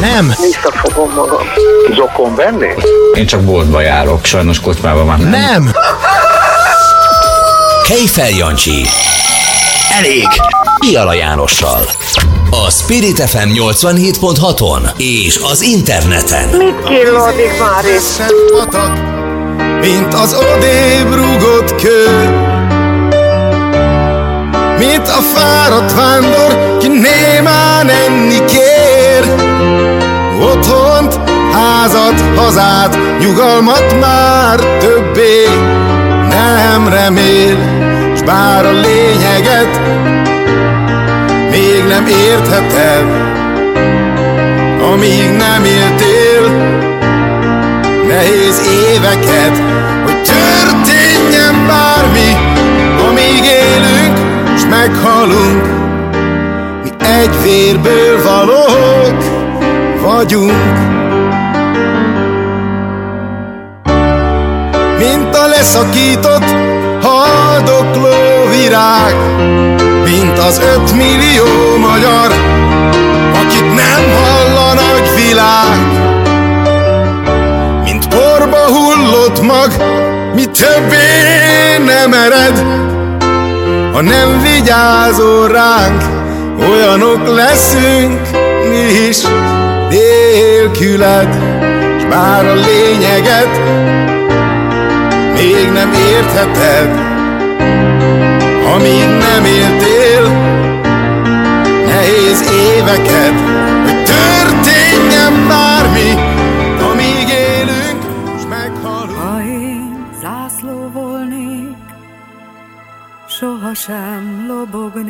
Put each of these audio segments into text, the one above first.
Nem. Visszafogom magam. Zokon venni? Én csak boltba járok, sajnos kocsmában már nem. Nem. Kejfel Jancsi. Elég. Piala Jánossal. A Spirit FM 87.6-on és az interneten. Mit killódik már itt? mint az odébb rúgott kő. Mint a fáradt vándor, ki némán enni kér. Otthont, házat, hazát, nyugalmat már többé nem remél, s bár a lényeget még nem értheted, amíg nem éltél, nehéz éveket, hogy történjen bármi, amíg élünk, s meghalunk. Mi egy vérből valók vagyunk. Mint a leszakított, haldokló virág, mint az ötmillió magyar, akit nem hall a nagy világ. Mint porba hullott mag, mi többé nem ered, ha nem vigyázol ránk, olyanok leszünk mi is nélküled, s bár a lényeget még nem értheted, amíg nem éltél nehéz éveket, hogy történjen bármi, amíg élünk, s meghalunk. Ha én zászló volnék, sohasem lobognék.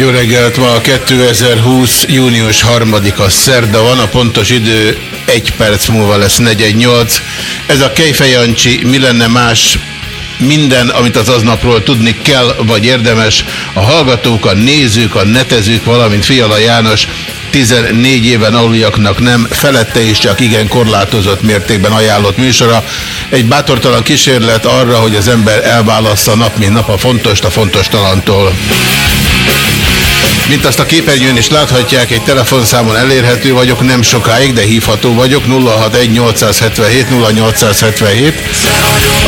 Jó reggelt, ma 2020. június 3-a szerda van, a pontos idő egy perc múlva lesz 418. Ez a Kejfej Jancsi, mi lenne más minden, amit az aznapról tudni kell, vagy érdemes. A hallgatók, a nézők, a netezők, valamint Fiala János 14 éven aluliaknak nem, felette is csak igen korlátozott mértékben ajánlott műsora. Egy bátortalan kísérlet arra, hogy az ember elválassza nap mint nap a fontos a fontos talantól. Mint azt a képernyőn is láthatják, egy telefonszámon elérhető vagyok, nem sokáig, de hívható vagyok, 061 877 0877.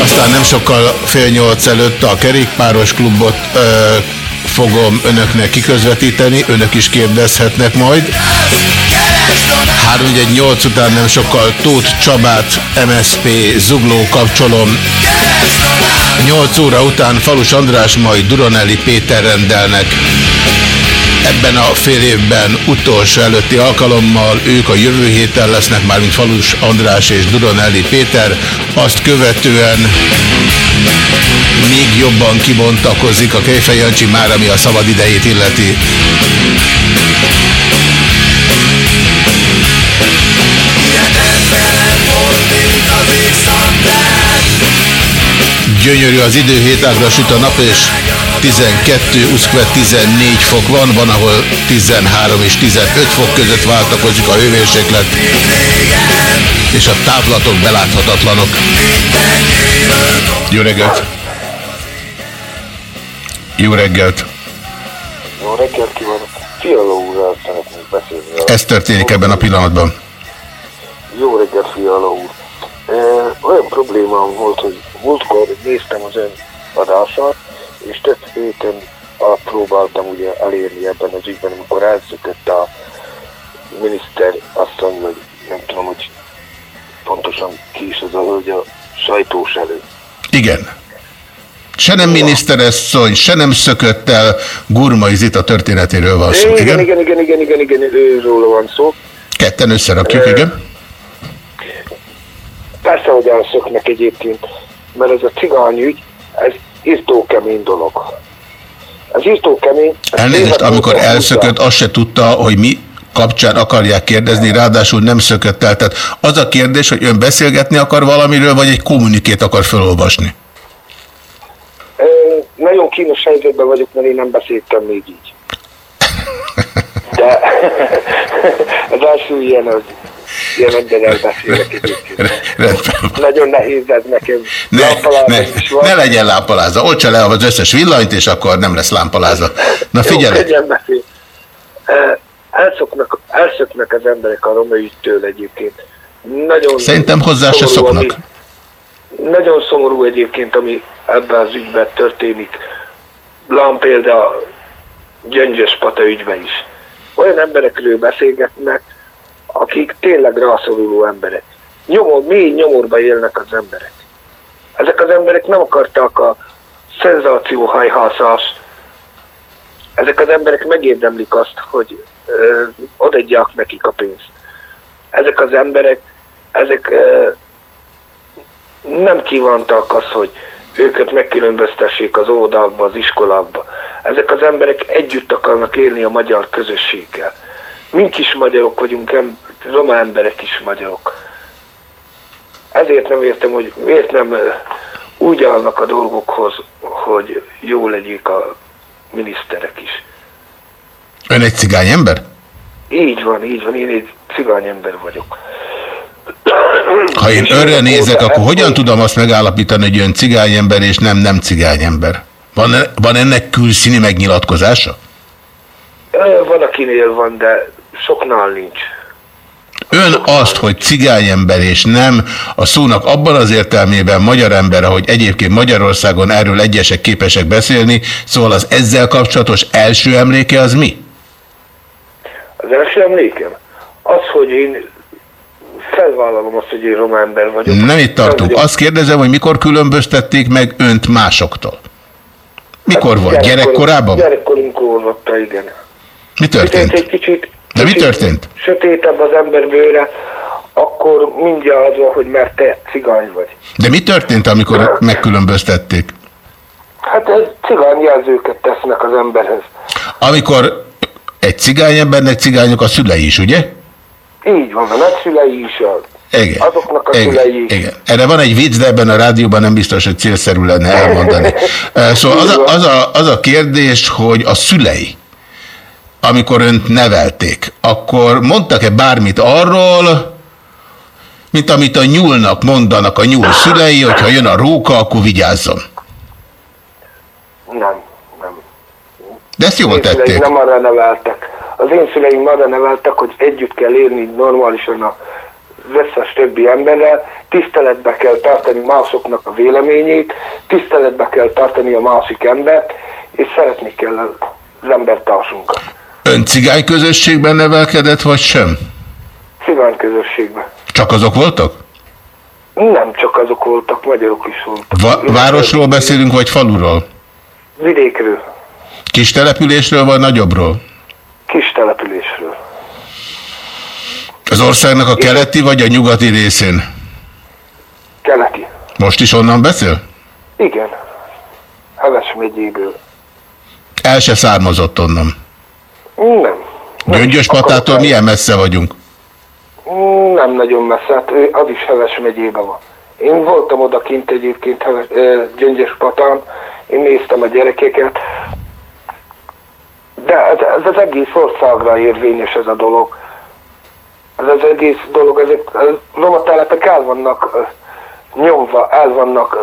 Aztán nem sokkal fél nyolc előtt a kerékpáros klubot ö, fogom önöknek kiközvetíteni, önök is kérdezhetnek majd. 318 után nem sokkal Tóth Csabát, MSP Zugló kapcsolom. 8 óra után Falus András, majd Duronelli Péter rendelnek. Ebben a fél évben utolsó előtti alkalommal ők a jövő héten lesznek, már mint Falus András és Duronelli Péter. Azt követően még jobban kibontakozik a Kejfej Jancsi már, ami a szabad idejét illeti. Gyönyörű az idő, hétágra süt a nap, és 12, 14 fok van, van, ahol 13 és 15 fok között váltakozik a hőmérséklet, és a távlatok beláthatatlanok. Jó reggelt! Jó reggelt! Jó reggelt kívánok! Fiala úrral szeretnék beszélni. Ez történik ebben a pillanatban. Jó reggelt, Fiala úr! E, olyan problémám volt, hogy múltkor néztem az ön adását, és több héten próbáltam ugye elérni ebben az ügyben, amikor elszökött a miniszter asszony, vagy nem tudom, hogy pontosan ki is az a hölgy a sajtós elő. Igen. Se nem miniszteresszony, se nem szökött el, Gurmai Zita történetéről van szó. Igen, igen, igen, igen, igen, igen, őróla van szó. Ketten összerakjuk, igen. Persze, hogy elszöknek egyébként, mert ez a cigányügy, ez írtó kemény dolog. Ez írtó kemény. Elnézést, amikor elszökött, azt se tudta, hogy mi kapcsán akarják kérdezni, ráadásul nem szökött el. Tehát az a kérdés, hogy ön beszélgetni akar valamiről, vagy egy kommunikét akar felolvasni? E, nagyon kínos helyzetben vagyok, mert én nem beszéltem még így. De az első ilyen az ilyen emberrel beszélek egyébként. Nagyon nehéz ez nekem. Ne, ne, ne legyen lámpaláza. Oltsa le az összes villanyt, és akkor nem lesz lámpaláza. Na figyelj! Elszoknak, elszoknak az emberek a roma ügytől egyébként. Nagyon Szerintem hozzá se szoknak. Ami, nagyon szomorú egyébként, ami ebben az ügyben történik. Lám példa Gyöngyös Pata ügyben is. Olyan emberekről beszélgetnek, akik tényleg rászoruló emberek. Nyomor, mély nyomorba élnek az emberek. Ezek az emberek nem akarták a szenzációhajhászást. Ezek az emberek megérdemlik azt, hogy ö, odaadják nekik a pénzt. Ezek az emberek, ezek ö, nem kívántak azt, hogy őket megkülönböztessék az óvodákba, az iskolákba. Ezek az emberek együtt akarnak élni a magyar közösséggel. Mink is magyarok vagyunk, roma emberek is magyarok. Ezért nem értem, hogy miért nem úgy állnak a dolgokhoz, hogy jó legyék a miniszterek is. Ön egy cigány ember? Így van, így van, én egy cigány ember vagyok. Ha én önre nézek, akkor hogyan tudom azt megállapítani, hogy ön cigány ember és nem nem cigány ember? Van, van ennek külszíni megnyilatkozása? Van, akinél van, de soknál nincs. Ön azt, hogy cigányember és nem a szónak abban az értelmében magyar ember, ahogy egyébként Magyarországon erről egyesek képesek beszélni, szóval az ezzel kapcsolatos első emléke az mi? Az első emlékem? Az, hogy én felvállalom azt, hogy én roma ember vagyok. Nem itt tartunk. Vagyok. Azt kérdezem, hogy mikor különböztették meg önt másoktól? Mikor hát volt? Gyerekkorában? Gyerekkorunkkor volt, igen. Mi történt? Egy kicsit, De mi történt? Sötétebb az ember bőre, akkor mindjárt az van, hogy mert te cigány vagy. De mi történt, amikor megkülönböztették? Hát ez cigányjelzőket tesznek az emberhez. Amikor egy cigány embernek cigányok a szülei is, ugye? Így van, a nagyszülei is az. Igen. Azoknak a igen, szülei. Igen. Erre van egy vicc, de ebben a rádióban nem biztos, hogy célszerű lenne elmondani. szóval az a, az, a, az a kérdés, hogy a szülei, amikor önt nevelték, akkor mondtak-e bármit arról, mint amit a nyúlnak mondanak a nyúl szülei, hogyha jön a róka, akkor vigyázzon? Nem, nem. De ezt jól tették. nem arra neveltek. Az én szüleim arra neveltek, hogy együtt kell élni normálisan a összes többi emberrel, tiszteletbe kell tartani másoknak a véleményét, tiszteletbe kell tartani a másik embert, és szeretni kell az embertársunkat. Ön cigány közösségben nevelkedett, vagy sem? Cigány közösségben. Csak azok voltak? Nem csak azok voltak, magyarok is voltak. Va városról beszélünk, vagy faluról? Vidékről. Kis településről, vagy nagyobbról? Kis településről. Az országnak a keleti vagy a nyugati részén? Keleti. Most is onnan beszél? Igen. Heves megyéből. El se származott onnan. Nem. Gyöngyös patától milyen messze vagyunk? Nem nagyon messze, hát ő- az is Heves megyében van. Én voltam odakint egyébként Heves, Gyöngyös patán, én néztem a gyerekeket, de ez, ez az egész országra érvényes ez a dolog. Ez az egész dolog, ezek a romatelepek el vannak nyomva, el vannak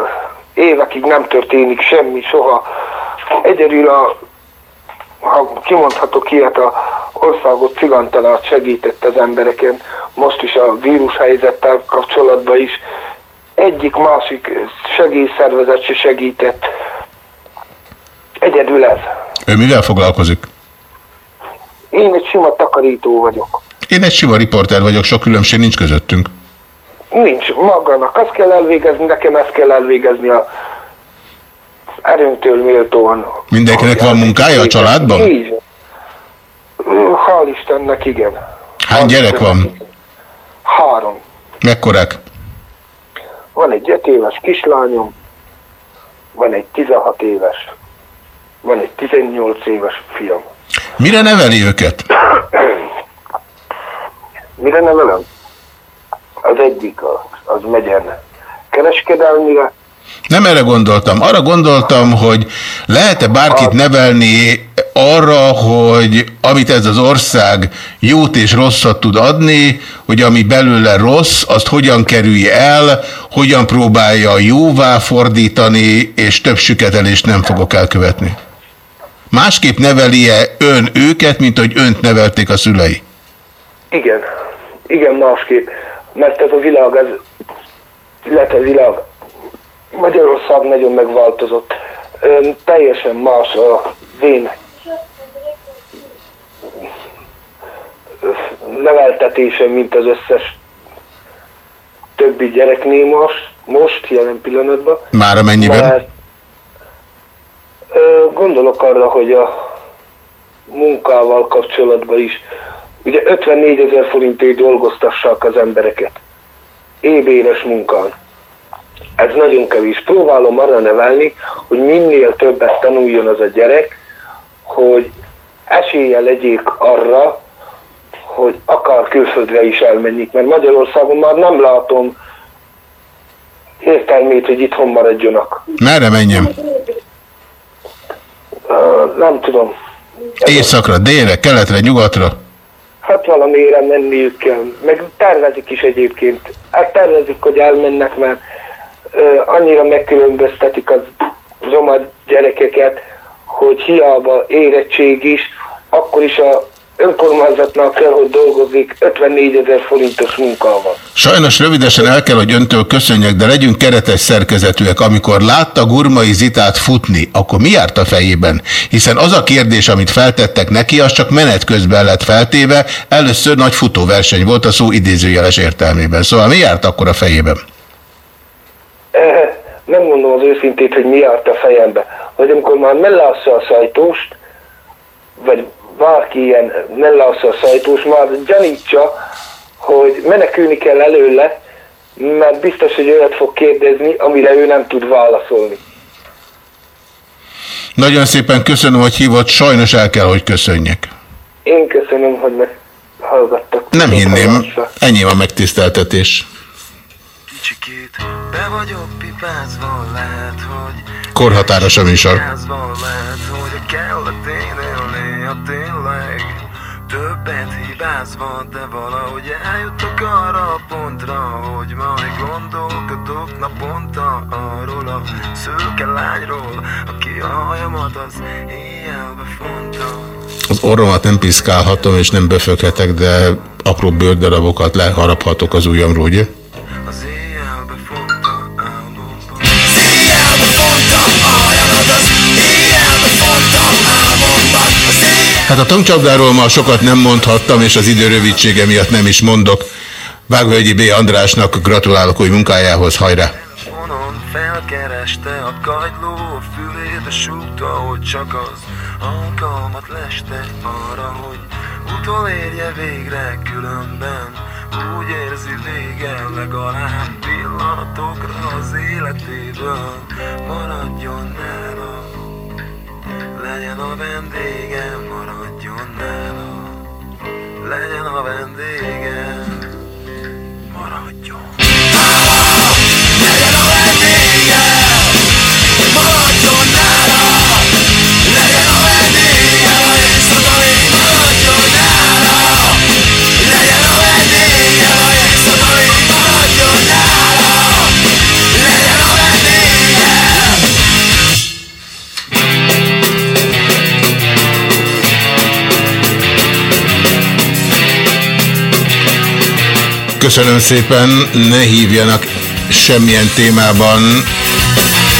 évekig nem történik semmi, soha. Egyedül a, ha kimondhatok ilyet, a országot cigantalanat segített az embereken, most is a vírushelyzettel kapcsolatban is. Egyik másik segélyszervezet se segített. Egyedül ez. Ő mivel foglalkozik? Én egy sima takarító vagyok. Én egy sima riporter vagyok, sok különbség nincs közöttünk. Nincs, magának azt kell elvégezni, nekem ezt kell elvégezni a erőntől méltóan. Mindenkinek van munkája a családban? Így. Hál' Istennek, igen. Hány gyerek van? Három. Mekkorák? Van egy 5 éves kislányom, van egy 16 éves, van egy 18 éves fiam. Mire neveli őket? Mire nevelem? Az egyik az, az megyen kereskedelmire, Nem erre gondoltam. Arra gondoltam, hogy lehet-e bárkit nevelni arra, hogy amit ez az ország jót és rosszat tud adni, hogy ami belőle rossz, azt hogyan kerülje el, hogyan próbálja jóvá fordítani, és több süketelést nem fogok elkövetni. Másképp neveli-e ön őket, mint hogy önt nevelték a szülei? Igen, igen másképp, mert ez a világ, ez, illetve a világ, Magyarország nagyon megváltozott. Ön, teljesen más a én neveltetésem, mint az összes többi gyereknél most, most jelen pillanatban. Már amennyiben? Mert, ö, gondolok arra, hogy a munkával kapcsolatban is, ugye 54 ezer forintért dolgoztassák az embereket. Ébéres munkán. Ez nagyon kevés. Próbálom arra nevelni, hogy minél többet tanuljon az a gyerek, hogy esélye legyék arra, hogy akár külföldre is elmenjék, mert Magyarországon már nem látom értelmét, hogy itthon maradjanak. Merre menjem? Uh, nem tudom. Északra, délre, keletre, nyugatra? Hát valamire menniük kell. Meg tervezik is egyébként. Hát tervezik, hogy elmennek, mert annyira megkülönböztetik az roma gyerekeket, hogy hiába érettség is, akkor is a önkormányzatnál kell, hogy dolgozik 54 ezer forintos munkával. Sajnos rövidesen el kell, hogy öntől köszönjek, de legyünk keretes szerkezetűek. Amikor látta Gurmai Zitát futni, akkor mi járt a fejében? Hiszen az a kérdés, amit feltettek neki, az csak menet közben lett feltéve. Először nagy futóverseny volt a szó idézőjeles értelmében. Szóval mi járt akkor a fejében? Eh, Nem mondom az őszintét, hogy mi járt a fejembe. Hogy amikor már mellássza a szajtóst, vagy bárki ilyen mellássza a szajtós, már gyanítsa, hogy menekülni kell előle, mert biztos, hogy olyat fog kérdezni, amire ő nem tud válaszolni. Nagyon szépen köszönöm, hogy hívott, sajnos el kell, hogy köszönjek. Én köszönöm, hogy meghallgattak. Nem hinném, ennyi a megtiszteltetés. Kicsikét be vagyok pipázva, lehet, hogy Korhatáros a műsor. Lehet, hogy kell a tényelni, ha tényleg Többet hibázva, de valahogy eljutok arra a pontra Hogy majd gondolkodok naponta arról a szőke lányról Aki a hajamat az éjjelbe fonta Az orromat nem piszkálhatom, és nem beföghetek, de apró bőrdarabokat leharaphatok az ujjamról, ugye? Hát a tankcsapdáról ma sokat nem mondhattam, és az idő rövidsége miatt nem is mondok. Vágvölgyi B. Andrásnak gratulálok új munkájához, hajrá! Otthon felkereste a kagyló a fülébe súgta, hogy csak az alkalmat leste arra, hogy utolérje végre különben úgy érzi vége legalább pillanatokra az életéből maradjon nála legyen a vendége, maradjon nála. Legyen a vendége Köszönöm szépen, ne hívjanak semmilyen témában.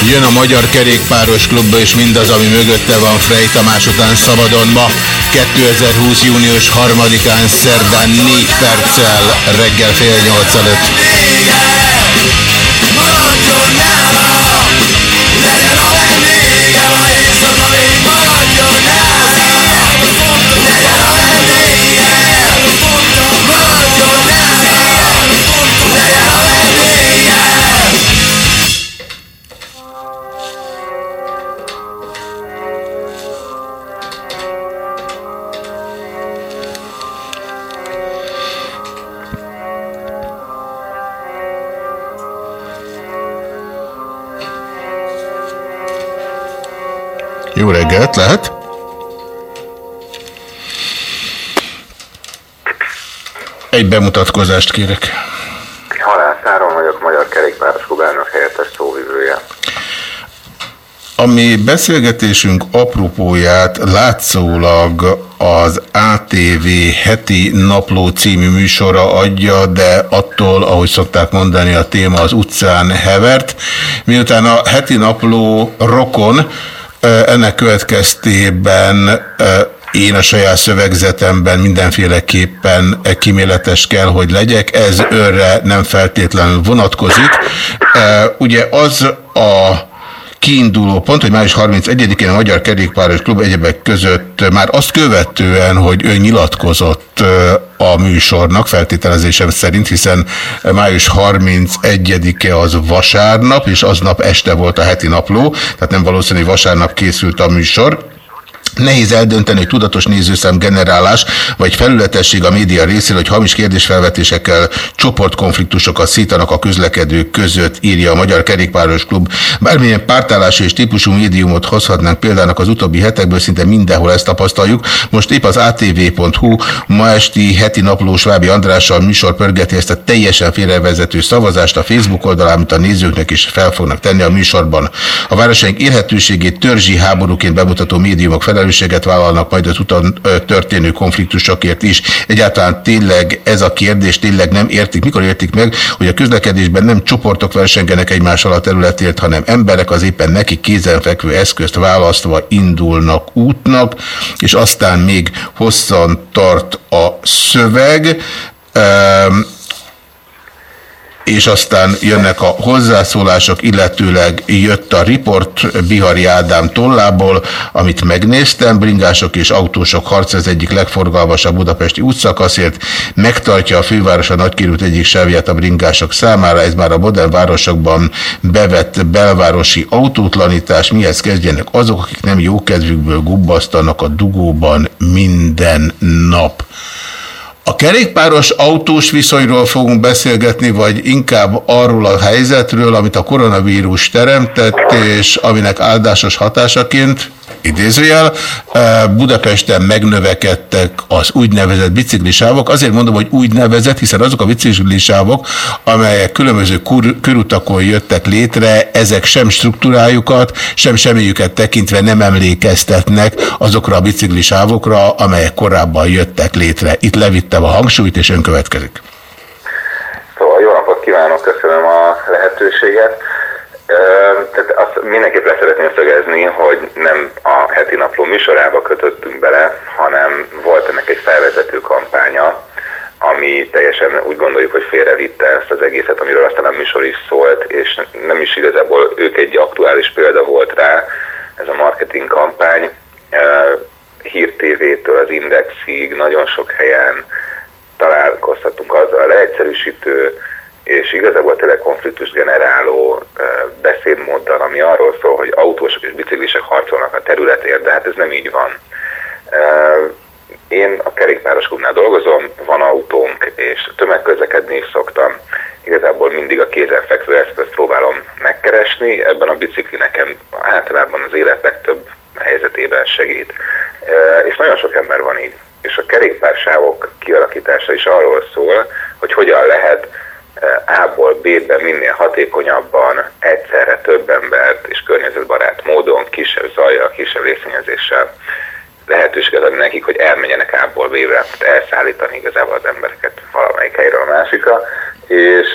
Jön a Magyar Kerékpáros Klubba, és mindaz, ami mögötte van Frey Tamás után szabadon ma, 2020. június 3-án szerdán 4 perccel reggel fél nyolc előtt. Reggelt, lehet? Egy bemutatkozást kérek. Halász Áron vagyok, Magyar Kerékpáros Klubának helyettes szóvivője. Ami beszélgetésünk apropóját látszólag az ATV heti napló című műsora adja, de attól, ahogy szokták mondani, a téma az utcán hevert. Miután a heti napló rokon, ennek következtében én a saját szövegzetemben mindenféleképpen kiméletes kell, hogy legyek. Ez őre nem feltétlenül vonatkozik. Ugye az a kiinduló pont, hogy május 31-én a Magyar Kerékpáros Klub egyebek között már azt követően, hogy ő nyilatkozott a műsornak feltételezésem szerint, hiszen május 31-e az vasárnap, és aznap este volt a heti napló, tehát nem valószínű, hogy vasárnap készült a műsor. Nehéz eldönteni, hogy tudatos nézőszám generálás vagy felületesség a média részéről, hogy hamis kérdésfelvetésekkel csoportkonfliktusokat szítanak a közlekedők között, írja a Magyar Kerékpáros Klub. Bármilyen pártállási és típusú médiumot hozhatnánk példának az utóbbi hetekből, szinte mindenhol ezt tapasztaljuk. Most épp az atv.hu ma esti heti napló Svábi Andrással műsor pörgeti ezt a teljesen félrevezető szavazást a Facebook oldalán, amit a nézőknek is fel fognak tenni a műsorban. A városaink érhetőségét törzsi háborúként bemutató médiumok felelősséget vállalnak majd az utan történő konfliktusokért is. Egyáltalán tényleg ez a kérdés tényleg nem értik. Mikor értik meg, hogy a közlekedésben nem csoportok versengenek egymással a területért, hanem emberek az éppen neki kézenfekvő eszközt választva indulnak útnak, és aztán még hosszan tart a szöveg és aztán jönnek a hozzászólások, illetőleg jött a riport Bihari Ádám tollából, amit megnéztem, bringások és autósok harc az egyik legforgalmasabb budapesti útszakaszért, megtartja a főváros a nagykérült egyik sávját a bringások számára, ez már a modern városokban bevett belvárosi autótlanítás, mihez kezdjenek azok, akik nem jókedvükből gubbasztanak a dugóban minden nap. A kerékpáros autós viszonyról fogunk beszélgetni, vagy inkább arról a helyzetről, amit a koronavírus teremtett, és aminek áldásos hatásaként idézőjel, Budapesten megnövekedtek az úgynevezett biciklisávok. Azért mondom, hogy úgynevezett, hiszen azok a biciklisávok, amelyek különböző kur, körutakon jöttek létre, ezek sem struktúrájukat, sem semmiüket tekintve nem emlékeztetnek azokra a biciklisávokra, amelyek korábban jöttek létre. Itt levittem a hangsúlyt, és ön következik. Szóval jó napot kívánok, köszönöm a lehetőséget. Tehát azt mindenképp le szeretném szögezni, hogy nem heti napló műsorába kötöttünk bele, hanem volt ennek egy felvezető kampánya, ami teljesen úgy gondoljuk, hogy félrevitte ezt az egészet, amiről aztán a műsor is szólt, és nem is igazából ők egy aktuális példa volt rá, ez a marketing kampány. Hír TV-től az Indexig nagyon sok helyen találkozhatunk azzal a leegyszerűsítő és igazából tényleg konfliktus generáló beszédmóddal, ami arról szól, hogy autósok és biciklisek harcolnak a területért, de hát ez nem így van. Én a kerékpáros klubnál dolgozom, van autónk, és tömegközlekedni is szoktam. Igazából mindig a kézenfekvő eszközt próbálom megkeresni, ebben a bicikli nekem általában az élet legtöbb helyzetében segít. És nagyon sok ember van így. És a kerékpársávok kialakítása is arról szól, hogy hogyan lehet A-ból B-be minél hatékonyabban egyszerre több embert és környezetbarát módon, kisebb zajjal, kisebb részényezéssel lehetőséget adni nekik, hogy elmenjenek A-ból B-be, elszállítani igazából az embereket valamelyik helyről a másikra, és,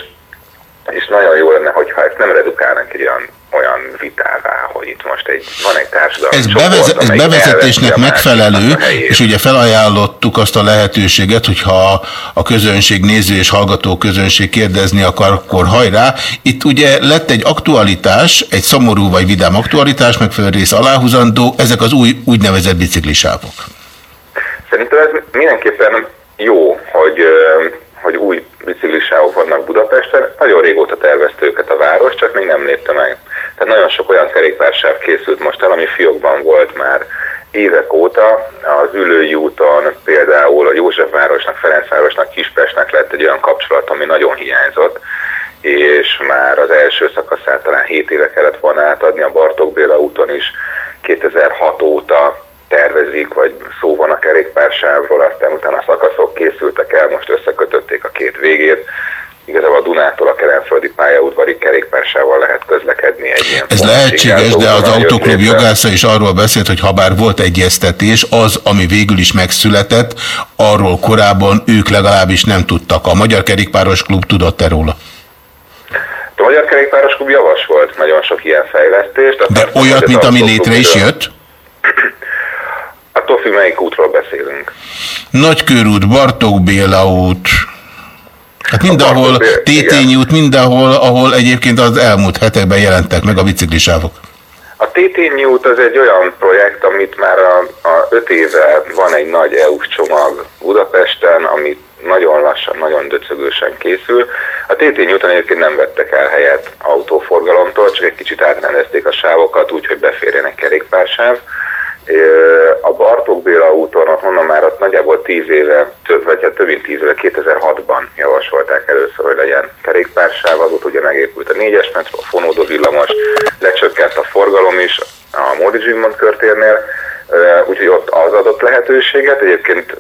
és nagyon jó lenne, hogyha ezt nem redukálnak egy olyan olyan vitává, hogy itt most egy, van egy társadalmi Ez, bevez, ez bevezetésnek megfelelő, és ugye felajánlottuk azt a lehetőséget, hogyha a közönség, néző és hallgató közönség kérdezni akar, akkor hajrá. Itt ugye lett egy aktualitás, egy szomorú vagy vidám aktualitás, megfelelő rész aláhúzandó, ezek az új úgynevezett biciklisávok. Szerintem ez mindenképpen jó, hogy, hogy új biciklisávok vannak Budapesten. Nagyon régóta tervezte őket a város, csak még nem lépte meg. Tehát nagyon sok olyan kerékpársáv készült most el, ami fiókban volt már évek óta. Az Ülői úton például a Józsefvárosnak, Ferencvárosnak, Kispestnek lett egy olyan kapcsolat, ami nagyon hiányzott és már az első szakaszát talán 7 éve kellett volna átadni a Bartók Béla úton is. 2006 óta tervezik, vagy szó van a kerékpársávról, aztán utána a szakaszok készültek el, most összekötötték a két végét igazából a Dunától a Kerenföldi pályaudvari kerékpársával lehet közlekedni egy ilyen Ez lehetséges, de az autóklub jogásza is arról beszélt, hogy ha bár volt egyeztetés, az, ami végül is megszületett, arról korábban ők legalábbis nem tudtak. A Magyar Kerékpáros Klub tudott-e róla? A Magyar Kerékpáros Klub javas volt nagyon sok ilyen fejlesztést. De olyat, mint ami létre is jött? Attól függ, melyik útról beszélünk. Nagykörút, Bartók Béla út, Hát mindenhol, Tétényi út, mindenhol, ahol egyébként az elmúlt hetekben jelentek meg a biciklisávok. A Tétényi út az egy olyan projekt, amit már a, a öt éve van egy nagy EU-s csomag Budapesten, amit nagyon lassan, nagyon döcögősen készül. A Tétényi úton egyébként nem vettek el helyet autóforgalomtól, csak egy kicsit átrendezték a sávokat úgy, hogy beférjenek kerékpársáv. A Bartók Béla úton, honnan már ott nagyjából 10 éve, több, vagy hát több mint 10 éve, 2006-ban javasolták először, hogy legyen kerékpársáv, azóta ugye megépült a négyes metró, a fonódó villamos, lecsökkent a forgalom is a Módi Zsigmond körtérnél, úgyhogy ott az adott lehetőséget. Egyébként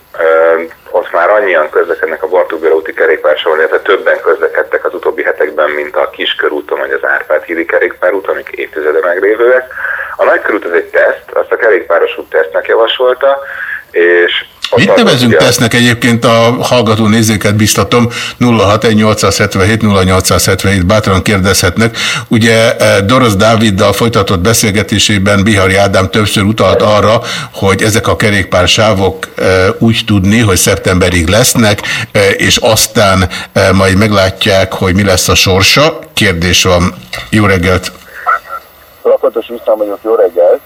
ott már annyian közlekednek a Bartók Béla úti kerékpársával, illetve többen közlekedtek az utóbbi hetekben, mint a Kiskörúton vagy az Árpád hídi kerékpárút, amik évtizede meglévőek. A nagykörút az egy teszt, azt a kerékpáros út tesztnek javasolta, és Mit nevezünk tesznek egyébként a hallgató nézőket biztatom 061-877-0877 bátran kérdezhetnek. Ugye eh, Dorosz Dáviddal folytatott beszélgetésében Bihari Ádám többször utalt arra, hogy ezek a kerékpársávok eh, úgy tudni, hogy szeptemberig lesznek, eh, és aztán majd meglátják, hogy mi lesz a sorsa. Kérdés van. Jó reggelt! Lakatos István vagyok, jó reggelt!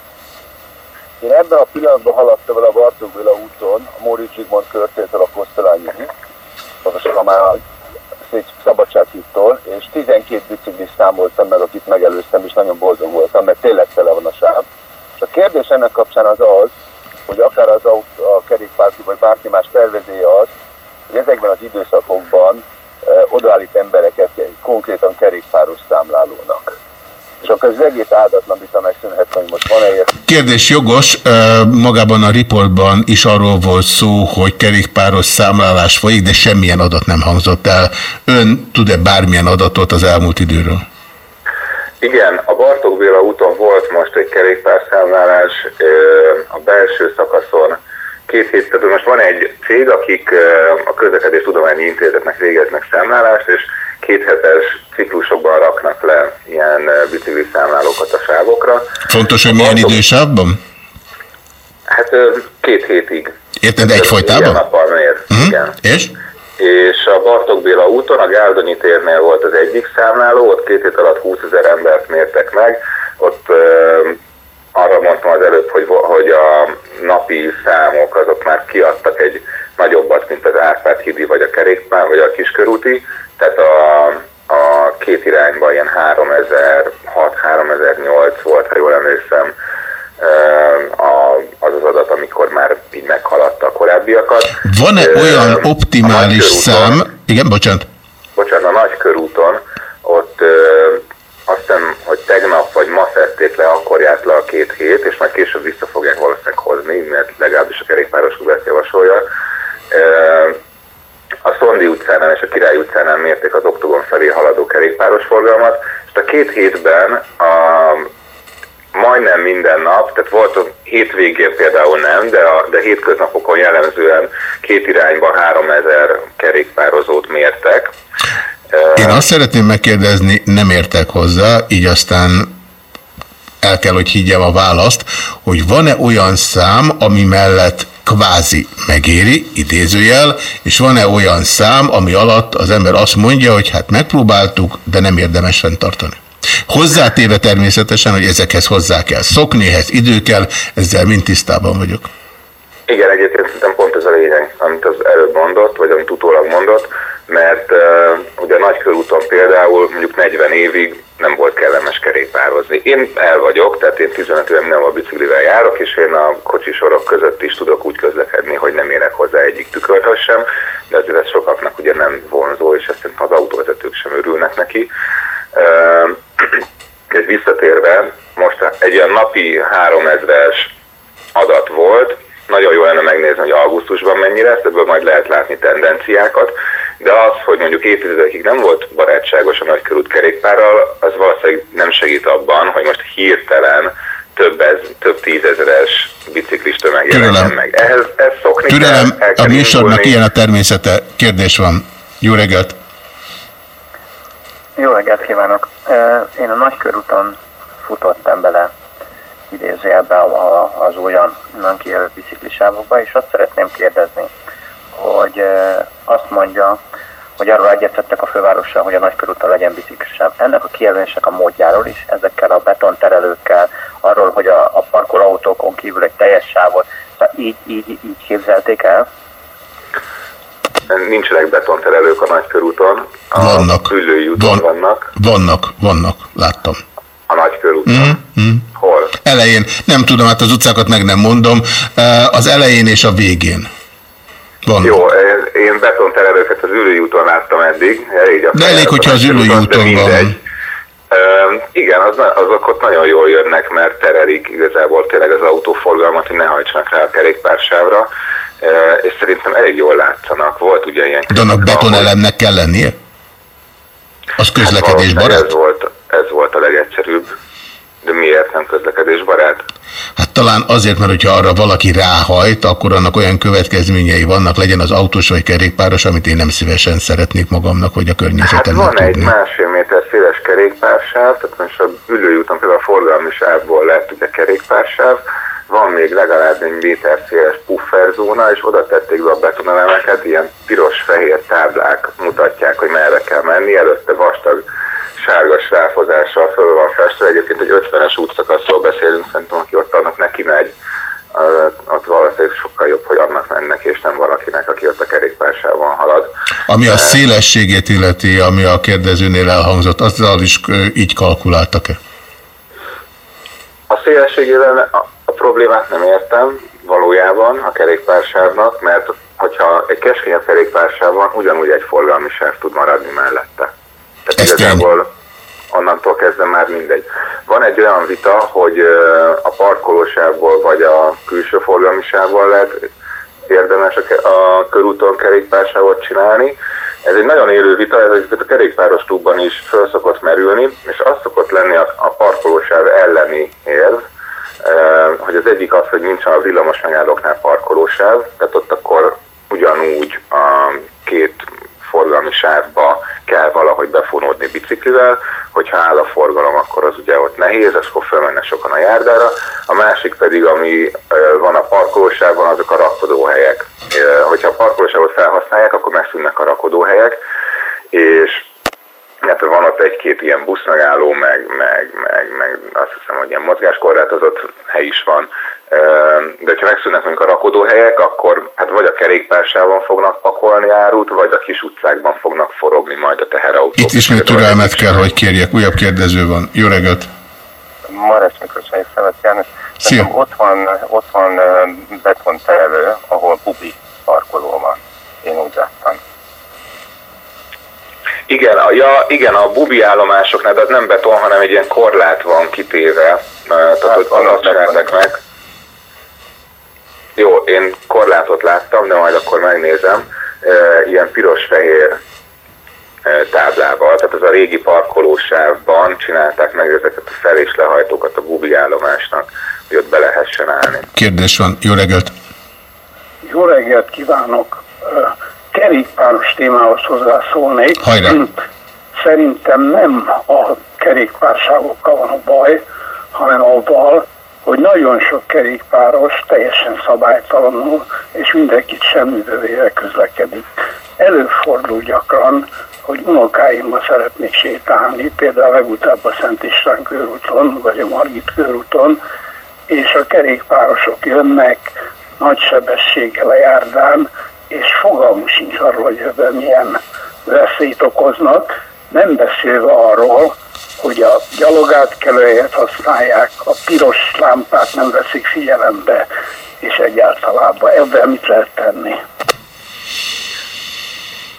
Ebben a pillanatban haladtam el a Bartók Béla úton, a Móri Zsigmond körtétől a Kosztolányi, pontosan már a Szabadsághídtól, és 12 biciklis számoltam meg, akit megelőztem, és nagyon boldog voltam, mert tényleg tele van a sáv. És a kérdés ennek kapcsán az az, hogy akár az a, a kerékpárti vagy bárki más tervezéje az, hogy ezekben az időszakokban e, odaállít embereket konkrétan kerékpáros számlálónak és akkor az egész áldatlan vita megszűnhet, hogy most van -e Kérdés jogos, magában a riportban is arról volt szó, hogy kerékpáros számlálás folyik, de semmilyen adat nem hangzott el. Ön tud-e bármilyen adatot az elmúlt időről? Igen, a Bartók Béla úton volt most egy kerékpárszámlálás a belső szakaszon két hét, tehát most van egy cég, akik a közlekedés tudományi intézetnek végeznek számlálást, és kéthetes ciklusokban raknak le ilyen bicikli számlálókat a sávokra. Fontos, hogy milyen idősávban? Hát két hétig. Érted, egyfolytában? Ilyen nappal mér, uh mhm. -huh. igen. És? és a Bartók Béla úton, a Gáldonyi térnél volt az egyik számláló, ott két hét alatt 20 ezer embert mértek meg, ott arra mondtam az előbb, hogy, hogy a napi számok azok már kiadtak egy nagyobbat, mint az Árpád hídi, vagy a kerékpár, vagy a kiskörúti, tehát a, a két irányban ilyen 3006-3008 volt, ha jól emlékszem, az az adat, amikor már így meghaladta a korábbiakat. Van-e olyan optimális szám? Igen, bocsánat. Bocsánat, a nagy körúton ott azt hiszem, hogy tegnap vagy ma szedték le, akkor járt le a két hét, és majd később vissza fogják valószínűleg hozni, mert legalábbis a kerékpáros ezt javasolja. A Szondi utcánál és a Király utcánál mérték az oktogon felé haladó kerékpáros forgalmat, és a két hétben a majdnem minden nap, tehát volt hétvégén például nem, de, a, de hétköznapokon jellemzően két irányban 3000 kerékpározót mértek. Én azt szeretném megkérdezni, nem értek hozzá, így aztán el kell, hogy higgyem a választ, hogy van-e olyan szám, ami mellett kvázi megéri, idézőjel, és van-e olyan szám, ami alatt az ember azt mondja, hogy hát megpróbáltuk, de nem érdemes fenntartani. Hozzátéve természetesen, hogy ezekhez hozzá kell szokni, ehhez idő kell, ezzel mind tisztában vagyok. Igen, egyébként szerintem pont ez a lényeg, amit az előbb mondott, vagy amit utólag mondott, mert uh, ugye a nagykörúton például mondjuk 40 évig nem volt kellemes kerékpározni. Én el vagyok, tehát én 15 éve nem a biciklivel járok, és én a kocsisorok között is tudok úgy közlekedni, hogy nem érek hozzá egyik tükörhöz sem, de azért ez sokaknak ugye nem vonzó, és ezt az autóvezetők sem örülnek neki. Uh, és visszatérve, most egy olyan napi 3000-es adat volt, nagyon jó lenne megnézni, hogy augusztusban mennyire lesz, ebből majd lehet látni tendenciákat, de az, hogy mondjuk évtizedekig nem volt barátságos a nagykörút kerékpárral, az valószínűleg nem segít abban, hogy most hirtelen több, ez, több tízezeres biciklista megjelenjen meg. Ehhez ez szokni Türelem, kell, a műsornak ilyen a természete. Kérdés van. Jó reggelt! Jó reggelt kívánok! Én a nagykörúton futottam bele idézőjelbe az olyan nem kijelölt biciklisávokba, és azt szeretném kérdezni, hogy azt mondja, hogy arról egyeztettek a fővárossal, hogy a nagykörúton legyen biciklisáv. Ennek a kijelölések a módjáról is, ezekkel a betonterelőkkel, arról, hogy a, a parkolóautókon kívül egy teljes sávot, szóval így, így, így képzelték el? Nincsenek betonterelők a nagykörúton. A vannak. Van, vannak. Vannak, vannak, láttam. A nagykörúton. Mm, mm. Hol? Elején. Nem tudom, hát az utcákat meg nem mondom. Az elején és a végén. Vannak. Jó, én betonterelőket az ülői úton láttam eddig. Elég De elég, hogyha az ülői úton van. Uh, igen, az, azok ott nagyon jól jönnek, mert terelik igazából tényleg az autóforgalmat, hogy ne hajtsanak rá a kerékpársávra, uh, és szerintem elég jól látszanak. Volt ugye ilyen... De annak betonelemnek kell lennie? Az közlekedésbarát? Hát ez volt, ez volt a legegyszerűbb. De miért nem közlekedésbarát? Hát talán azért, mert hogyha arra valaki ráhajt, akkor annak olyan következményei vannak, legyen az autós vagy kerékpáros, amit én nem szívesen szeretnék magamnak, vagy a környezetemnek hát van tudni. egy másfél méter széles kerékpársáv, tehát most a ülőjúton például a forgalmi sávból lett ugye kerékpársáv, van még legalább egy méter széles pufferzóna, és oda tették be a betonelemeket, ilyen piros-fehér táblák mutatják, hogy merre kell menni, előtte vastag sárga sráfozással föl van festve. Egyébként egy 50-es útszakaszról beszélünk, szerintem aki ott annak neki megy, ott valószínűleg sokkal jobb, hogy annak mennek, és nem valakinek, aki ott a kerékpársában halad. Ami a szélességét illeti, ami a kérdezőnél elhangzott, azzal is így kalkuláltak-e? A szélességével a, problémát nem értem valójában a kerékpársávnak, mert hogyha egy keskenyebb kerékpársáv van, ugyanúgy egy forgalmi sáv tud maradni mellette. Tehát Ez igazából onnantól kezdve már mindegy. Van egy olyan vita, hogy a parkolósávból vagy a külső forgalmi sávból lehet érdemes a körúton kerékpársávot csinálni. Ez egy nagyon élő vita, ez a kerékpáros klubban is föl szokott merülni, és az szokott lenni a, a parkolósáv elleni érv, hogy az egyik az, hogy nincs a villamos megállóknál parkolósáv, tehát ott akkor ugyanúgy a két forgalmi sávba kell valahogy befonódni biciklivel, hogyha áll a forgalom, akkor az ugye ott nehéz, akkor fölmenne sokan a járdára. A másik pedig, ami van a parkolósában, azok a rakodóhelyek. Hogyha a parkolósávot felhasználják, akkor megszűnnek a rakodóhelyek, és illetve van ott egy-két ilyen buszmegálló, meg, meg, meg, meg azt hiszem, hogy ilyen mozgáskorlátozott hely is van. De ha megszűnnek mondjuk a rakodóhelyek, akkor hát vagy a kerékpársávon fognak pakolni árut, vagy a kis utcákban fognak forogni majd a teherautók. Itt ismét türelmet kell, hogy kérjek. Újabb kérdező van. Jó reggelt! Maras Miklós vagyok, Szemet János. Szia. Nekem Ott van, ott van ö, betonterelő, ahol bubi parkoló van. Én úgy láttam. Igen, a, ja, igen, a bubi állomásoknál, de az nem beton, hanem egy ilyen korlát van kitéve, tehát hogy annak csináltak meg. Jó, én korlátot láttam, de majd akkor megnézem. Ilyen piros-fehér táblával, tehát ez a régi parkolósávban csinálták meg ezeket a fel- és lehajtókat a bubi állomásnak, hogy ott be lehessen állni. Kérdés van. Jó reggelt! Jó reggelt kívánok! Kerékpáros témához hozzászólnék. Hajrá! Szerintem nem a kerékpárságokkal van a baj, hanem avval, hogy nagyon sok kerékpáros teljesen szabálytalanul és mindenkit semmibe véve közlekedik. Előfordul gyakran, hogy unokáimmal szeretnék sétálni, például legutább a Szent István körúton, vagy a Margit körúton, és a kerékpárosok jönnek nagy sebességgel a járdán, és fogalmuk sincs arról, hogy ebben milyen veszélyt okoznak, nem beszélve arról, hogy a gyalogátkelőjét használják, a piros lámpát nem veszik figyelembe, és egyáltalában ebben mit lehet tenni?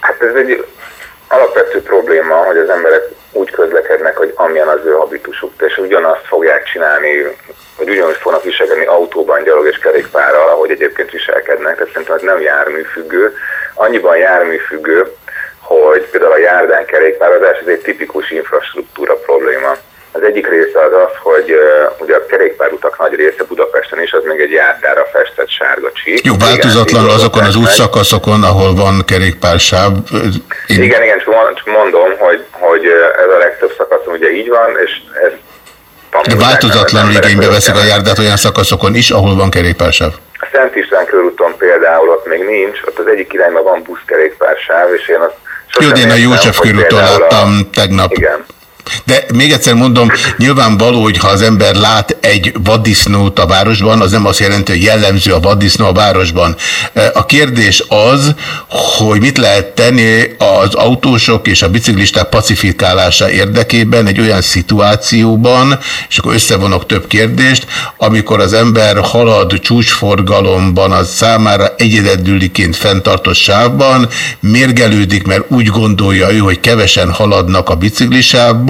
Hát ez egy alapvető probléma, hogy az emberek úgy közlekednek, hogy amilyen az ő habitusuk, és ugyanazt fogják csinálni, hogy ugyanúgy fognak viselkedni autóban, gyalog és kerékpárral, ahogy egyébként viselkednek. Tehát szerintem ez nem járműfüggő. Annyiban járműfüggő, hogy például a járdán kerékpározás ez egy tipikus infrastruktúra probléma. Az egyik része az az, hogy uh, ugye a kerékpárutak nagy része Budapesten is, az még egy járdára festett sárga csík. Jó, változatlan azokon az útszakaszokon, ahol van kerékpársáv. Én Igen, igen, csak mond- csak mondom, hogy, hogy ez a legtöbb szakaszon ugye így van, és ez De változatlanul igénybe veszik a járdát olyan szakaszokon is, ahol van kerékpársáv. A Szent István körúton például ott még nincs, ott az egyik irányban van buszkerékpársáv, és én azt Jó, sosem de én a József körúton láttam tegnap. Igen. De még egyszer mondom, nyilvánvaló, hogy ha az ember lát egy vaddisznót a városban, az nem azt jelenti, hogy jellemző a vaddisznó a városban. A kérdés az, hogy mit lehet tenni az autósok és a biciklisták pacifikálása érdekében egy olyan szituációban, és akkor összevonok több kérdést, amikor az ember halad csúcsforgalomban, az számára egyedüliként fenntartott sávban, mérgelődik, mert úgy gondolja ő, hogy kevesen haladnak a biciklisávban,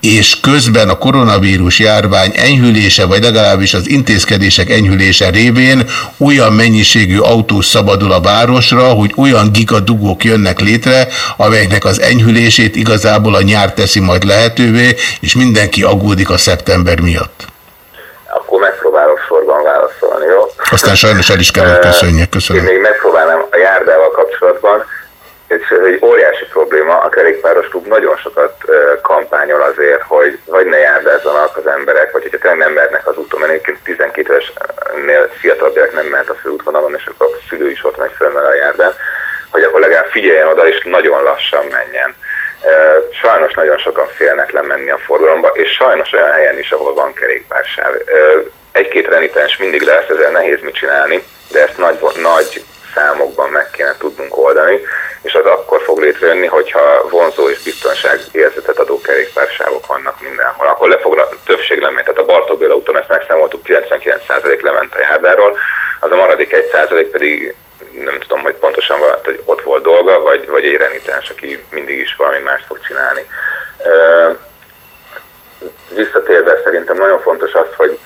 és közben a koronavírus járvány enyhülése, vagy legalábbis az intézkedések enyhülése révén olyan mennyiségű autó szabadul a városra, hogy olyan gigadugók jönnek létre, amelyeknek az enyhülését igazából a nyár teszi majd lehetővé, és mindenki aggódik a szeptember miatt. Akkor megpróbálok sorban válaszolni, jó? Aztán sajnos el is kell, hogy köszönjek. Köszönöm. Én még. Ez egy óriási probléma, a kerékpáros klub nagyon sokat kampányol azért, hogy vagy ne járdázzanak az emberek, vagy hogyha tényleg nem mernek az úton, mert egyébként 12 évesnél fiatalabb gyerek nem mehet a főútvonalon, és akkor a szülő is ott megy föl a járdán, hogy akkor legalább figyeljen oda, és nagyon lassan menjen. Sajnos nagyon sokan félnek lemenni a forgalomba, és sajnos olyan helyen is, ahol van kerékpársáv. Egy-két renitens mindig lesz, ezzel nehéz mit csinálni, de ezt nagy, nagy számokban meg kéne tudnunk oldani, és az akkor fog létrejönni, hogyha vonzó és biztonság érzetet adó kerékpársávok vannak mindenhol. Akkor le fog többség lemenni, tehát a Bartók Béla úton ezt megszámoltuk, 99% lement a járdáról, az a maradék 1% pedig nem tudom, hogy pontosan van, hogy ott volt dolga, vagy, vagy egy renitens, aki mindig is valami mást fog csinálni. Visszatérve szerintem nagyon fontos az, hogy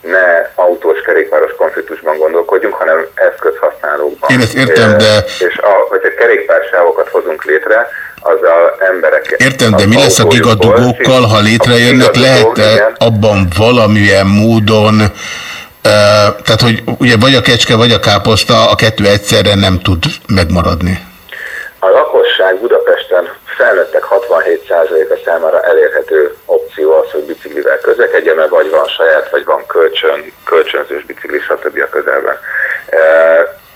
ne autós kerékpáros konfliktusban gondolkodjunk, hanem eszközhasználókban. Én ezt értem, de- És, a, hogyha kerékpársávokat hozunk létre, azzal emberek... Értem, de az mi lesz a gigadugókkal, ha létrejönnek, A lehet igen. abban valamilyen módon, uh, tehát hogy ugye vagy a kecske, vagy a káposzta, a kettő egyszerre nem tud megmaradni. A lakosság Budapesten felnőttek 67%-a számára elérhető opció az, hogy biciklivel közlekedjen, mert vagy van saját, vagy van kölcsön, kölcsönzős bicikli, stb. a közelben.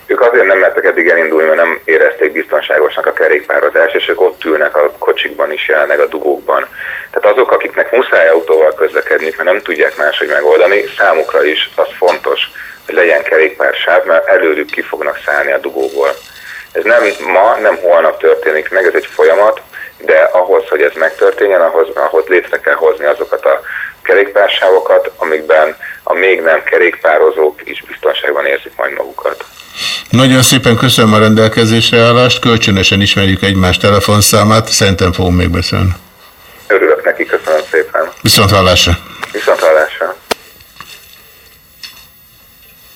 Ők azért nem mertek eddig elindulni, mert nem érezték biztonságosnak a kerékpározás, és ők ott ülnek a kocsikban is, jelenleg a dugókban. Tehát azok, akiknek muszáj autóval közlekedni, mert nem tudják máshogy megoldani, számukra is az fontos, hogy legyen kerékpársáv, mert előrük ki fognak szállni a dugóból. Ez nem ma, nem holnap történik meg, ez egy folyamat, de ahhoz, hogy ez megtörténjen, ahhoz, ahhoz létre kell hozni azokat a kerékpársávokat, amikben a még nem kerékpározók is biztonságban érzik majd magukat. Nagyon szépen köszönöm a rendelkezésre állást, kölcsönösen ismerjük egymás telefonszámát, szerintem fogunk még beszélni. Örülök neki, köszönöm szépen. Viszont hallásra. Viszont hallásra.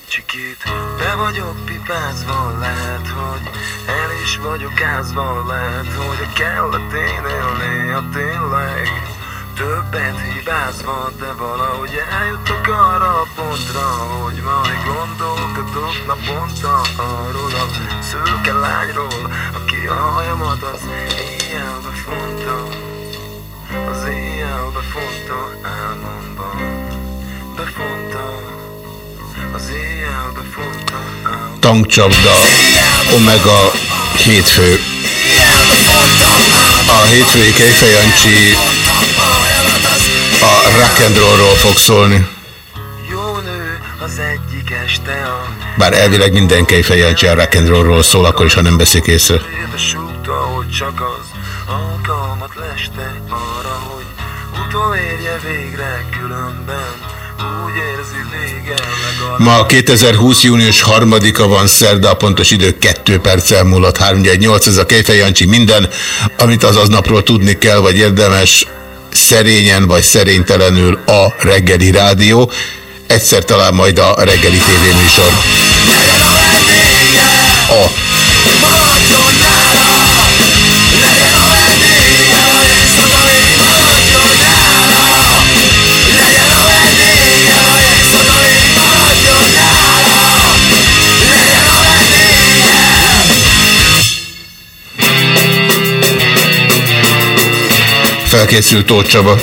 Csikét, be vagyok pipázva, lehet, hogy el is vagyok ázva, lehet, hogy a kelletén élni, a tényleg többet hibázva, de valahogy eljutok arra a pontra, hogy majd gondolkodok naponta arról a szőke lányról, aki a hajamat az éjjelbe fonta, az éjjelbe fonta álmomban, befonta, Tankcsapda, Omega, hétfő. A hétfői Kejfej Jancsi a rock and rollról fog szólni. Bár elvileg minden Kejfej Jancsi a rock and rollról szól, akkor is, ha nem veszik észre. Alkalmat leste arra, hogy utolérje végre különben. Ma 2020. június 3-a van szerda, a pontos idő 2 perccel múlott 318, ez a Kejfej Jancsi minden, amit az aznapról tudni kell, vagy érdemes szerényen vagy szerénytelenül a reggeli rádió, egyszer talán majd a reggeli tévéműsor. A. Felkészült Tóth Csaba.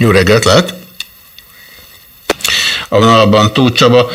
Jó reggelt, lehet? A vonalban Tóth Csaba.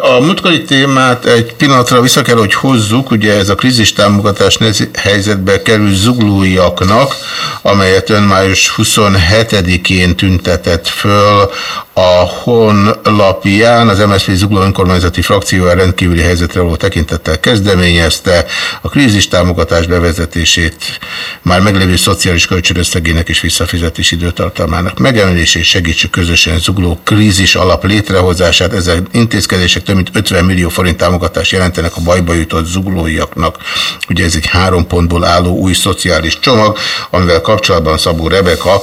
A múltkori témát egy pillanatra vissza kell, hogy hozzuk, ugye ez a krízis támogatás helyzetbe kerül zuglóiaknak, amelyet ön május 27-én tüntetett föl a honlapján, az MSZP Zugló önkormányzati frakciója rendkívüli helyzetre való tekintettel kezdeményezte a krízis támogatás bevezetését, már meglévő szociális kölcsönösszegének és visszafizetési időtartalmának megemelését, segítsük közösen Zugló krízis alap létrehozását. Ezek intézkedések több mint 50 millió forint támogatást jelentenek a bajba jutott zuglóiaknak. Ugye ez egy három pontból álló új szociális csomag, amivel kapcsolatban Szabó Rebeka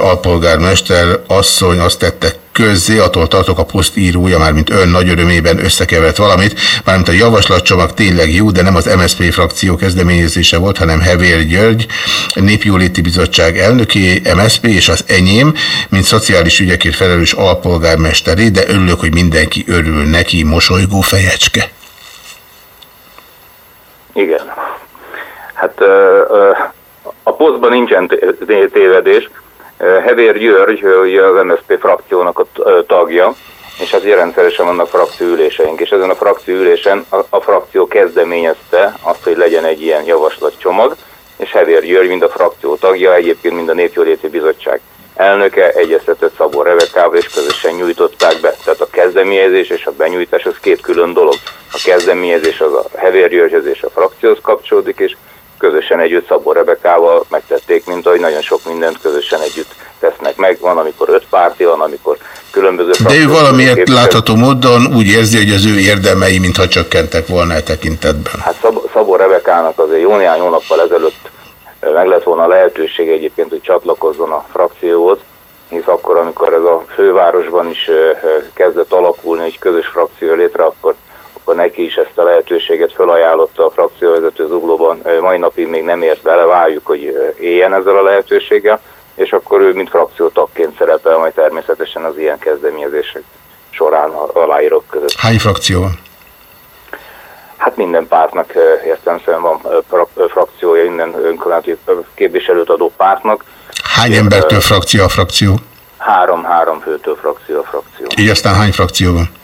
alpolgármester asszony azt tette közzé, attól tartok a poszt írója, már mint ön nagy örömében összekevert valamit, mármint a javaslatcsomag tényleg jó, de nem az MSZP frakció kezdeményezése volt, hanem Hevér György, Népjóléti Bizottság elnöké, MSZP és az enyém, mint szociális ügyekért felelős alpolgármesteré, de örülök, hogy mindenki örül neki, mosolygó fejecske. Igen. Hát ö, ö, a posztban nincsen té- té- tévedés. Ö, Hevér György, ugye az MSZP frakciónak a ö, tagja, és azért rendszeresen vannak frakcióüléseink, és ezen a frakcióülésen a, a frakció kezdeményezte azt, hogy legyen egy ilyen javaslatcsomag, és Hevér György, mind a frakció tagja, egyébként mind a Népjóléti Bizottság elnöke egyeztetett Szabó Rebekával, és közösen nyújtották be. Tehát a kezdeményezés és a benyújtás az két külön dolog. A kezdeményezés az a Hevér Györgyhez és a frakcióhoz kapcsolódik, és közösen együtt Szabó Rebekával megtették, mint ahogy nagyon sok mindent közösen együtt tesznek meg. Van, amikor öt párti, van, amikor különböző De ő valamiért látható módon úgy érzi, hogy az ő érdemei mintha csökkentek volna e tekintetben. Hát Szab Szabó Rebekának azért jó néhány hónappal ezelőtt meg lett volna a lehetőség egyébként, hogy csatlakozzon a frakcióhoz, hisz akkor, amikor ez a fővárosban is kezdett alakulni egy közös frakció létre, akkor, akkor neki is ezt a lehetőséget felajánlotta a frakcióvezető zuglóban. Mai napig még nem ért bele, várjuk, hogy éljen ezzel a lehetőséggel, és akkor ő mint frakciótagként szerepel majd természetesen az ilyen kezdeményezések során aláírók között. Hány frakció van? Hát minden pártnak értelmszerűen van frakciója, minden önkormányzati képviselőt adó pártnak. Hány embertől frakció a frakció? Három, három főtől frakció a frakció. Így aztán hány frakció van?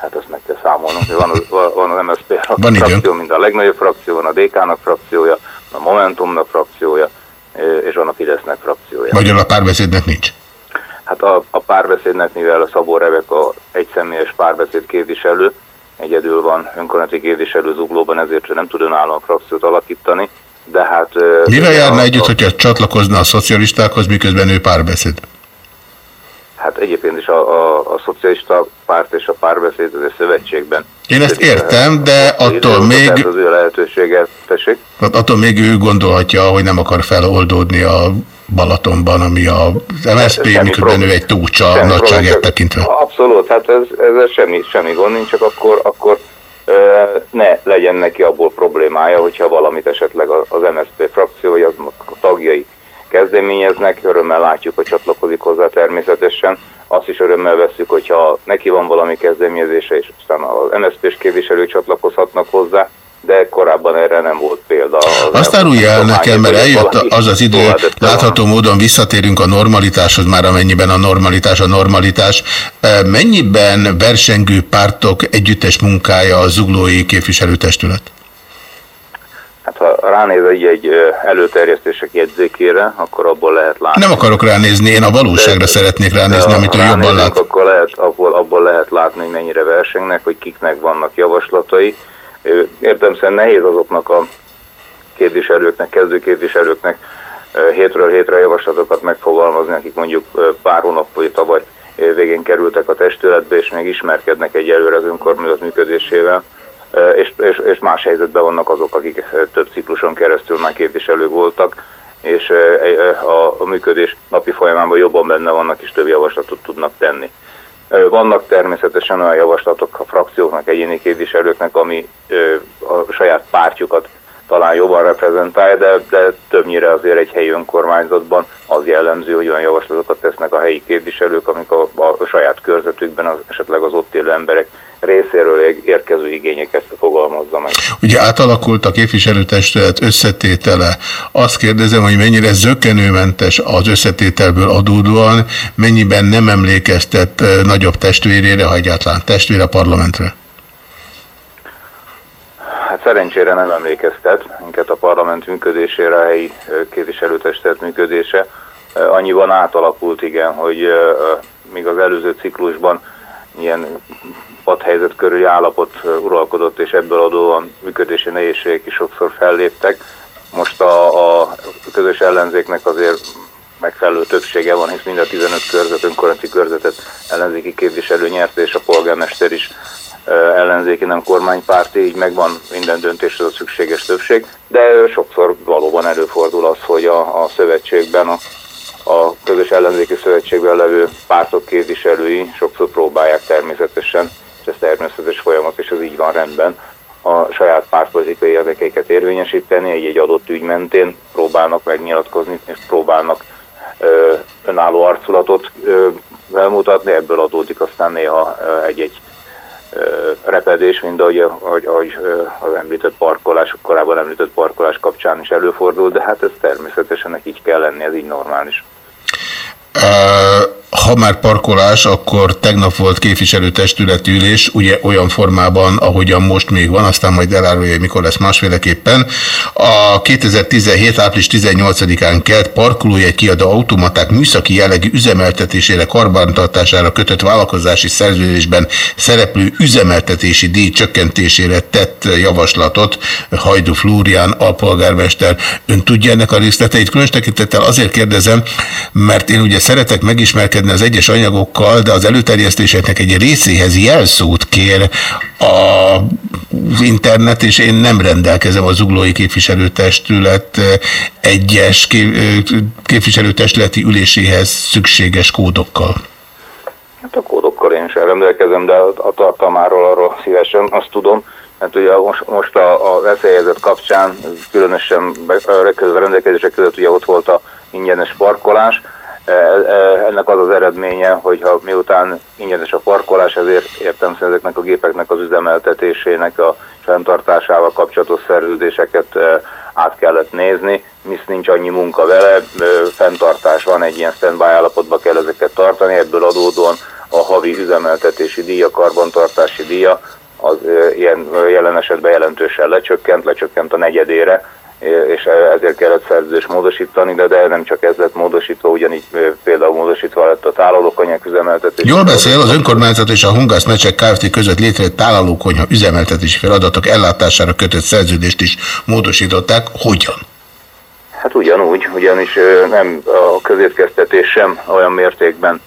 Hát azt meg kell számolnunk, hogy van, az, van az MSZP van frakció, mint a legnagyobb frakció, van a DK-nak frakciója, a Momentumnak frakciója, és van a Fidesznek frakciója. Magyar a párbeszédnek nincs? Hát a, a párbeszédnek, mivel a Szabó Rebeka egyszemélyes párbeszéd képviselő, egyedül van önkormányzati képviselő zuglóban, ezért nem tud önállóan frakciót alakítani, de hát... Mivel járna együtt, hogyha csatlakozna a szocialistákhoz, miközben ő párbeszéd? Hát egyébként is a, a, a szocialista párt és a párbeszéd az szövetségben. Én ezt értem, de attól még... Az ő lehetőséget, tessék? Attól még ő gondolhatja, hogy nem akar feloldódni a Balatonban, ami az MSZP, miközben ő egy túlcsa nagyságért tekintve. Abszolút, hát ez, ez semmi, semmi gond nincs, csak akkor, akkor ne legyen neki abból problémája, hogyha valamit esetleg az MSZP frakciója, az a tagjai kezdeményeznek, örömmel látjuk, hogy csatlakozik hozzá természetesen. Azt is örömmel veszük, hogyha neki van valami kezdeményezése, és aztán az MSZP-s képviselők csatlakozhatnak hozzá, de korábban erre nem volt példa. Azt árulja el nekem, mert eljött az az idő, látható módon visszatérünk a normalitáshoz, már amennyiben a normalitás a normalitás. Mennyiben versengő pártok együttes munkája a zuglói képviselőtestület? Hát ha ránéz egy, egy előterjesztések jegyzékére, akkor abból lehet látni. Nem akarok ránézni, én a valóságra de, szeretnék ránézni, amit ő jobban lát. Akkor lehet, abból, abból lehet látni, hogy mennyire versengnek, hogy kiknek vannak javaslatai. Értemszerűen nehéz azoknak a képviselőknek, kezdő képviselőknek hétről hétre javaslatokat megfogalmazni, akik mondjuk pár hónap vagy tavaly végén kerültek a testületbe, és még ismerkednek egyelőre az önkormányzat működésével és, és, és más helyzetben vannak azok, akik több cikluson keresztül már képviselők voltak, és a, a működés napi folyamában jobban benne vannak, és több javaslatot tudnak tenni. Vannak természetesen olyan javaslatok a frakcióknak, egyéni képviselőknek, ami a saját pártjukat talán jobban reprezentálja, de, de többnyire azért egy helyi önkormányzatban az jellemző, hogy olyan javaslatokat tesznek a helyi képviselők, amik a, a saját körzetükben az, esetleg az ott élő emberek részéről érkező igényeket fogalmazza meg. Ugye átalakult a képviselőtestület összetétele. Azt kérdezem, hogy mennyire zökenőmentes az összetételből adódóan, mennyiben nem emlékeztet nagyobb testvérére, ha egyáltalán testvére parlamentre? Hát szerencsére nem emlékeztet minket a parlament működésére, a helyi képviselőtestet működése. Annyiban átalakult, igen, hogy még az előző ciklusban ilyen padhelyzet körüli állapot uralkodott, és ebből adóan működési nehézségek is sokszor felléptek. Most a, a közös ellenzéknek azért megfelelő többsége van, hisz mind a 15 körzet, önkormányzati körzetet ellenzéki képviselő nyerte, és a polgármester is ellenzéki, nem kormánypárti, így megvan minden döntéshez a szükséges többség, de sokszor valóban előfordul az, hogy a, a szövetségben, a, a közös ellenzéki szövetségben levő pártok képviselői sokszor próbálják természetesen, és ez természetes folyamat, és ez így van rendben, a saját pártpolitikai érdekeiket érvényesíteni, egy-egy adott ügy mentén próbálnak megnyilatkozni, és próbálnak ö, önálló arculatot ö, elmutatni, ebből adódik aztán néha egy-egy repedés, mint ahogy, ahogy, ahogy az említett parkolás, korábban említett parkolás kapcsán is előfordul, de hát ez természetesen így kell lenni, ez így normális. Ha már parkolás, akkor tegnap volt képviselőtestületi ülés, ugye olyan formában, ahogyan most még van, aztán majd elárulja, mikor lesz másféleképpen. A 2017. április 18-án kelt parkolójegy kiadó automaták műszaki jellegű üzemeltetésére, karbantartására kötött vállalkozási szerződésben szereplő üzemeltetési díj csökkentésére tett javaslatot Hajdu Flórián alpolgármester. Ön tudja ennek a részleteit? Különös tekintettel azért kérdezem, mert én ugye szeretek megismerkedni az egyes anyagokkal, de az előterjesztéseknek egy részéhez jelszót kér az internet, és én nem rendelkezem a zuglói képviselőtestület egyes képviselőtestületi üléséhez szükséges kódokkal. Hát a kódokkal én sem rendelkezem, de a tartalmáról arról szívesen azt tudom. Hát ugye most, most a, a veszélyezet kapcsán, különösen a rendelkezések között ugye ott volt a ingyenes parkolás, ennek az az eredménye, hogy ha miután ingyenes a parkolás, ezért értem ezeknek a gépeknek az üzemeltetésének a fenntartásával kapcsolatos szerződéseket e, át kellett nézni, misz nincs annyi munka vele, fenntartás van, egy ilyen standby állapotba kell ezeket tartani, ebből adódóan a havi üzemeltetési díja, karbantartási díja, az ilyen jelen esetben jelentősen lecsökkent, lecsökkent a negyedére, és ezért kellett szerződés módosítani, de, de nem csak ez lett módosítva, ugyanígy például módosítva lett a tálalókonyhák üzemeltetés. Jól beszél, az önkormányzat és a Hungász Mecsek Kft. között létrejött tálalókonyha üzemeltetési feladatok ellátására kötött szerződést is módosították. Hogyan? Hát ugyanúgy, ugyanis nem a közétkeztetés sem olyan mértékben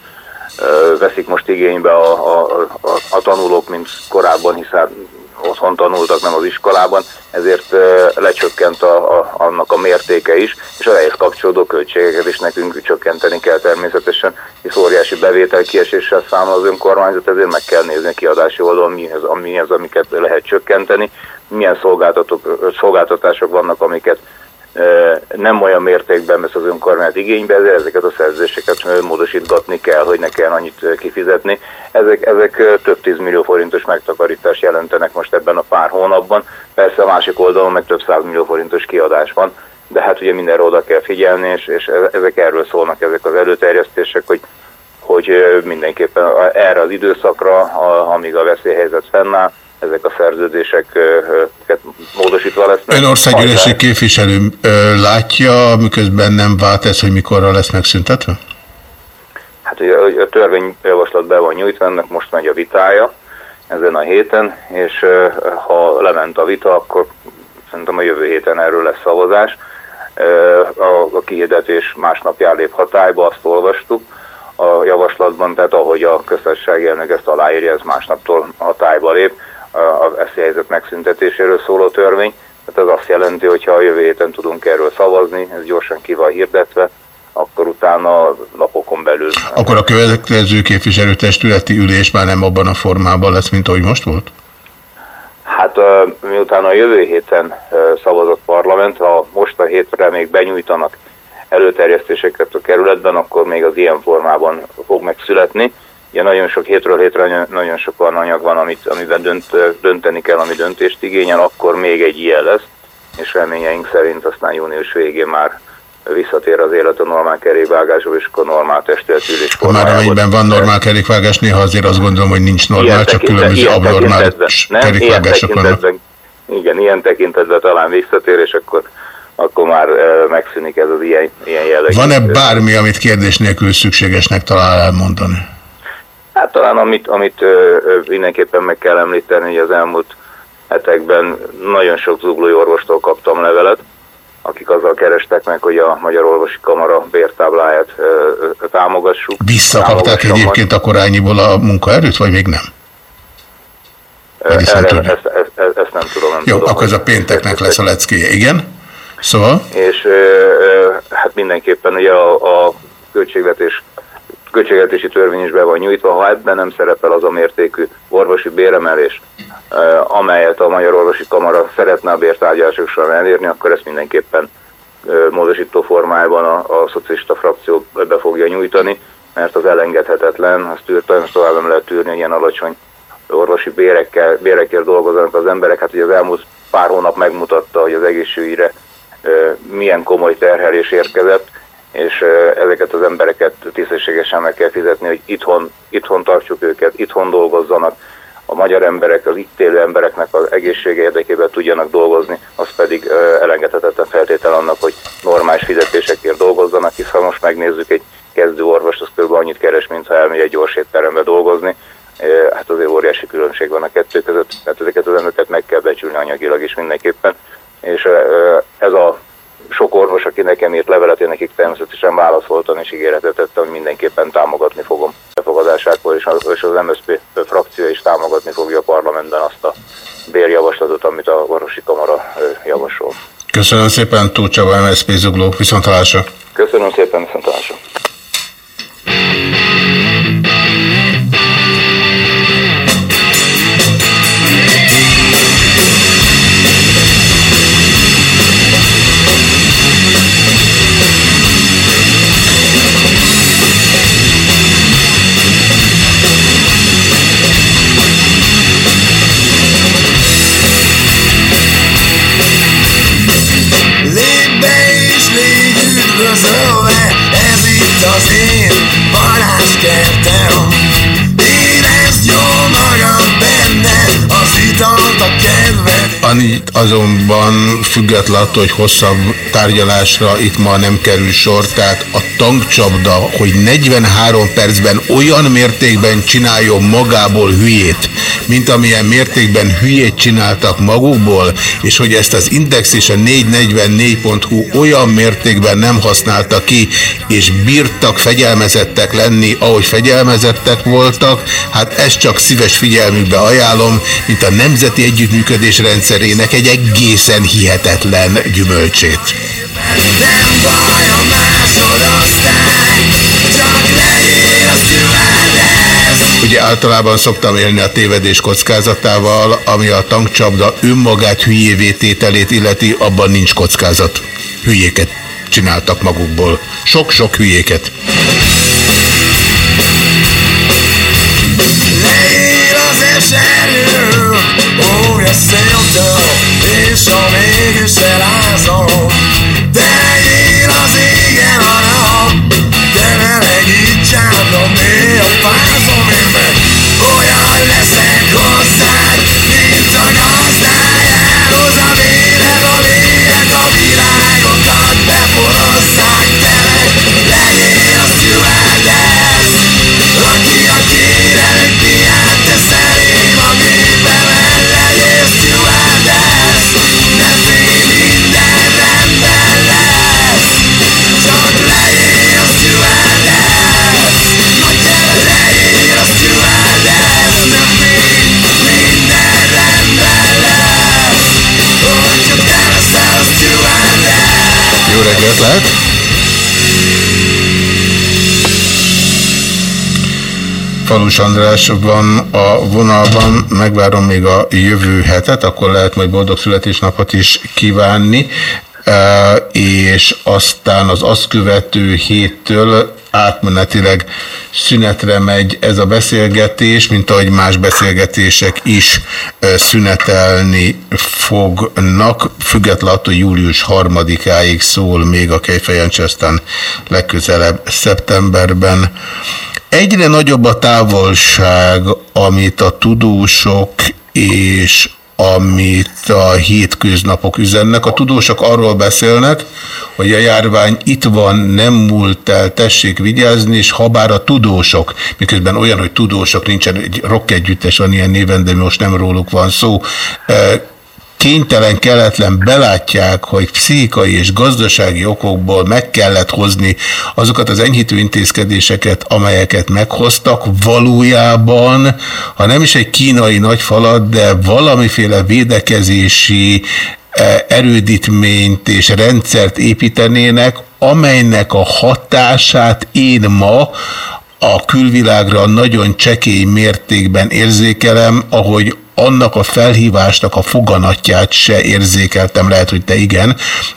veszik most igénybe a, a, a, a tanulók, mint korábban, hiszen otthon tanultak, nem az iskolában, ezért lecsökkent a, a, annak a mértéke is, és a ehhez kapcsolódó költségeket is nekünk csökkenteni kell természetesen, hisz óriási bevétel kieséssel számol az önkormányzat, ezért meg kell nézni a kiadási oldalon, mihez, mihez, amiket lehet csökkenteni, milyen szolgáltatások vannak, amiket nem olyan mértékben vesz az önkormányzat igénybe, de ezeket a szerződéseket módosítgatni kell, hogy ne kell annyit kifizetni. Ezek, ezek több tízmillió forintos megtakarítást jelentenek most ebben a pár hónapban. Persze a másik oldalon meg több százmillió forintos kiadás van, de hát ugye mindenre oda kell figyelni, és, és ezek erről szólnak, ezek az előterjesztések, hogy hogy mindenképpen erre az időszakra, amíg a veszélyhelyzet fennáll, ezek a szerződések módosítva lesznek. Ön országgyűlési képviselő látja, miközben nem vált ez, hogy mikorra lesz megszüntetve? Hát ugye a törvényjavaslat be van nyújtva, ennek most megy a vitája ezen a héten, és ha lement a vita, akkor szerintem a jövő héten erről lesz szavazás. A, a kihirdetés másnapján lép hatályba, azt olvastuk a javaslatban, tehát ahogy a köztársasági elnök ezt aláírja, ez másnaptól hatályba lép a veszélyhelyzet megszüntetéséről szóló törvény. Tehát ez azt jelenti, hogy ha a jövő héten tudunk erről szavazni, ez gyorsan ki van hirdetve, akkor utána napokon belül. Akkor a következő képviselőtestületi ülés már nem abban a formában lesz, mint ahogy most volt? Hát miután a jövő héten szavazott parlament, ha most a hétre még benyújtanak előterjesztéseket a kerületben, akkor még az ilyen formában fog megszületni. Ugye nagyon sok hétről hétre nagyon sok olyan anyag van, amit, amiben dönt, dönteni kell, ami döntést igényel, akkor még egy ilyen lesz, és reményeink szerint aztán június végén már visszatér az élet a normál kerékvágásba, és akkor normál testületülés formájában. Már amelyben van normál kerékvágás, néha azért azt gondolom, hogy nincs normál, ilyen csak különböző abnormál kerékvágások vannak. Igen, ilyen tekintetben talán visszatér, és akkor akkor már megszűnik ez az ilyen, ilyen jellegű. Van-e bármi, amit kérdés nélkül szükségesnek talál elmondani? Hát talán amit, amit ö, ö, mindenképpen meg kell említeni, hogy az elmúlt hetekben nagyon sok zuglói orvostól kaptam levelet, akik azzal kerestek meg, hogy a Magyar Orvosi Kamara bértábláját ö, ö, támogassuk. Visszakapták egyébként a korányiból a munkaerőt, vagy még nem? Ezt, ezt, ezt, ezt, ezt nem tudom. Nem Jó, tudom, akkor ez a pénteknek lesz a leckéje, igen? Szóval? És ö, ö, hát mindenképpen ugye a, a költségvetés költségvetési törvény is be van nyújtva, ha ebben nem szerepel az a mértékű orvosi béremelés, amelyet a Magyar Orvosi Kamara szeretne a bértárgyalások során elérni, akkor ezt mindenképpen módosító formájában a, a szocialista frakció be fogja nyújtani, mert az elengedhetetlen, azt tűrtem, tovább nem lehet tűrni, hogy ilyen alacsony orvosi bérekkel, bérekért dolgoznak az emberek. Hát ugye az elmúlt pár hónap megmutatta, hogy az egészségügyre milyen komoly terhelés érkezett, és ezeket az embereket tisztességesen meg kell fizetni, hogy itthon, itthon tartsuk őket, itthon dolgozzanak, a magyar emberek, az itt élő embereknek az egészsége érdekében tudjanak dolgozni, az pedig elengedhetetlen feltétel annak, hogy normális fizetésekért dolgozzanak, hiszen most megnézzük, egy kezdő orvos az kb. annyit keres, mintha elmegy egy gyors étterembe dolgozni, hát azért óriási különbség van a kettő között, tehát ezeket az embereket meg kell becsülni anyagilag is mindenképpen, és ez a sok orvos, aki nekem írt levelet, én nekik természetesen válaszoltam és ígéretet tettem, hogy mindenképpen támogatni fogom befogadásától, és az, és az MSZP frakció is támogatni fogja a parlamentben azt a bérjavaslatot, amit a orvosi kamara javasol. Köszönöm szépen, Tóth Csaba, MSZP Zugló, viszontalásra. Köszönöm szépen, viszontalásra. Azonban függetlenül attól, hogy hosszabb tárgyalásra itt ma nem kerül sor, tehát a tankcsapda, hogy 43 percben olyan mértékben csináljon magából hülyét, mint amilyen mértékben hülyét csináltak magukból, és hogy ezt az Index és a 444.hu olyan mértékben nem használta ki, és bírtak fegyelmezettek lenni, ahogy fegyelmezettek voltak, hát ezt csak szíves figyelmükbe ajánlom, mint a Nemzeti Együttműködés rendszerének egy egészen hihetetlen gyümölcsét. Nem baj a másodosztály, Ugye általában szoktam élni a tévedés kockázatával, ami a tankcsapda önmagát hülyévé tételét illeti, abban nincs kockázat. Hülyéket csináltak magukból. Sok-sok hülyéket. Leél az eserő, ó, és a mégis elázom, de él az égen a nap, de melegítsál, mi a fázom, olyan lehet! Falus András van a vonalban, megvárom még a jövő hetet, akkor lehet majd boldog születésnapot is kívánni, és aztán az azt követő héttől átmenetileg szünetre megy ez a beszélgetés, mint ahogy más beszélgetések is szünetelni fognak, függetlenül attól július harmadikáig szól még a Kejfejancsi, aztán legközelebb szeptemberben. Egyre nagyobb a távolság, amit a tudósok és amit a hétköznapok üzennek. A tudósok arról beszélnek, hogy a járvány itt van, nem múlt el, tessék vigyázni, és habár a tudósok, miközben olyan, hogy tudósok nincsen, egy rock együttes van ilyen néven, de most nem róluk van szó, kénytelen, keletlen belátják, hogy pszichikai és gazdasági okokból meg kellett hozni azokat az enyhítő intézkedéseket, amelyeket meghoztak, valójában, ha nem is egy kínai nagyfalat, de valamiféle védekezési erődítményt és rendszert építenének, amelynek a hatását én ma a külvilágra nagyon csekély mértékben érzékelem, ahogy annak a felhívásnak a foganatját se érzékeltem, lehet, hogy te igen,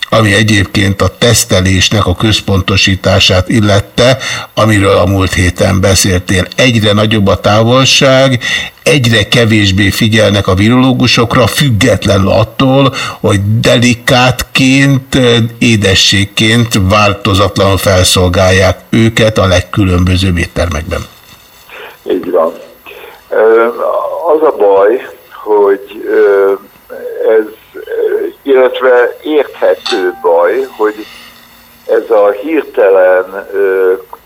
ami egyébként a tesztelésnek a központosítását illette, amiről a múlt héten beszéltél. Egyre nagyobb a távolság, egyre kevésbé figyelnek a virológusokra, függetlenül attól, hogy delikátként, édességként változatlanul felszolgálják őket a legkülönbözőbb éttermekben. Így van. Az a baj, hogy ez, illetve érthető baj, hogy ez a hirtelen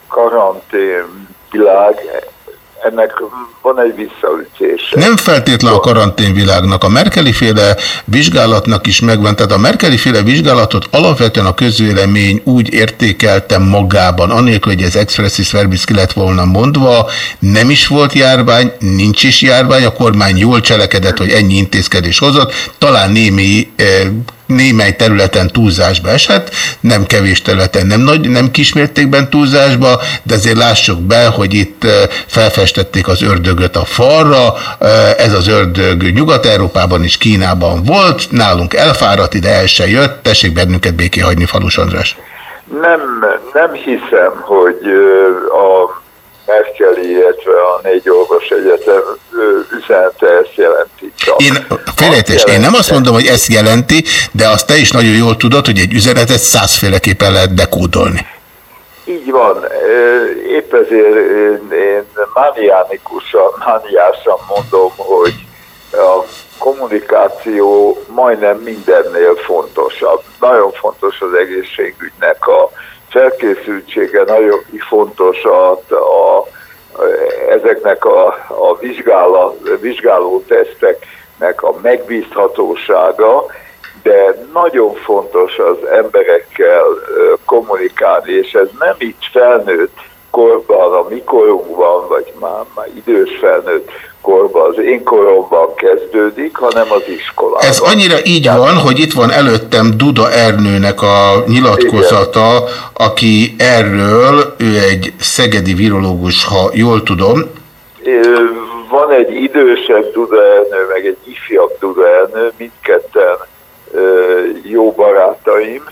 karantén világ ennek van egy visszaütés. Nem feltétlen a karanténvilágnak, a Merkeli féle vizsgálatnak is megvan, tehát a Merkeli féle vizsgálatot alapvetően a közvélemény úgy értékelte magában, anélkül, hogy ez expressis verbis ki lett volna mondva, nem is volt járvány, nincs is járvány, a kormány jól cselekedett, hogy ennyi intézkedés hozott, talán némi eh, némely területen túlzásba esett, nem kevés területen, nem, nagy, nem kismértékben túlzásba, de azért lássuk be, hogy itt felfestették az ördögöt a falra, ez az ördög Nyugat-Európában is, Kínában volt, nálunk elfáradt, ide el se jött, tessék bennünket béké hagyni, Falus András. Nem, nem hiszem, hogy a Merkeli, illetve a négy orvos egyetem üzenete ezt jelenti. Csak. Én, félrejtés, én nem azt mondom, hogy ezt jelenti, de azt te is nagyon jól tudod, hogy egy üzenetet százféleképpen lehet dekódolni. Így van. Épp ezért én, én mániánikusan, mániásan mondom, hogy a kommunikáció majdnem mindennél fontosabb. Nagyon fontos az egészségügynek a felkészültsége nagyon fontos a, a, ezeknek a, a vizsgála, vizsgáló teszteknek a megbízhatósága, de nagyon fontos az emberekkel kommunikálni, és ez nem így felnőtt korban, a mikorunkban, vagy már, már idős felnőtt korban, az én koromban kezdődik, hanem az iskolában. Ez annyira így van, hogy itt van előttem Duda Ernőnek a nyilatkozata, Igen. aki erről, ő egy szegedi virológus, ha jól tudom. Van egy idősebb Duda Ernő, meg egy ifjabb Duda Ernő, mindketten jó barátaim,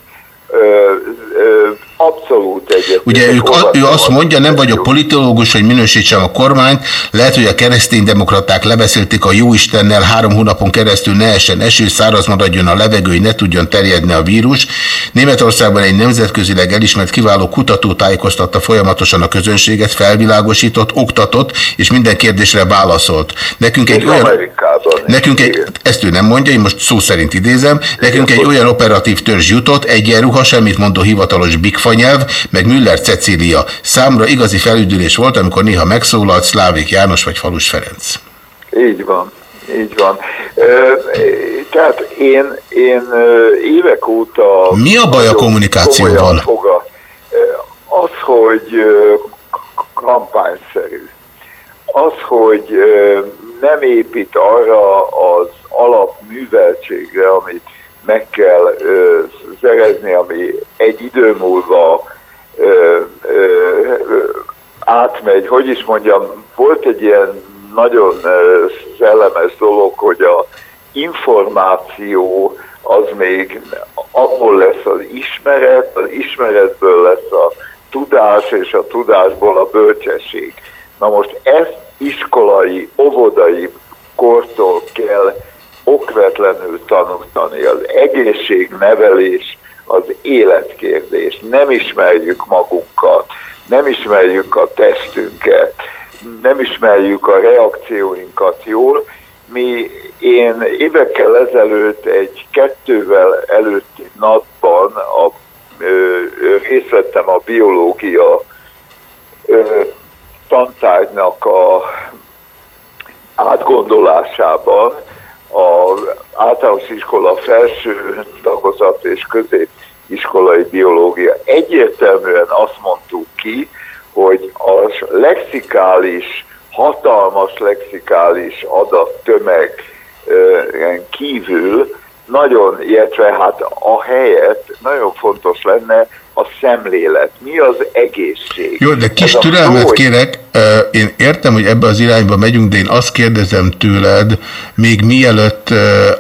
abszolút egyet. Ugye ők, a, ő azt mondja, nem vagyok politológus, hogy minősítsem a kormányt, lehet, hogy a kereszténydemokraták lebeszélték a jóistennel három hónapon keresztül ne essen eső, száraz maradjon a levegő, hogy ne tudjon terjedni a vírus. Németországban egy nemzetközileg elismert kiváló kutató tájékoztatta folyamatosan a közönséget, felvilágosított, oktatott, és minden kérdésre válaszolt. Nekünk egy olyan... Nekünk egy, ezt ő nem mondja, én most szó szerint idézem, nekünk egy olyan operatív törzs jutott, egyenruha, semmit mondó hivatalos bigfanyelv, meg Müller Cecília. Számra igazi felüdülés volt, amikor néha megszólalt Szlávik János vagy Falus Ferenc. Így van. Így van. Tehát én, én évek óta... Mi a baj a kommunikációval? Foga, az, hogy kampányszerű. Az, hogy nem épít arra az alapműveltségre, amit meg kell ö, szerezni, ami egy idő múlva ö, ö, átmegy. Hogy is mondjam, volt egy ilyen nagyon szellemes dolog, hogy a információ az még abból lesz az ismeret, az ismeretből lesz a tudás, és a tudásból a bölcsesség. Na most ezt iskolai, óvodai kortól kell okvetlenül tanulni. Az egészségnevelés az életkérdés. Nem ismerjük magunkat, nem ismerjük a testünket, nem ismerjük a reakcióinkat jól. Mi, én évekkel ezelőtt egy kettővel előtti napban a, ö, részt vettem a biológia ö, tantárgynak a átgondolásában, az általános iskola felső tagozat és középiskolai biológia egyértelműen azt mondtuk ki, hogy a lexikális, hatalmas lexikális adattömeg kívül nagyon, illetve hát a helyet nagyon fontos lenne a szemlélet. Mi az egészség? Jó, de kis Ez türelmet Freud- kérek. Én értem, hogy ebbe az irányba megyünk, de én azt kérdezem tőled, még mielőtt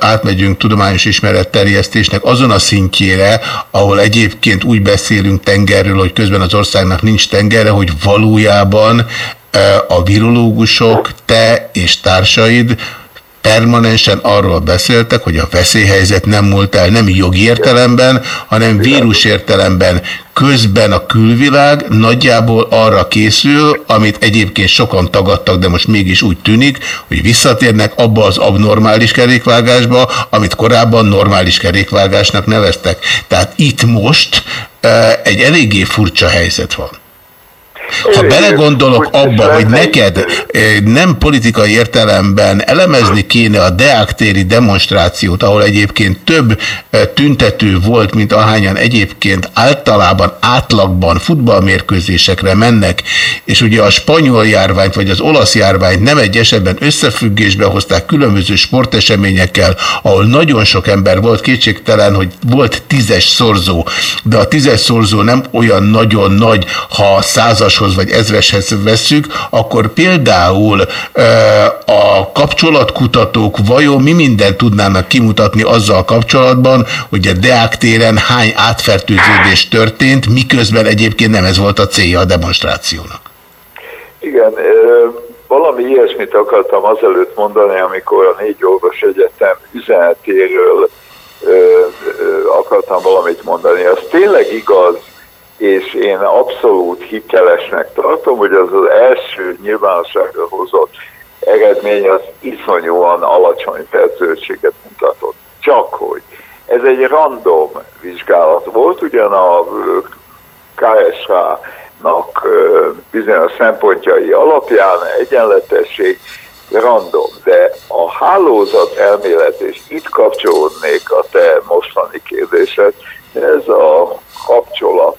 átmegyünk tudományos ismeretterjesztésnek azon a szintjére, ahol egyébként úgy beszélünk tengerről, hogy közben az országnak nincs tengere, hogy valójában a virológusok, te és társaid permanensen arról beszéltek, hogy a veszélyhelyzet nem múlt el nem jogi értelemben, hanem vírus értelemben. Közben a külvilág nagyjából arra készül, amit egyébként sokan tagadtak, de most mégis úgy tűnik, hogy visszatérnek abba az abnormális kerékvágásba, amit korábban normális kerékvágásnak neveztek. Tehát itt most eh, egy eléggé furcsa helyzet van. Ha belegondolok abba, hogy neked eh, nem politikai értelemben elemezni kéne a Deák téri demonstrációt, ahol egyébként több eh, tüntető volt, mint ahányan egyébként általában átlagban futballmérkőzésekre mennek, és ugye a spanyol járványt vagy az olasz járványt nem egy esetben összefüggésbe hozták különböző sporteseményekkel, ahol nagyon sok ember volt, kétségtelen, hogy volt tízes szorzó, de a tízes szorzó nem olyan nagyon nagy, ha százashoz vagy ezreshez vesszük, akkor például a kapcsolatkutatók vajon mi mindent tudnának kimutatni azzal kapcsolatban, hogy a Deák téren hány átfertőződés történt, miközben egyébként nem ez volt a célja a demonstrációnak. Igen, valami ilyesmit akartam azelőtt mondani, amikor a négy orvos egyetem üzenetéről akartam valamit mondani. Az tényleg igaz, és én abszolút hitelesnek tartom, hogy az az első nyilvánosságra hozott eredmény az iszonyúan alacsony fertőzséget mutatott. Csak hogy ez egy random vizsgálat volt, ugyan a KSH-nak bizonyos szempontjai alapján egyenletesség random, de a hálózat elmélet, és itt kapcsolódnék a te mostani kérdésed, ez a kapcsolat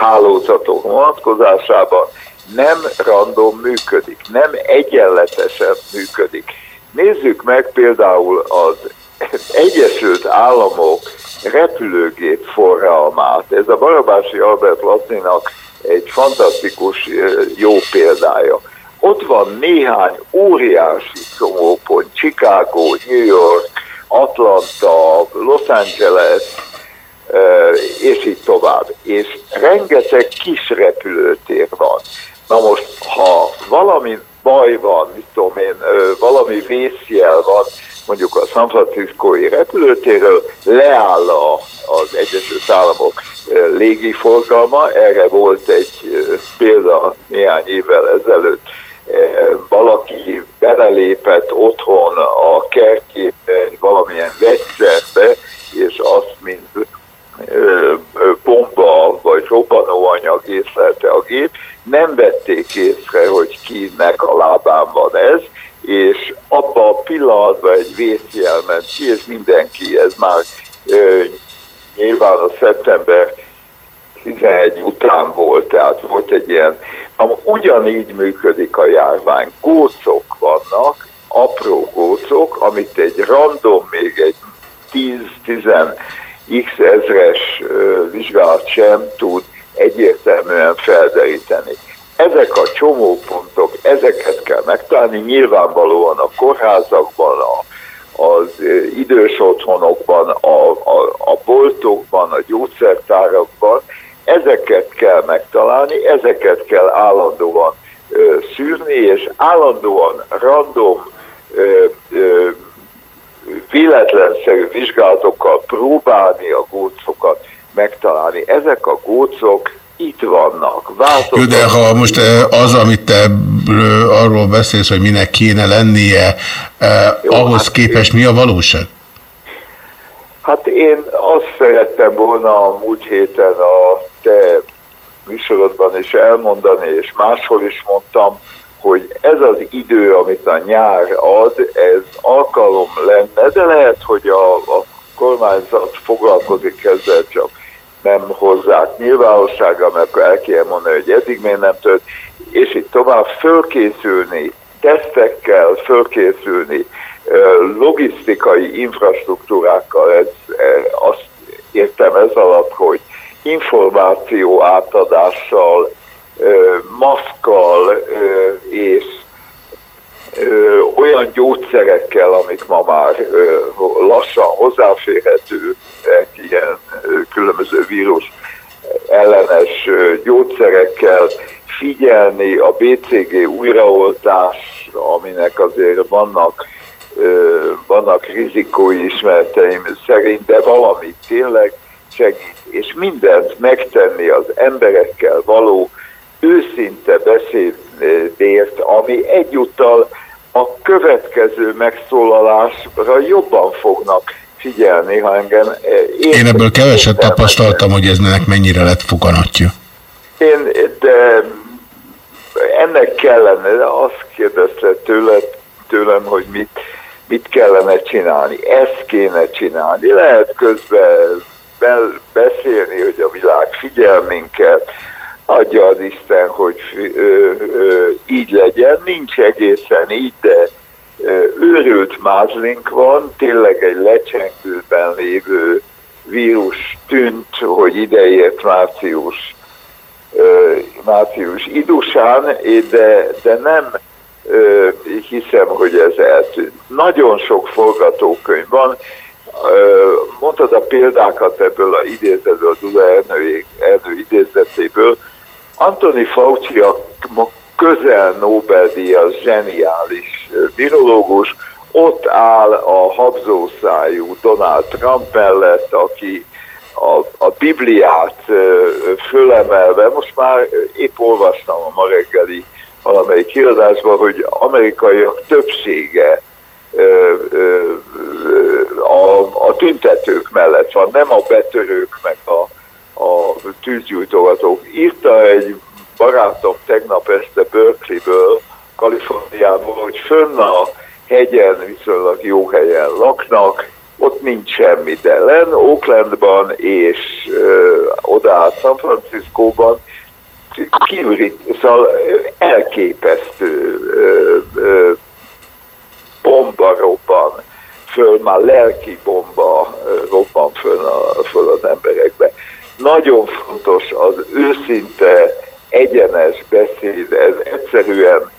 hálózatok vonatkozásában nem random működik, nem egyenletesen működik. Nézzük meg például az Egyesült Államok repülőgép forralmát. Ez a Barabási Albert Lacinak egy fantasztikus jó példája. Ott van néhány óriási csomópont, Chicago, New York, Atlanta, Los Angeles, és így tovább. És rengeteg kis repülőtér van. Na most, ha valami baj van, mit tudom én, valami vészjel van, mondjuk a San Franciscoi repülőtérről, leáll a, az Egyesült Államok légiforgalma, erre volt egy példa néhány évvel ezelőtt, valaki belelépett otthon a kertjébe valamilyen vegyszerbe, és azt, mint bomba vagy robbanóanyag észlelte a gép, nem vették észre, hogy kinek a lábán van ez, és abban a pillanatban egy vészjel ment ki, és mindenki, ez már ö, nyilván a szeptember 11 után volt, tehát volt egy ilyen, ugyanígy működik a járvány. Gócok vannak, apró gócok, amit egy random, még egy 10-10 x ezres vizsgálat sem tud egyértelműen felderíteni. Ezek a csomópontok, ezeket kell megtalálni, nyilvánvalóan a kórházakban, a, az idős otthonokban, a, a, a boltokban, a gyógyszertárakban, ezeket kell megtalálni, ezeket kell állandóan ö, szűrni, és állandóan random ö, ö, véletlenszerű vizsgálatokkal próbálni a gócokat megtalálni. Ezek a gócok itt vannak, változnak. Jó, de ha most eh, az, amit te ö, arról beszélsz, hogy minek kéne lennie, eh, ahhoz képest mi a valóság? Hát én azt szerettem volna a múlt héten a te műsorodban is elmondani, és máshol is mondtam, hogy ez az idő, amit a nyár ad, ez alkalom lenne, de lehet, hogy a, a kormányzat foglalkozik ezzel, csak nem hozzák nyilvánosságra, mert akkor el kell mondani, hogy eddig még nem tört, és itt tovább fölkészülni, tesztekkel fölkészülni, logisztikai infrastruktúrákkal, ez, azt értem ez alatt, hogy információ átadással, maszkkal és olyan gyógyszerekkel, amik ma már lassan hozzáférhetőek, ilyen különböző vírus ellenes gyógyszerekkel, figyelni a BCG újraoltás, aminek azért vannak, vannak rizikói ismereteim szerint, de valami tényleg segít, és mindent megtenni az emberekkel való őszinte beszédért, ami egyúttal a következő megszólalásra jobban fognak figyelni, ha engem... Én, én ebből keveset tapasztaltam, hogy ez ennek mennyire lett foganatja. Én, de ennek kellene, azt kérdezte tőle, tőlem, hogy mit, mit kellene csinálni. Ezt kéne csinálni. Lehet közben beszélni, hogy a világ figyel minket, adja az Isten, hogy ö, ö, így legyen. Nincs egészen így, de ö, őrült mázlink van, tényleg egy lecsengőben lévő vírus tűnt, hogy ideért március, ö, március idusán, de, de nem ö, hiszem, hogy ez eltűnt. Nagyon sok forgatókönyv van, mondtad a példákat ebből a idézetből, a Dula Ernő, Ernő idézetéből, Anthony Fauci a közel Nobel-díjas zseniális virológus, ott áll a habzószájú Donald Trump mellett, aki a, a Bibliát fölemelve, most már épp olvastam a ma reggeli valamelyik kiadásban, hogy amerikaiak többsége a, a tüntetők mellett van, nem a betörők meg a a tűzgyújtogatók. Írta egy barátom tegnap este Berkeley-ből, Kaliforniából, hogy fönn a hegyen viszonylag jó helyen laknak, ott nincs semmi, de len Oaklandban és ö, oda San Franciscóban kiürit, szóval elképesztő ö, ö, bomba robban föl, már lelki bomba robban föl, a, föl az emberekbe nagyon fontos az őszinte, egyenes beszéd, ez egyszerűen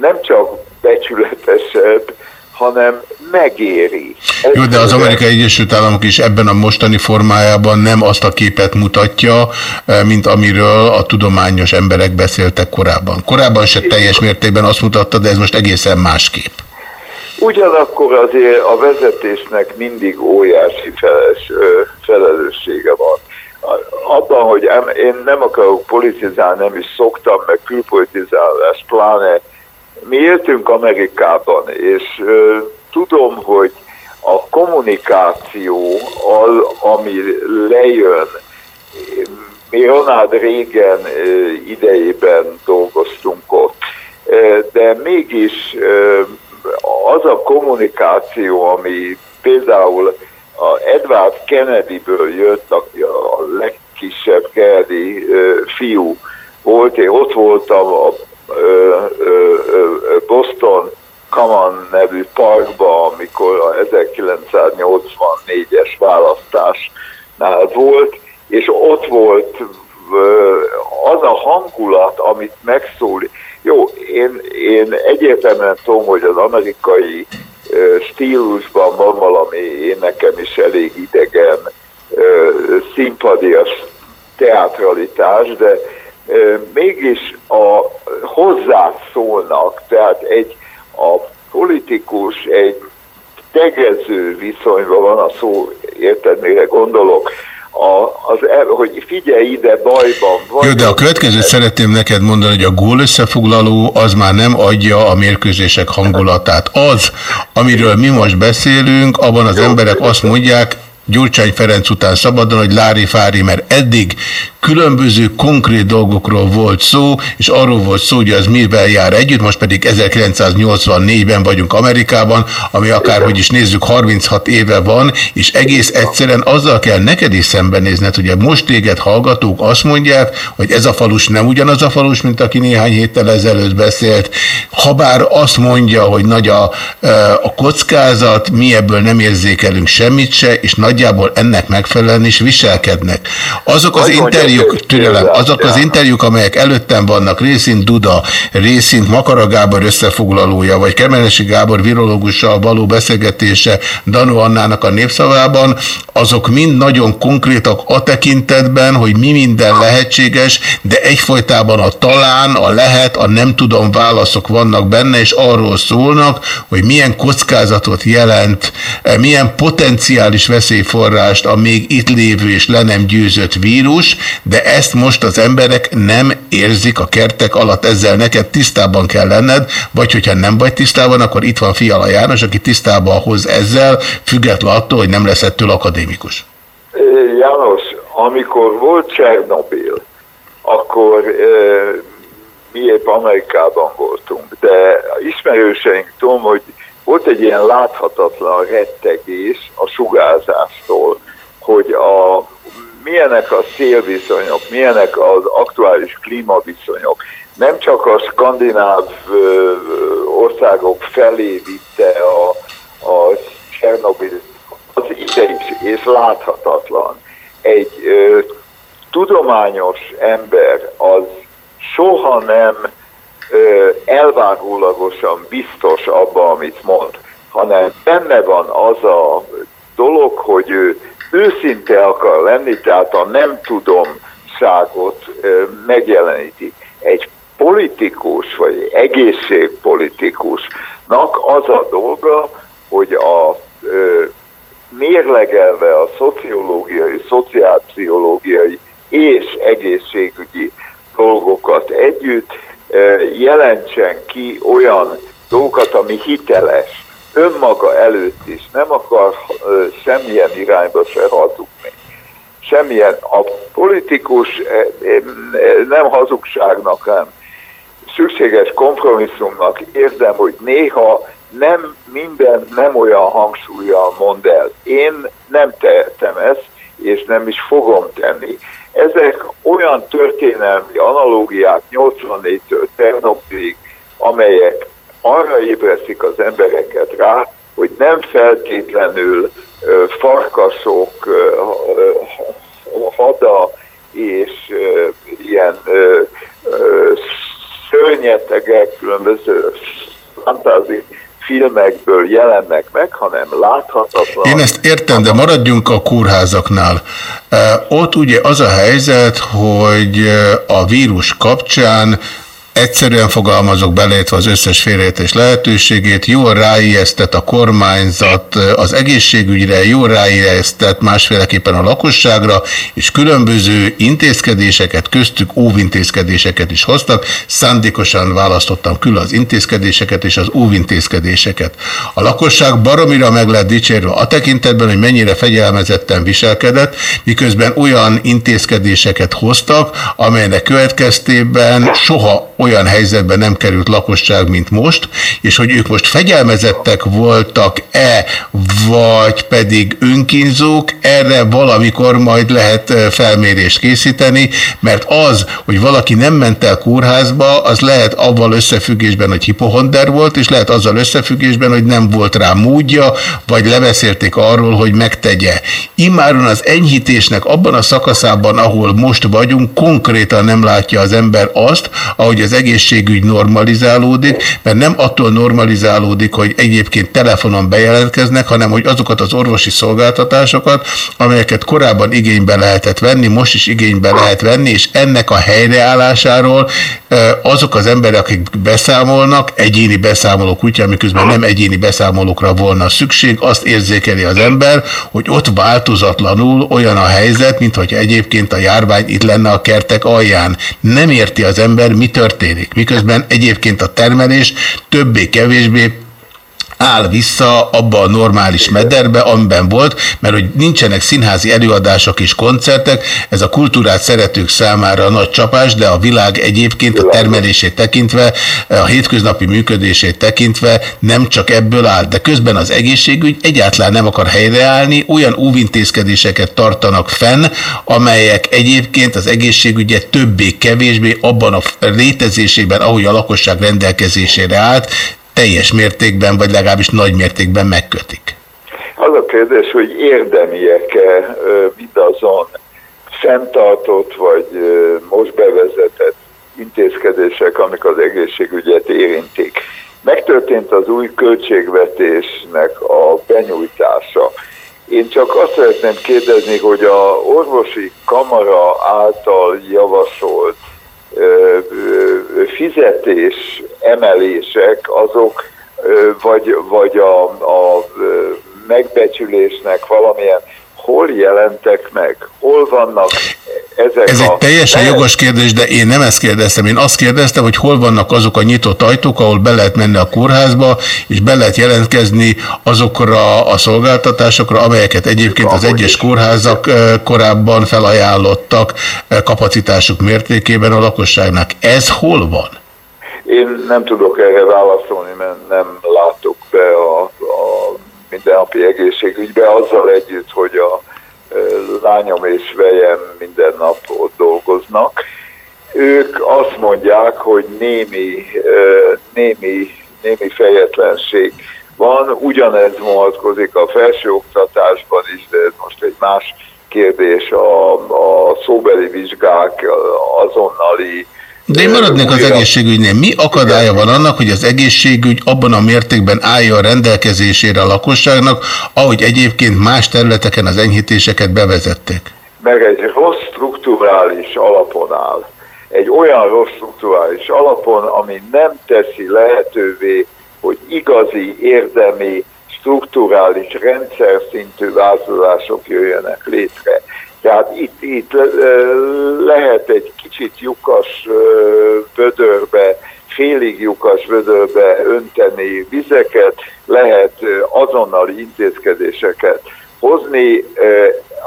nem csak becsületesebb, hanem megéri. Ez Jó, de az Amerikai Egyesült Államok is ebben a mostani formájában nem azt a képet mutatja, eh, mint amiről a tudományos emberek beszéltek korábban. Korábban se teljes mértékben azt mutatta, de ez most egészen más kép. Ugyanakkor azért a vezetésnek mindig óriási feles, felelőssége van abban, hogy én nem akarok politizálni, nem is szoktam, meg külpolitizálás, pláne mi éltünk Amerikában, és tudom, hogy a kommunikáció, az, ami lejön, mi Ronald Reagan idejében dolgoztunk ott, de mégis az a kommunikáció, ami például a Edward Kennedy-ből jött, aki a legkisebb Kennedy fiú volt, én ott voltam a Boston Common nevű parkban, amikor a 1984-es választásnál volt, és ott volt az a hangulat, amit megszól. Jó, én, én egyértelműen tudom, hogy az amerikai stílusban van valami, én nekem is elég idegen színpadias teatralitás, de mégis a hozzászólnak, tehát egy a politikus egy tegező viszonyban van a szó, érted, mire gondolok, a, az, hogy figyelj ide, bajban vagy. Jó, de a következőt szeretném neked mondani, hogy a gól összefoglaló az már nem adja a mérkőzések hangulatát. Az, amiről mi most beszélünk, abban az Jó, emberek azt mondják, Gyurcsány Ferenc után szabadon, hogy Lári Fári, mert eddig különböző konkrét dolgokról volt szó, és arról volt szó, hogy az mivel jár együtt, most pedig 1984-ben vagyunk Amerikában, ami akárhogy is nézzük, 36 éve van, és egész egyszerűen azzal kell neked is szembenézned, hogy a most téged hallgatók azt mondják, hogy ez a falus nem ugyanaz a falus, mint aki néhány héttel ezelőtt beszélt, habár azt mondja, hogy nagy a, a kockázat, mi ebből nem érzékelünk semmit se, és nagyjából ennek megfelelően is viselkednek. Azok az interjúk, türelem, azok az interjúk, amelyek előttem vannak, részint Duda, részint Makara Gábor összefoglalója, vagy Kemenesi Gábor virológussal való beszélgetése Danu Annának a népszavában, azok mind nagyon konkrétak a tekintetben, hogy mi minden lehetséges, de egyfolytában a talán, a lehet, a nem tudom válaszok vannak benne, és arról szólnak, hogy milyen kockázatot jelent, milyen potenciális veszélyforrást a még itt lévő és le nem győzött vírus, de ezt most az emberek nem érzik a kertek alatt, ezzel neked tisztában kell lenned, vagy hogyha nem vagy tisztában, akkor itt van Fiala János, aki tisztában hoz ezzel, független attól, hogy nem lesz ettől akadémikus. János, amikor volt Csernobil, akkor e, mi épp Amerikában voltunk, de ismerőseink tudom, hogy volt egy ilyen láthatatlan rettegés a sugárzástól, hogy a milyenek a szélviszonyok, milyenek az aktuális klímaviszonyok. Nem csak a skandináv országok felé vitte a, a Csernobyl, az ide is, és láthatatlan. Egy ö, tudományos ember az soha nem ö, elvágólagosan biztos abba, amit mond, hanem benne van az a dolog, hogy ő őszinte akar lenni, tehát a nem tudomságot megjeleníti. Egy politikus, vagy egészségpolitikusnak az a dolga, hogy a ö, mérlegelve a szociológiai, szociálpszichológiai és egészségügyi dolgokat együtt jelentsen ki olyan dolgokat, ami hiteles önmaga előtt is nem akar ö, semmilyen irányba se hazudni. Semmilyen. A politikus nem hazugságnak, hanem szükséges kompromisszumnak érzem, hogy néha nem minden nem olyan hangsúlyjal mond el. Én nem tehetem ezt, és nem is fogom tenni. Ezek olyan történelmi analógiák 84-től Ternopilig, amelyek arra ébreszik az embereket rá, hogy nem feltétlenül farkasok, hada és ilyen szörnyetegek, különböző fantázi filmekből jelennek meg, hanem láthatatlan. Én ezt értem, de maradjunk a kórházaknál. Ott ugye az a helyzet, hogy a vírus kapcsán Egyszerűen fogalmazok beleértve az összes félreértés lehetőségét, jól ráijesztett a kormányzat az egészségügyre, jól ráijesztett másféleképpen a lakosságra, és különböző intézkedéseket, köztük óvintézkedéseket is hoztak. Szándékosan választottam külön az intézkedéseket és az óvintézkedéseket. A lakosság baromira meg lehet dicsérve a tekintetben, hogy mennyire fegyelmezetten viselkedett, miközben olyan intézkedéseket hoztak, amelynek következtében soha olyan olyan helyzetben nem került lakosság, mint most, és hogy ők most fegyelmezettek voltak-e, vagy pedig önkínzók, erre valamikor majd lehet felmérést készíteni, mert az, hogy valaki nem ment el kórházba, az lehet avval összefüggésben, hogy hipohonder volt, és lehet azzal összefüggésben, hogy nem volt rá módja, vagy lebeszélték arról, hogy megtegye. Imáron az enyhítésnek abban a szakaszában, ahol most vagyunk, konkrétan nem látja az ember azt, ahogy az egészségügy normalizálódik, mert nem attól normalizálódik, hogy egyébként telefonon bejelentkeznek, hanem hogy azokat az orvosi szolgáltatásokat, amelyeket korábban igénybe lehetett venni, most is igénybe lehet venni, és ennek a helyreállásáról azok az emberek, akik beszámolnak, egyéni beszámolók útja, miközben nem egyéni beszámolókra volna szükség, azt érzékeli az ember, hogy ott változatlanul olyan a helyzet, mint hogy egyébként a járvány itt lenne a kertek alján. Nem érti az ember, mi történik történik. Miközben egyébként a termelés többé-kevésbé áll vissza abba a normális mederbe, amiben volt, mert hogy nincsenek színházi előadások és koncertek, ez a kultúrát szeretők számára nagy csapás, de a világ egyébként a termelését tekintve, a hétköznapi működését tekintve nem csak ebből áll, de közben az egészségügy egyáltalán nem akar helyreállni, olyan óvintézkedéseket tartanak fenn, amelyek egyébként az egészségügyet többé-kevésbé abban a létezésében, ahogy a lakosság rendelkezésére állt, teljes mértékben, vagy legalábbis nagy mértékben megkötik. Az a kérdés, hogy érdemiek-e mindazon fenntartott, vagy most bevezetett intézkedések, amik az egészségügyet érintik. Megtörtént az új költségvetésnek a benyújtása. Én csak azt szeretném kérdezni, hogy a orvosi kamara által javasolt fizetés emelések azok vagy, vagy a, a megbecsülésnek valamilyen hol jelentek meg, hol vannak ezek Ez a... egy teljesen jogos kérdés, de én nem ezt kérdeztem. Én azt kérdeztem, hogy hol vannak azok a nyitott ajtók, ahol be lehet menni a kórházba, és be lehet jelentkezni azokra a szolgáltatásokra, amelyeket egyébként az egyes kórházak korábban felajánlottak kapacitásuk mértékében a lakosságnak. Ez hol van? Én nem tudok erre válaszolni, mert nem látok be a mindennapi egészségügybe, azzal együtt, hogy a lányom és vejem minden nap ott dolgoznak. Ők azt mondják, hogy némi, némi, némi fejetlenség van, ugyanez vonatkozik a felsőoktatásban is, de ez most egy más kérdés, a, a szóbeli vizsgák azonnali de én maradnék az egészségügynél. Mi akadálya van annak, hogy az egészségügy abban a mértékben állja a rendelkezésére a lakosságnak, ahogy egyébként más területeken az enyhítéseket bevezették? Meg egy rossz strukturális alapon áll. Egy olyan rossz strukturális alapon, ami nem teszi lehetővé, hogy igazi, érdemi, strukturális, rendszer szintű változások jöjjenek létre. Tehát itt, itt lehet egy kicsit lyukas vödörbe, félig lyukas vödörbe önteni vizeket, lehet azonnali intézkedéseket hozni.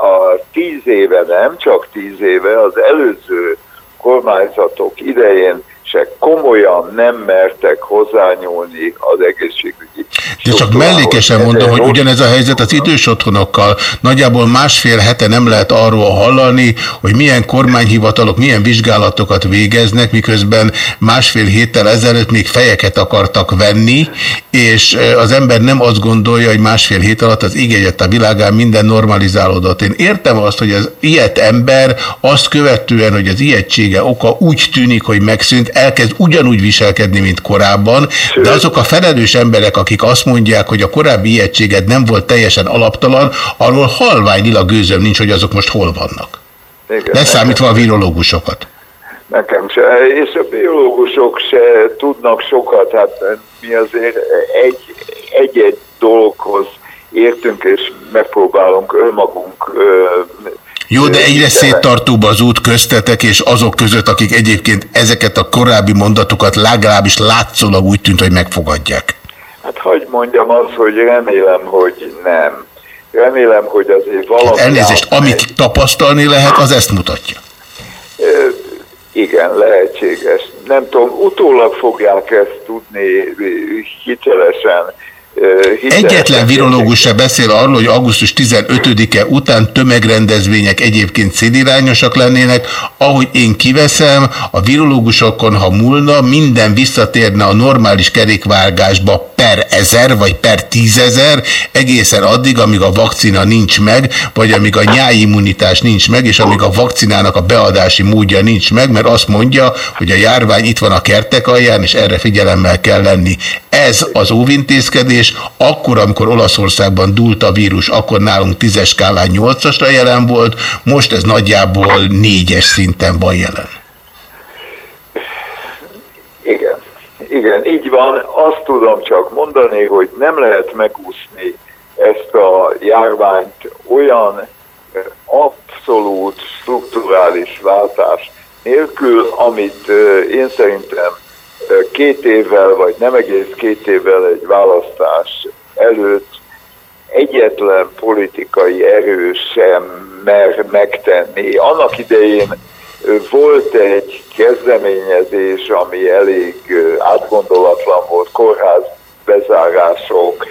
A tíz éve, nem csak tíz éve, az előző kormányzatok idején se komolyan nem mertek hozzányúlni az egészségügyi. De csak mellékesen mondom, hogy ugyanez a helyzet az idős otthonokkal. Nagyjából másfél hete nem lehet arról hallani, hogy milyen kormányhivatalok milyen vizsgálatokat végeznek, miközben másfél héttel ezelőtt még fejeket akartak venni, és az ember nem azt gondolja, hogy másfél hét alatt az ígégyet a világán minden normalizálódott. Én értem azt, hogy az ilyet ember azt követően, hogy az ijegysége oka úgy tűnik, hogy megszűnt, elkezd ugyanúgy viselkedni, mint korábban, de azok a felelős emberek, akik azt mondják, hogy a korábbi ijegységed nem volt teljesen alaptalan, arról halványilag gőzöm nincs, hogy azok most hol vannak. Igen, Leszámítva a virológusokat. Nekem se, és a biológusok se tudnak sokat, hát mi azért egy-egy dologhoz értünk, és megpróbálunk önmagunk jó, de egyre széttartóbb az út köztetek, és azok között, akik egyébként ezeket a korábbi mondatokat legalábbis látszólag úgy tűnt, hogy megfogadják. Hát hagyd mondjam azt, hogy remélem, hogy nem. Remélem, hogy azért valami... Hát elnézést, amit tapasztalni lehet, az ezt mutatja. Igen, lehetséges. Nem tudom, utólag fogják ezt tudni hitelesen Egyetlen virológus se beszél arról, hogy augusztus 15-e után tömegrendezvények egyébként szédirányosak lennének. Ahogy én kiveszem, a virológusokon, ha múlna, minden visszatérne a normális kerékvágásba per ezer, vagy per tízezer, egészen addig, amíg a vakcina nincs meg, vagy amíg a nyáimmunitás nincs meg, és amíg a vakcinának a beadási módja nincs meg, mert azt mondja, hogy a járvány itt van a kertek alján, és erre figyelemmel kell lenni. Ez az óvintézkedés, akkor, amikor Olaszországban dúlt a vírus, akkor nálunk tízes skálán nyolcasra jelen volt, most ez nagyjából négyes szinten van jelen. Igen, igen, így van. Azt tudom csak mondani, hogy nem lehet megúszni ezt a járványt olyan abszolút strukturális váltás nélkül, amit én szerintem két évvel, vagy nem egész két évvel egy választás előtt egyetlen politikai erő sem mer megtenni. Annak idején volt egy kezdeményezés, ami elég átgondolatlan volt, kórház bezárások,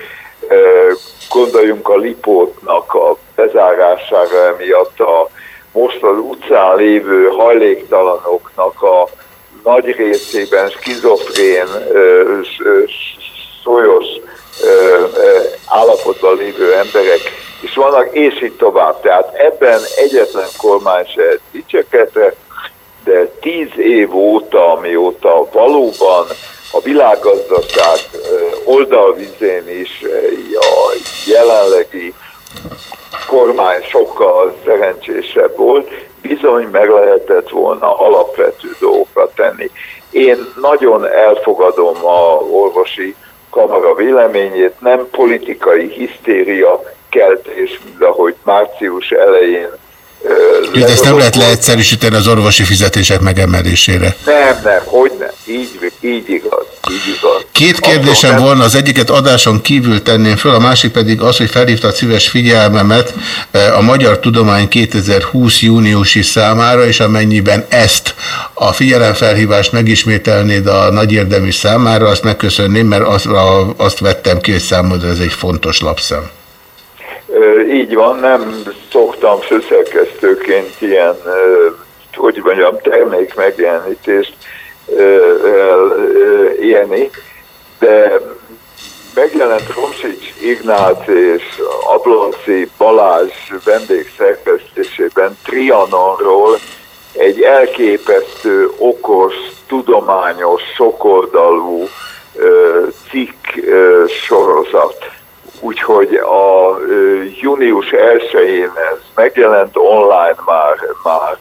gondoljunk a Lipótnak a bezárására emiatt a most az utcán lévő hajléktalanoknak a nagy részében skizofrén, súlyos állapotban lévő emberek is vannak, és így tovább. Tehát ebben egyetlen kormány se dicsekedve, de tíz év óta, amióta valóban a világgazdaság oldalvizén is a jelenlegi kormány sokkal szerencsésebb volt, bizony meg lehetett volna alapvető dolgokat tenni. Én nagyon elfogadom a orvosi kamara véleményét, nem politikai hisztéria keltés, mint ahogy március elején Itt ezt nem lehet leegyszerűsíteni az orvosi fizetések megemelésére. Nem, nem, hogy nem. Így, így igaz. Két kérdésem volna, az egyiket adáson kívül tenném föl, a másik pedig az, hogy felhívta szíves figyelmemet eh, a Magyar Tudomány 2020 júniusi számára, és amennyiben ezt a figyelemfelhívást megismételnéd a nagy érdemű számára, azt megköszönném, mert azt, azt vettem ki, hogy számodra ez egy fontos lapszem. Így van, nem szoktam főszerkesztőként ilyen, hogy mondjam, termék megjelenítést élni, de megjelent Romsics Ignác és Ablonci Balázs vendégszerkesztésében Trianonról egy elképesztő, okos, tudományos, sokoldalú cikk sorozat. Úgyhogy a június 1-én ez megjelent online már, már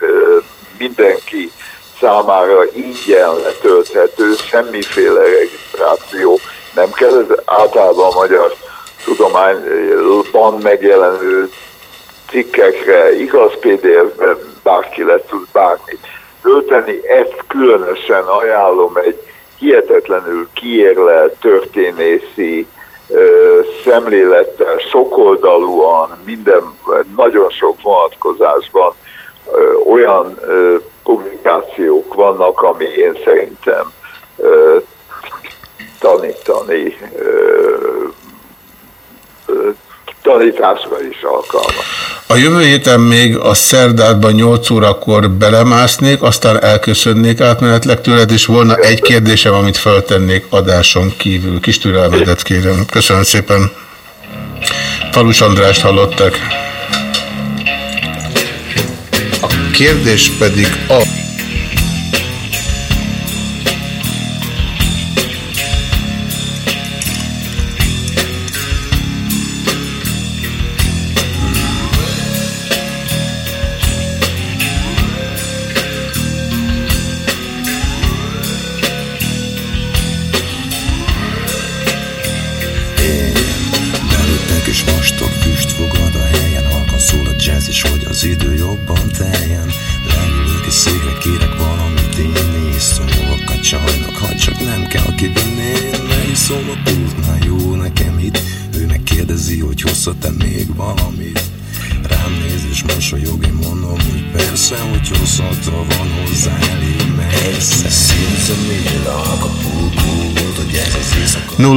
mindenki számára ingyen letölthető, semmiféle regisztráció nem kell, ez általában a magyar tudományban megjelenő cikkekre, igaz PDF-ben bárki le tud bármit tölteni. Ezt különösen ajánlom egy hihetetlenül kiérlelt történészi ö, szemlélettel, sokoldalúan, minden, nagyon sok vonatkozásban ö, olyan ö, publikációk vannak, ami én szerintem ö, tanítani ö, ö, tanításra is alkalmas. A jövő héten még a szerdátban 8 órakor belemásznék, aztán elköszönnék átmenetleg tőled, és volna egy kérdésem, amit feltennék adáson kívül. Kis türelmedet kérem. Köszönöm szépen. Falus Andrást hallottak. Kérdés pedig a...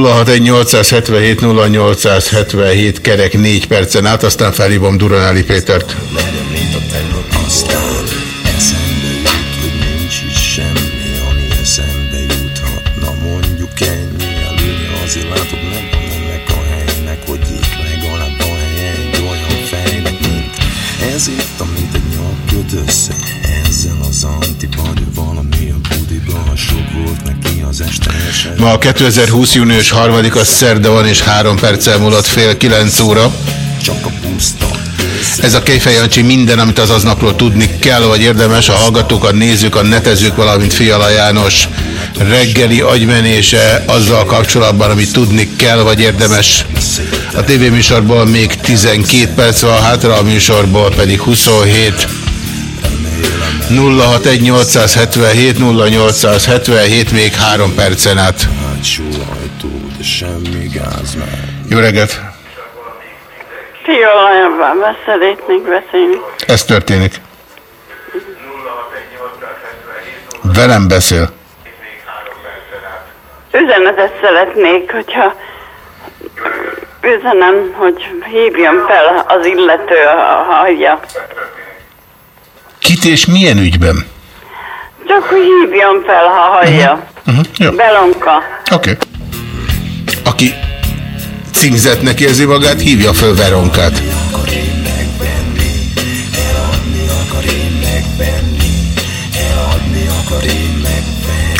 061877 0877 kerek 4 percen át, aztán felhívom Duranáli Pétert. Ma a 2020. június 3-a szerda van, és 3 perccel múlott fél 9 óra. Csak a puszta Ez a Kejfej Jancsi minden, amit az aznapról tudni kell, vagy érdemes, a hallgatók, a nézők, a netezők, valamint Fiala János reggeli agymenése azzal kapcsolatban, amit tudni kell, vagy érdemes. A tévéműsorból még 12 perc van hátra, a műsorból pedig 27. 061 0877 még három percen át. Jó reggelt! Fiolajával szeretnék beszélni. Ez történik. Velem beszél. Üzenetet szeretnék, hogyha üzenem, hogy hívjam fel az illető, ha hallja. Kit és milyen ügyben? Csak hogy hívjam fel, ha hallja. Uh-huh. Jó. Belonka. Oké. Okay. Aki címzetnek érzi magát, hívja föl Veronkát.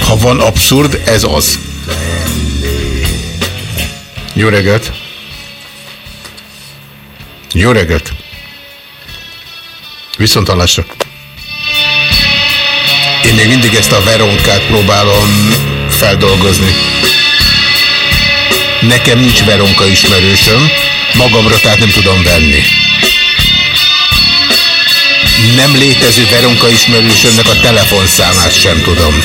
Ha van abszurd, ez az. Jó reggelt! Jó reggelt! Viszont hallásra! Én még mindig ezt a Veronkát próbálom feldolgozni. Nekem nincs Veronka ismerősöm, magamra tehát nem tudom venni. Nem létező Veronka ismerősömnek a telefonszámát sem tudom.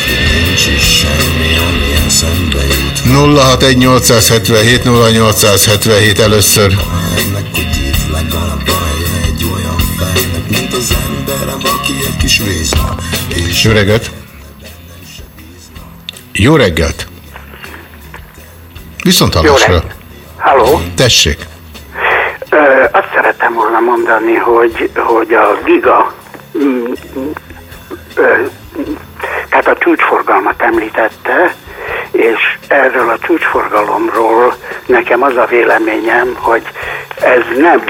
061877 0877 először. Jó reggelt! Jó reggelt! Viszont hallásra. Halló? Tessék. Ö, azt szeretem volna mondani, hogy, hogy a giga, mm, ö, tehát a csúcsforgalmat említette, és erről a csúcsforgalomról nekem az a véleményem, hogy ez nem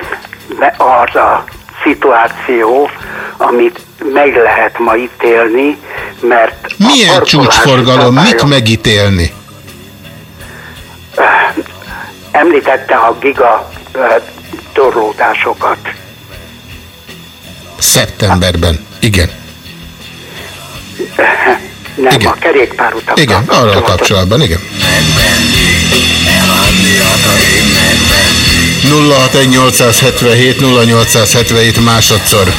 az a szituáció, amit meg lehet ma ítélni, mert... Milyen csúcsforgalom? Mit megítélni? Említette a giga torlódásokat. Szeptemberben, igen. Nem, igen. a kerékpárutak. Igen, arra a kapcsolatban, igen. 061 0877 másodszor.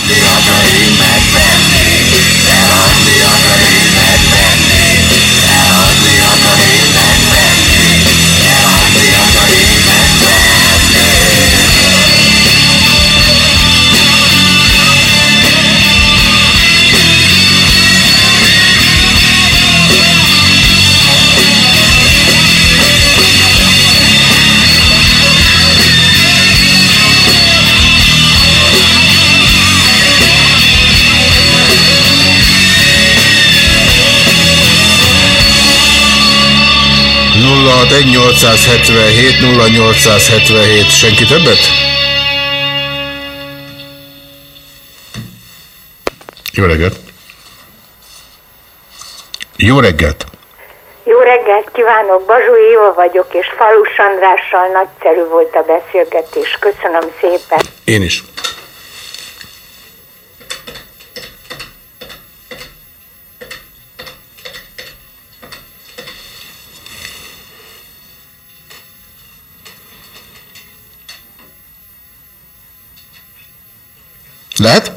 Egy 877 0877. Senki többet? Jó reggelt! Jó reggelt! Jó reggelt kívánok, Bazsó Éva vagyok, és Falus Andrással nagyszerű volt a beszélgetés. Köszönöm szépen. Én is. Lehet?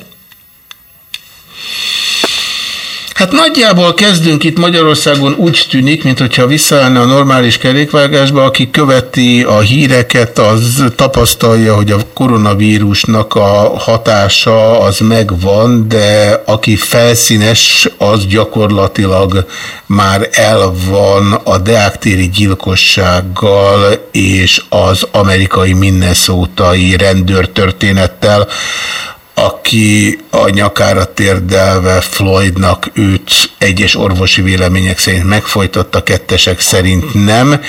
Hát nagyjából kezdünk itt Magyarországon úgy tűnik, mintha visszaállna a normális kerékvágásba, aki követi a híreket, az tapasztalja, hogy a koronavírusnak a hatása az megvan, de aki felszínes, az gyakorlatilag már el van a deaktéri gyilkossággal és az amerikai minnesótai rendőrtörténettel, aki a nyakára térdelve Floydnak őt egyes orvosi vélemények szerint megfojtotta, kettesek szerint nem.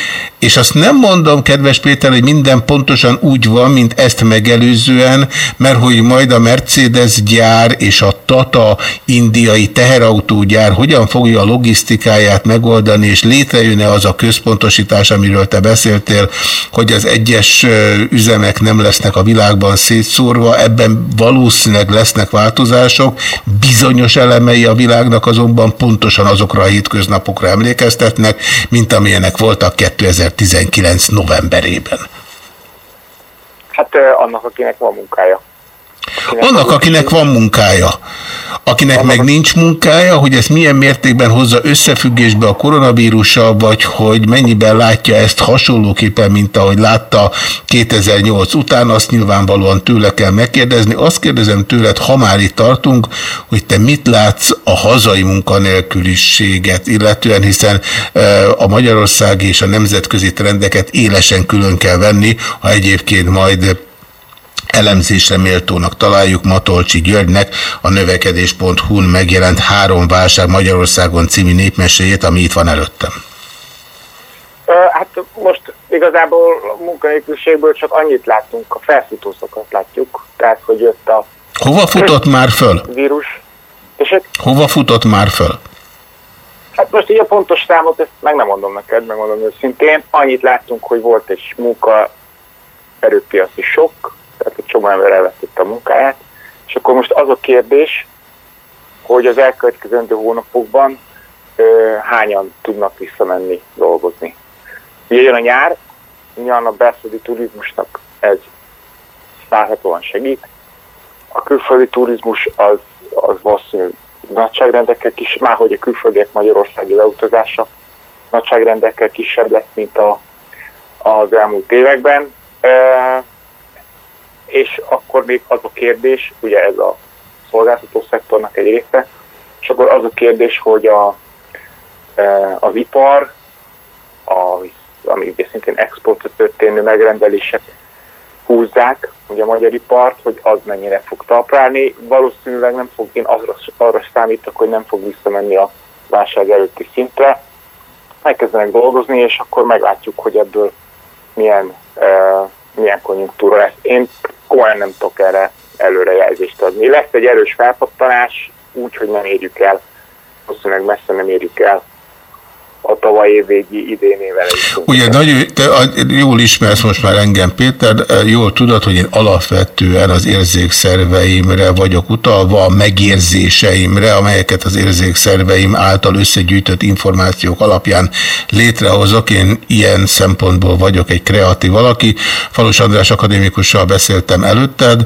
És azt nem mondom, kedves Péter, hogy minden pontosan úgy van, mint ezt megelőzően, mert hogy majd a Mercedes gyár és a Tata indiai teherautógyár hogyan fogja a logisztikáját megoldani, és létrejön-e az a központosítás, amiről te beszéltél, hogy az egyes üzemek nem lesznek a világban szétszórva, ebben valószínűleg lesznek változások, bizonyos elemei a világnak azonban pontosan azokra a hétköznapokra emlékeztetnek, mint amilyenek voltak 2019 novemberében. Hát annak, akinek van munkája. Akinek Annak, akinek van munkája. Akinek meg nincs munkája, hogy ezt milyen mértékben hozza összefüggésbe a koronavírussal, vagy hogy mennyiben látja ezt hasonlóképpen, mint ahogy látta 2008 után, azt nyilvánvalóan tőle kell megkérdezni. Azt kérdezem tőled, ha már itt tartunk, hogy te mit látsz a hazai munkanélküliséget illetően, hiszen a Magyarország és a nemzetközi trendeket élesen külön kell venni, ha egyébként majd elemzésre méltónak találjuk Matolcsi Györgynek a növekedés.hu-n megjelent Három válság Magyarországon című népmeséjét, ami itt van előttem. Hát most igazából a munkanélküliségből csak annyit láttunk, a felfutószokat látjuk, tehát hogy jött a... Hova futott már föl? Vírus. És Hova futott már föl? Hát most így a pontos számot, ezt meg nem mondom neked, megmondom őszintén. Annyit láttunk, hogy volt egy munka erőpiaci sok, tehát egy csomó ember elvesztette a munkáját, és akkor most az a kérdés, hogy az elkövetkezendő hónapokban ö, hányan tudnak visszamenni dolgozni. Ugye jön a nyár, nyilván a belföldi turizmusnak ez várhatóan segít. A külföldi turizmus az, az valószínűleg nagyságrendekkel kis, már hogy a külföldiek magyarországi leutazása nagyságrendekkel kisebb lesz, mint a, az elmúlt években. És akkor még az a kérdés, ugye ez a szolgáltató szektornak egy része, és akkor az a kérdés, hogy a, e, az ipar, a, ami ugye szintén exportra történő megrendelések húzzák ugye a magyar ipart, hogy az mennyire fog talprálni. Valószínűleg nem fog, én arra, arra számítok, hogy nem fog visszamenni a válság előtti szintre. Megkezdenek dolgozni, és akkor meglátjuk, hogy ebből milyen, uh, milyen konjunktúra lesz. Én komolyan nem tudok erre előrejelzést adni. Lesz egy erős felpattanás, úgy, hogy nem érjük el, valószínűleg messze nem érjük el a tavaly évvégi idénével is. Ugye nagyon, te jól ismersz most már engem, Péter, jól tudod, hogy én alapvetően az érzékszerveimre vagyok utalva, a megérzéseimre, amelyeket az érzékszerveim által összegyűjtött információk alapján létrehozok. Én ilyen szempontból vagyok egy kreatív valaki. Falus András akadémikussal beszéltem előtted,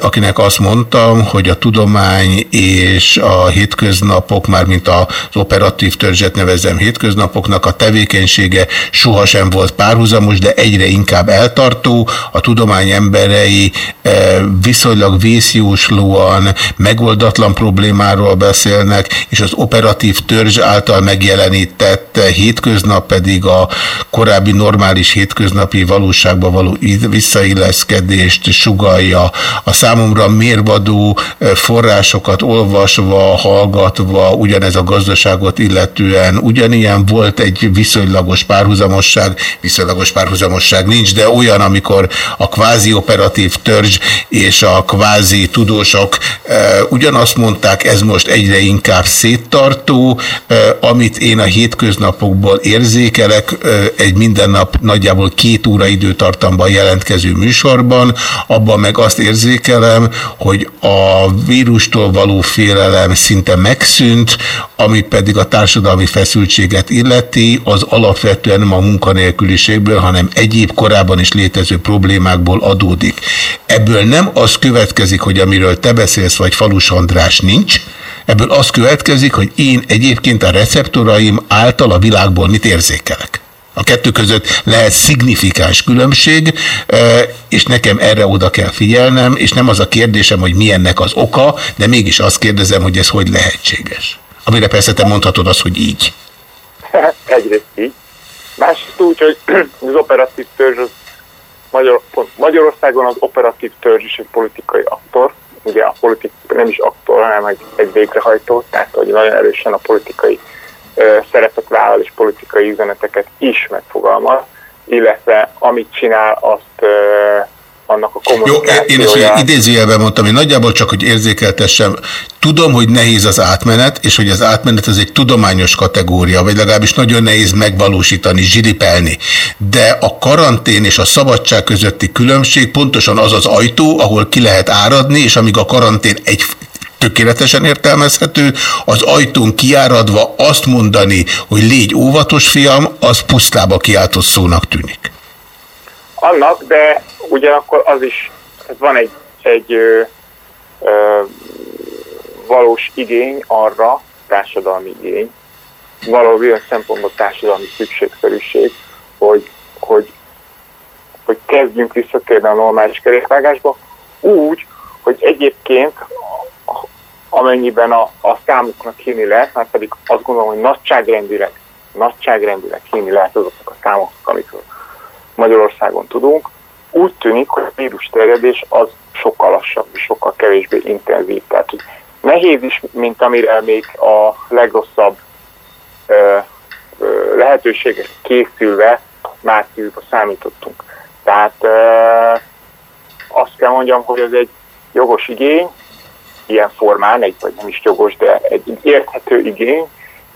akinek azt mondtam, hogy a tudomány és a hétköznapok, már mint az operatív törzset nevezem hétköznapok, hétköznapoknak a tevékenysége sohasem volt párhuzamos, de egyre inkább eltartó. A tudomány emberei eh, viszonylag vészjóslóan, megoldatlan problémáról beszélnek, és az operatív törzs által megjelenített hétköznap pedig a korábbi normális hétköznapi valóságba való visszailleszkedést sugalja. A számomra mérvadó eh, forrásokat olvasva, hallgatva, ugyanez a gazdaságot illetően ugyanilyen talán volt egy viszonylagos párhuzamosság, viszonylagos párhuzamosság nincs, de olyan, amikor a kvázi operatív törzs és a kvázi tudósok e, ugyanazt mondták, ez most egyre inkább széttartó, e, amit én a hétköznapokból érzékelek, e, egy minden nap nagyjából két óra időtartamban jelentkező műsorban, abban meg azt érzékelem, hogy a vírustól való félelem szinte megszűnt, ami pedig a társadalmi feszültséget illeti, az alapvetően nem a munkanélküliségből, hanem egyéb korábban is létező problémákból adódik. Ebből nem az következik, hogy amiről te beszélsz, vagy Falus András nincs, ebből az következik, hogy én egyébként a receptoraim által a világból mit érzékelek. A kettő között lehet szignifikáns különbség, és nekem erre oda kell figyelnem, és nem az a kérdésem, hogy milyennek az oka, de mégis azt kérdezem, hogy ez hogy lehetséges. Amire persze te mondhatod azt, hogy így. Egyrészt így. Másrészt úgy, hogy az operatív törzs az Magyar, Magyarországon az operatív törzs is egy politikai aktor. Ugye a politik nem is aktor, hanem egy, egy végrehajtó, tehát hogy nagyon erősen a politikai ö, szerepet vállal és politikai üzeneteket is megfogalmaz, illetve amit csinál, azt ö, annak a kommunikációja. Jó, én ezt idézőjelben mondtam, hogy nagyjából csak, hogy érzékeltessem, tudom, hogy nehéz az átmenet, és hogy az átmenet az egy tudományos kategória, vagy legalábbis nagyon nehéz megvalósítani, zsiripelni. De a karantén és a szabadság közötti különbség pontosan az az ajtó, ahol ki lehet áradni, és amíg a karantén egy tökéletesen értelmezhető, az ajtón kiáradva azt mondani, hogy légy óvatos fiam, az pusztába kiáltott szónak tűnik. Annak, de ugyanakkor az is, van egy, egy ö, ö, valós igény arra, társadalmi igény, való olyan szempontból társadalmi szükségszerűség, hogy, hogy, hogy kezdjünk visszatérni a normális kerékvágásba, úgy, hogy egyébként amennyiben a, a számuknak hinni lehet, már pedig azt gondolom, hogy nagyságrendileg, nagyságrendileg hinni lehet azoknak a számoknak, amikről Magyarországon tudunk, úgy tűnik, hogy a vírus terjedés az sokkal lassabb és sokkal kevésbé intenzív. Tehát hogy nehéz is, mint amire még a legrosszabb ö, ö, lehetőségek készülve márciusban számítottunk. Tehát ö, azt kell mondjam, hogy ez egy jogos igény, ilyen formán, egy vagy nem is jogos, de egy érthető igény,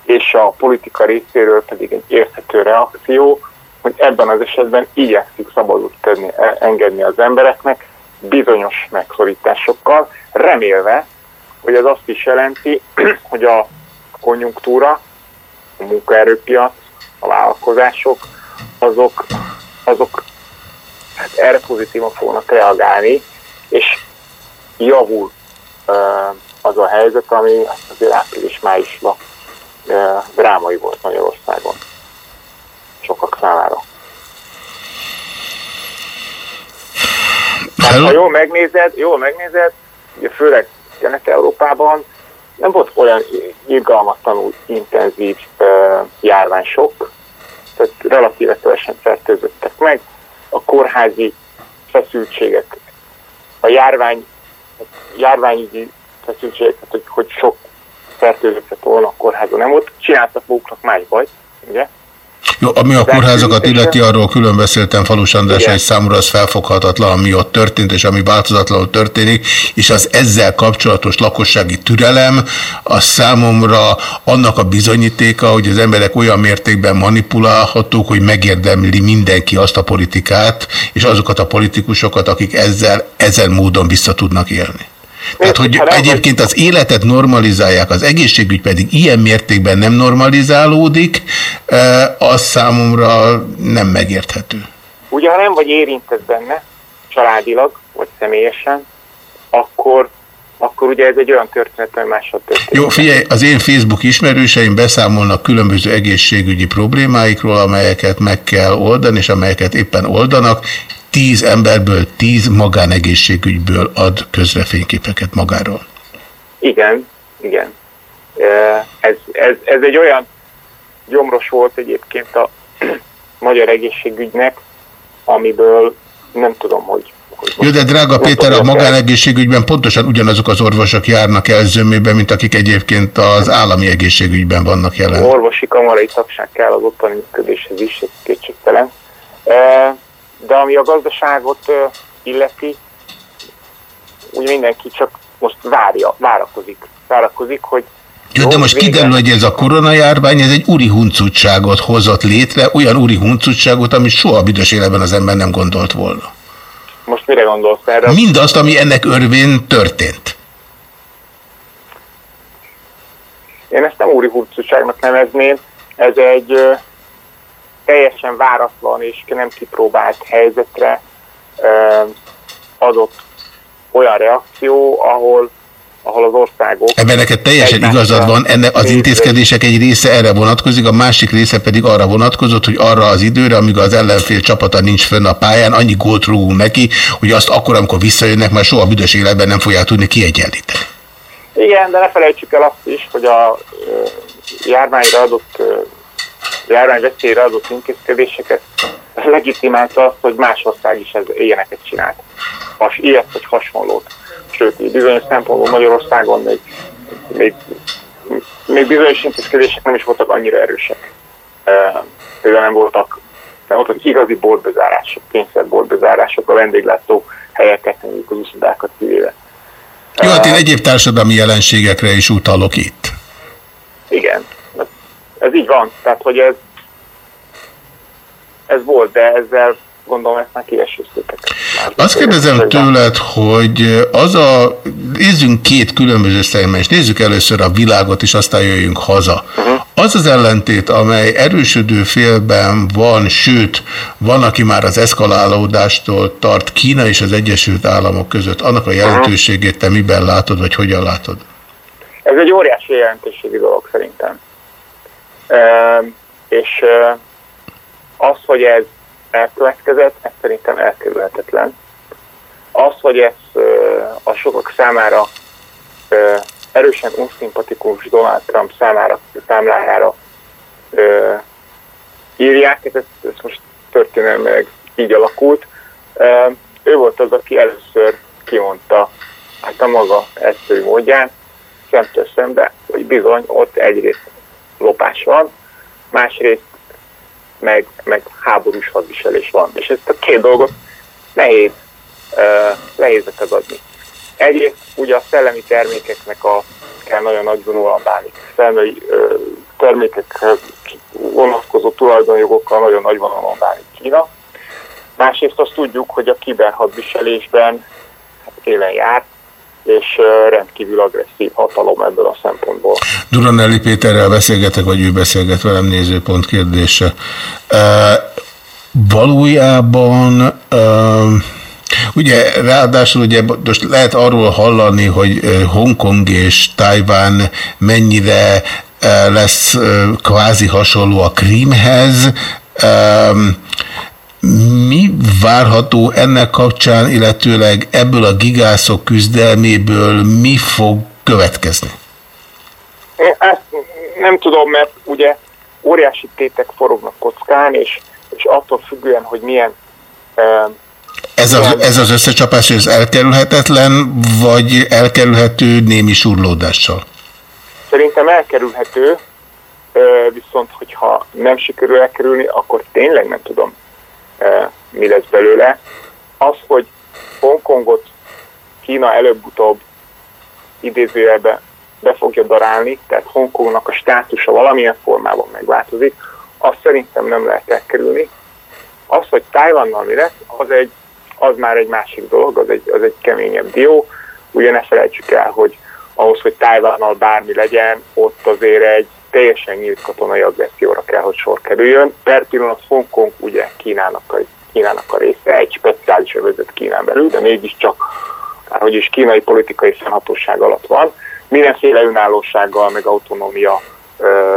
és a politika részéről pedig egy érthető reakció, hogy ebben az esetben igyekszik szabadul tenni, e, engedni az embereknek bizonyos megszorításokkal, remélve, hogy ez azt is jelenti, hogy a konjunktúra, a munkaerőpiac, a vállalkozások, azok, azok hát erre pozitívan fognak reagálni, és javul az a helyzet, ami azért április-májusban drámai volt Magyarországon sokak számára. Hát, ha jól megnézed, jól megnézed, ugye főleg Kelet-Európában nem volt olyan irgalmatlanul intenzív uh, járványsok, tehát relatíve kevesen fertőzöttek meg. A kórházi feszültségek, a járvány, a járványügyi feszültségek, hogy, hogy sok fertőzöttet volna a kórházon nem volt, csináltak maguknak más bajt, ugye? Jó, ami a kórházakat illeti, arról külön beszéltem Falus András, hogy számomra az felfoghatatlan, ami ott történt, és ami változatlanul történik, és az ezzel kapcsolatos lakossági türelem, az számomra annak a bizonyítéka, hogy az emberek olyan mértékben manipulálhatók, hogy megérdemli mindenki azt a politikát, és azokat a politikusokat, akik ezzel, ezen módon vissza tudnak élni. Tehát, hogy egyébként az életet normalizálják, az egészségügy pedig ilyen mértékben nem normalizálódik, az számomra nem megérthető. Ugye, ha nem vagy érintett benne, családilag, vagy személyesen, akkor akkor ugye ez egy olyan történet, hogy másod történik. Jó, figyelj, az én Facebook ismerőseim beszámolnak különböző egészségügyi problémáikról, amelyeket meg kell oldani, és amelyeket éppen oldanak tíz emberből tíz magánegészségügyből ad közrefényképeket magáról. Igen, igen. Ez, ez, ez egy olyan gyomros volt egyébként a magyar egészségügynek, amiből nem tudom, hogy jó, de drága Péter, a magánegészségügyben pontosan ugyanazok az orvosok járnak el zömében, mint akik egyébként az állami egészségügyben vannak jelen. Orvosi kamarai tagság kell az ottani működéshez is, ez kétségtelen de ami a gazdaságot illeti, úgy mindenki csak most várja, várakozik, várakozik, hogy jó, de most kiderül, hogy ez a koronajárvány, ez egy uri huncutságot hozott létre, olyan uri huncutságot, amit soha büdös életben az ember nem gondolt volna. Most mire gondolsz erre? Mindazt, ami ennek örvén történt. Én ezt nem úri huncutságnak nevezném, ez egy teljesen váratlan és nem kipróbált helyzetre adott olyan reakció, ahol ahol az országok... Ebben neked teljesen igazad van, ennek az intézkedések egy része erre vonatkozik, a másik része pedig arra vonatkozott, hogy arra az időre, amíg az ellenfél csapata nincs fönn a pályán, annyi gólt rúgunk neki, hogy azt akkor, amikor visszajönnek, már soha büdös életben nem fogják tudni kiegyenlíteni. Igen, de ne felejtsük el azt is, hogy a járványra adott járványveszélyre adott intézkedéseket legitimálta azt, hogy más ország is ez, ilyeneket csinált. Has, ilyet vagy hasonlót. Sőt, bizonyos szempontból Magyarországon még, még, még bizonyos intézkedések nem is voltak annyira erősek. Például nem voltak, nem voltak igazi boltbezárások, kényszerboltbezárások a vendéglátó helyeket, mondjuk az uszodákat kivéve. Jó, hát én egyéb társadalmi jelenségekre is utalok itt. Igen, ez így van, tehát hogy ez, ez volt, de ezzel gondolom ezt már kiesőztétek. Azt kérdezem tőled, hogy az a, nézzünk két különböző szegmens, nézzük először a világot, és aztán jöjjünk haza. Uh -huh. Az az ellentét, amely erősödő félben van, sőt, van, aki már az eszkalálódástól tart Kína és az Egyesült Államok között, annak a jelentőségét te miben látod, vagy hogyan látod? Ez egy óriási jelentőségi dolog szerintem. E, és e, az, hogy ez elkövetkezett, ez szerintem elkerülhetetlen. Az, hogy ez e, a sokak számára e, erősen unszimpatikus Donald Trump számára, számlájára e, írják, ez, ez most történelmileg így alakult. E, ő volt az, aki először kimondta hát a maga egyszerű módján, szemtől szembe, hogy bizony ott egyrészt lopás van, másrészt meg, meg háborús hadviselés van. És ezt a két dolgot nehéz, uh, nehéz adni. Egyrészt ugye a szellemi termékeknek a kell nagyon nagy vonóan bánni. Szellemi uh, termékekhez vonatkozó tulajdonjogokkal nagyon nagy vonalon bánik Kína. Másrészt azt tudjuk, hogy a kiberhadviselésben hát élen jár, és rendkívül agresszív hatalom ebből a szempontból. Duranelli Péterrel beszélgetek, vagy ő beszélget velem nézőpont kérdése. Uh, valójában uh, Ugye ráadásul ugye most lehet arról hallani, hogy Hongkong és Tajván mennyire lesz kvázi hasonló a Krímhez. Mi várható ennek kapcsán, illetőleg ebből a gigászok küzdelméből mi fog következni? Ezt nem tudom, mert ugye óriási tétek forognak kockán, és, és attól függően, hogy milyen uh, ez, a, ez az összecsapás, ez elkerülhetetlen, vagy elkerülhető némi surlódással? Szerintem elkerülhető, viszont hogyha nem sikerül elkerülni, akkor tényleg nem tudom, mi lesz belőle. Az, hogy Hongkongot Kína előbb-utóbb idézőjelbe be fogja darálni, tehát Hongkongnak a státusa valamilyen formában megváltozik, azt szerintem nem lehet elkerülni. Az, hogy Tájvannal mi lesz, az, egy, az már egy másik dolog, az egy, az egy keményebb dió. Ugye ne felejtsük el, hogy ahhoz, hogy Tájvannal bármi legyen, ott azért egy teljesen nyílt katonai agresszióra kell, hogy sor kerüljön. Per pillanat Hongkong ugye Kínának a, Kínának a része, egy speciális övezet Kínán belül, de mégiscsak, hogy is kínai politikai fennhatóság alatt van. Mindenféle önállósággal, meg autonómia ö,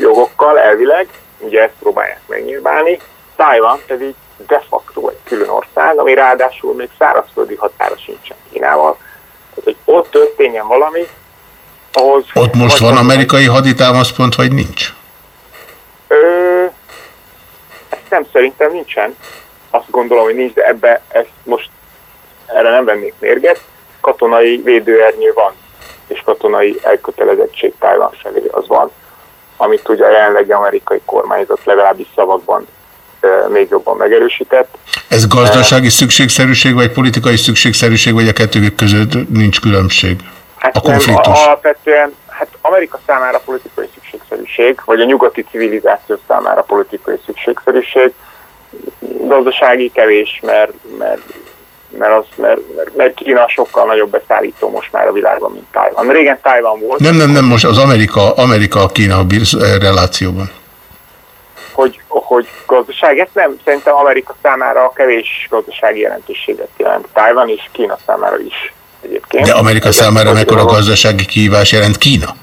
jogokkal elvileg, ugye ezt próbálják megnyilvánni. Taiwan pedig de facto egy külön ország, ami ráadásul még szárazföldi határa sincsen Kínával. Tehát, hogy ott történjen valami, ahhoz... Ott most van amerikai haditámaszpont, vagy nincs? Ö, ezt nem szerintem nincsen. Azt gondolom, hogy nincs, de ebbe ezt most erre nem vennék mérget. Katonai védőernyő van, és katonai elkötelezettség Tájván felé az van, amit ugye a jelenlegi amerikai kormányzat legalábbis szavakban még jobban megerősített. Ez gazdasági szükségszerűség, vagy politikai szükségszerűség, vagy a kettő között nincs különbség? Hát a konfliktus. Nem, alapvetően hát Amerika számára politikai szükségszerűség, vagy a nyugati civilizáció számára politikai szükségszerűség, gazdasági kevés, mert, mert, mert, az, mert, mert, Kína sokkal nagyobb beszállító most már a világban, mint Tájvan. Régen Tájvan volt. Nem, nem, nem, most az Amerika-Kína Amerika relációban. Hogy, hogy gazdaság, ezt nem, szerintem Amerika számára kevés gazdasági jelentőséget jelent. Tájvan és Kína számára is egyébként. De Amerika Ez számára mekkora gazdasági kihívás jelent Kína?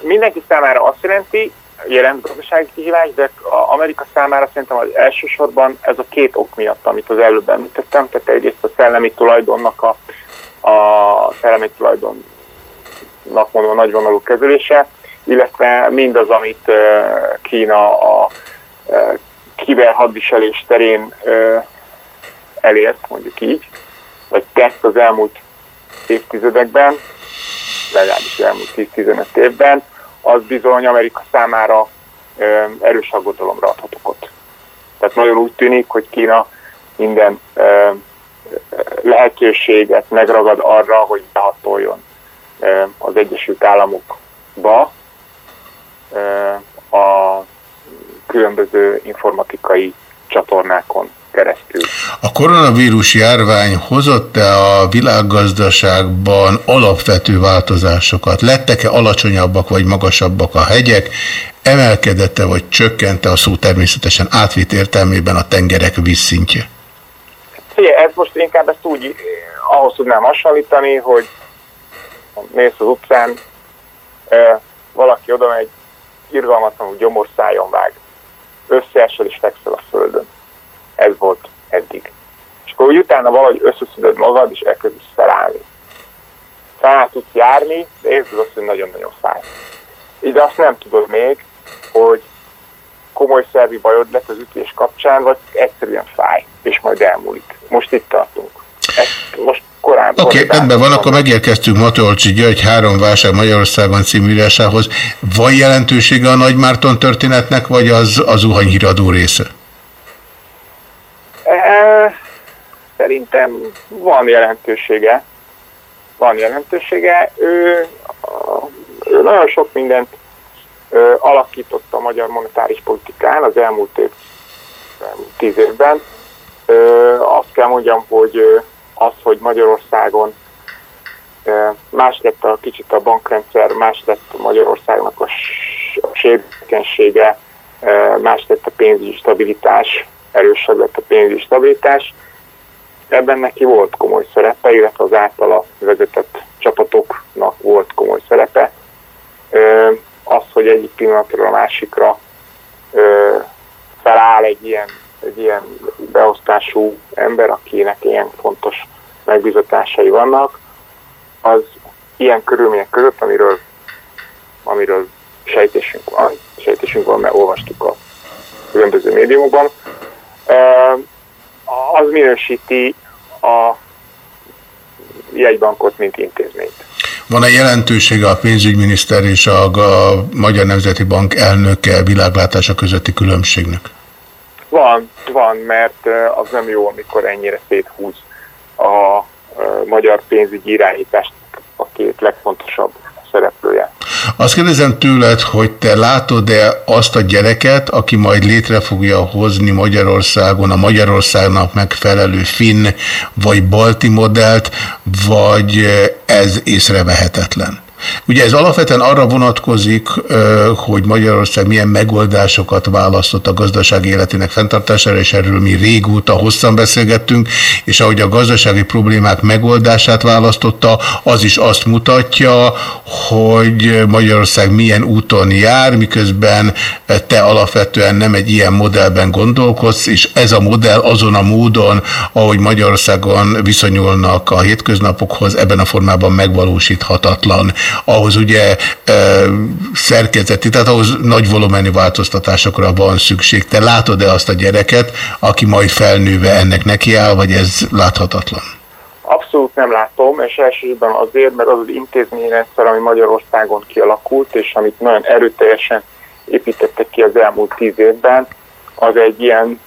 Mindenki számára azt jelenti, jelent gazdasági kihívás, de Amerika számára szerintem az elsősorban ez a két ok miatt, amit az előbb említettem, tehát egyrészt a szellemi tulajdonnak a, a szellemi tulajdonnak mondom a nagyvonalú kezelése, illetve mindaz, amit Kína a kiberhadviselés terén elért, mondjuk így, vagy tett az elmúlt évtizedekben, legalábbis az elmúlt 10-15 évben, az bizony Amerika számára erős aggodalomra adhat okot. Tehát nagyon úgy tűnik, hogy Kína minden lehetőséget megragad arra, hogy behatoljon az Egyesült Államokba a különböző informatikai csatornákon keresztül. A koronavírus járvány hozott-e a világgazdaságban alapvető változásokat? Lettek-e alacsonyabbak vagy magasabbak a hegyek? Emelkedette vagy csökkente a szó természetesen átvitt értelmében a tengerek vízszintje? Figyelj, ez most inkább ezt úgy ahhoz tudnám hasonlítani, hogy mész az utcán, e, valaki oda megy, irgalmatlanul gyomorszájon vág, összeesel és fekszel a földön. Ez volt eddig. És akkor úgy utána valahogy összeszeded magad, és elkezdesz felállni. Fel tudsz járni, de érzed azt, hogy nagyon-nagyon fáj. Így azt nem tudod még, hogy komoly szervi bajod lett az ütés kapcsán, vagy egyszerűen fáj, és majd elmúlik. Most itt tartunk. Ezt most korábban... Oké, okay, rendben van, akkor megérkeztünk Matolcsi György három válság Magyarországon című írásához. Van jelentősége a Nagy Márton történetnek, vagy az az zuhanyhíradó része? Szerintem van jelentősége. Van jelentősége. Ő, ő nagyon sok mindent ö, alakította a magyar monetáris politikán az elmúlt év, tíz évben. Ö, azt kell mondjam, hogy az, hogy Magyarországon más lett a kicsit a bankrendszer, más lett Magyarországnak a sérülékenysége, más lett a pénzügyi stabilitás, erősebb lett a pénzügyi stabilitás. Ebben neki volt komoly szerepe, illetve az általa vezetett csapatoknak volt komoly szerepe. Az, hogy egyik pillanatról a másikra feláll egy ilyen egy ilyen beosztású ember, akinek ilyen fontos megbizatásai vannak, az ilyen körülmények között, amiről, amiről sejtésünk van, sejtésünk van, mert olvastuk a különböző médiumokban, az minősíti a jegybankot, mint intézményt. Van-e jelentősége a pénzügyminiszter és a, a Magyar Nemzeti Bank elnöke világlátása közötti különbségnek? Van, van, mert az nem jó, amikor ennyire széthúz a magyar pénzügyi irányítást a két legfontosabb szereplője. Azt kérdezem tőled, hogy te látod-e azt a gyereket, aki majd létre fogja hozni Magyarországon a Magyarországnak megfelelő finn vagy balti modellt, vagy ez észrevehetetlen? Ugye ez alapvetően arra vonatkozik, hogy Magyarország milyen megoldásokat választott a gazdaság életének fenntartására, és erről mi régóta hosszan beszélgettünk, és ahogy a gazdasági problémák megoldását választotta, az is azt mutatja, hogy Magyarország milyen úton jár, miközben te alapvetően nem egy ilyen modellben gondolkodsz, és ez a modell azon a módon, ahogy Magyarországon viszonyulnak a hétköznapokhoz, ebben a formában megvalósíthatatlan ahhoz ugye e, szerkezeti, tehát ahhoz nagy volumenű változtatásokra van szükség. Te látod-e azt a gyereket, aki majd felnőve ennek nekiáll, vagy ez láthatatlan? Abszolút nem látom, és elsősorban azért, mert az az intézményrendszer, ami Magyarországon kialakult, és amit nagyon erőteljesen építettek ki az elmúlt tíz évben, az egy ilyen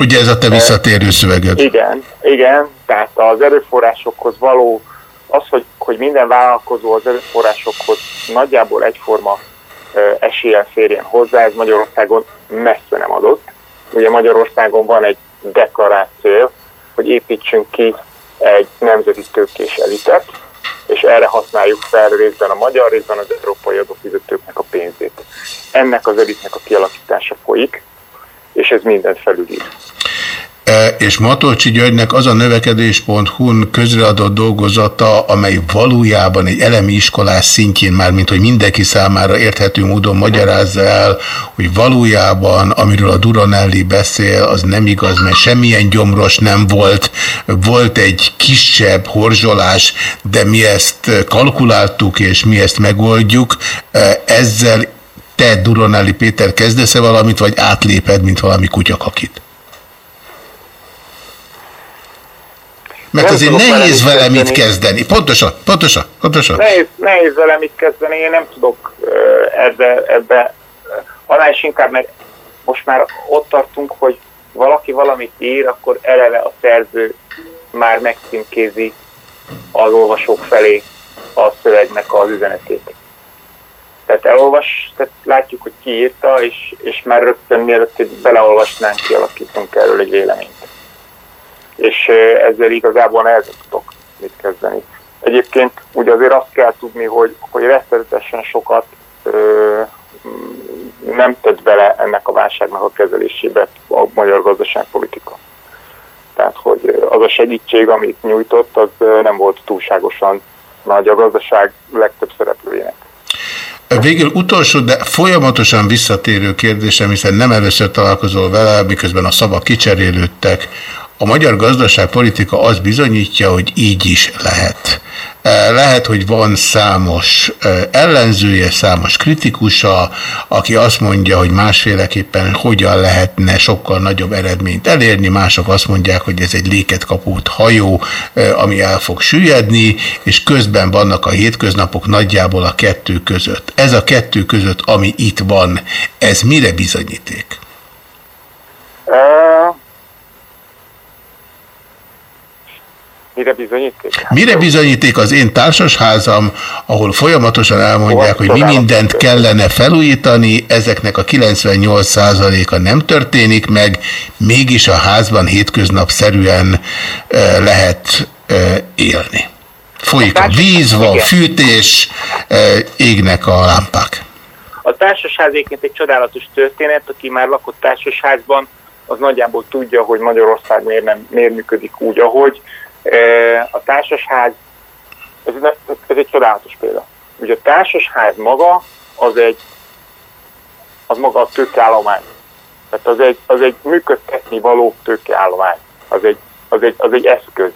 Ugye ez a te visszatérő szöveged? Igen, igen, tehát az erőforrásokhoz való az, hogy, hogy minden vállalkozó az erőforrásokhoz nagyjából egyforma eséllyel férjen hozzá, ez Magyarországon messze nem adott. Ugye Magyarországon van egy deklarált cél, hogy építsünk ki egy nemzeti tőkés elitet, és erre használjuk fel részben a magyar, részben az európai adófizetőknek a pénzét. Ennek az elitnek a kialakítása folyik, és ez mindent felülír. E, és Matolcsi Györgynek az a növekedés.hu-n közreadott dolgozata, amely valójában egy elemi iskolás szintjén már, mint hogy mindenki számára érthető módon magyarázza el, hogy valójában, amiről a Duranelli beszél, az nem igaz, mert semmilyen gyomros nem volt, volt egy kisebb horzsolás, de mi ezt kalkuláltuk, és mi ezt megoldjuk, e, ezzel te, Duronelli Péter, kezdesz-e valamit, vagy átléped, mint valami kutyakakit? Mert nem azért nehéz vele mit kezdeni. Pontosan, pontosan, pontosan. Nehéz, nehéz vele mit kezdeni, én nem tudok ebbe, ebbe annál is inkább, mert most már ott tartunk, hogy valaki valamit ír, akkor eleve a szerző már megcímkézi az olvasók felé a szövegnek az üzenetét. Tehát elolvas, tehát látjuk, hogy ki írta, és, és már rögtön mielőtt beleolvasnánk, kialakítunk erről egy véleményt és ezzel igazából nehezen tudok mit kezdeni. Egyébként ugye azért azt kell tudni, hogy, hogy rettenetesen sokat ö, nem tett bele ennek a válságnak a kezelésébe a magyar gazdaságpolitika. Tehát, hogy az a segítség, amit nyújtott, az nem volt túlságosan nagy a gazdaság legtöbb szereplőjének. Végül utolsó, de folyamatosan visszatérő kérdésem, hiszen nem először találkozol vele, miközben a szavak kicserélődtek. A magyar gazdaságpolitika az bizonyítja, hogy így is lehet. E, lehet, hogy van számos e, ellenzője, számos kritikusa, aki azt mondja, hogy másféleképpen hogyan lehetne sokkal nagyobb eredményt elérni, mások azt mondják, hogy ez egy léket kapott hajó, e, ami el fog süllyedni, és közben vannak a hétköznapok nagyjából a kettő között. Ez a kettő között, ami itt van, ez mire bizonyíték? Mire bizonyíték? Mire bizonyíték az én társasházam, ahol folyamatosan elmondják, hogy mi mindent kellene felújítani, ezeknek a 98%-a nem történik meg, mégis a házban hétköznapszerűen lehet élni. Folyik a víz, van fűtés, égnek a lámpák. A társasház egy csodálatos történet, aki már lakott társasházban, az nagyjából tudja, hogy Magyarország miért, nem, miért működik úgy, ahogy a társasház, ez, ez egy csodálatos példa. Ugye a társasház maga az egy, az maga a tőkeállomány. Tehát az egy, az egy működtetni való tőkeállomány. Az egy, az, egy, az egy eszköz.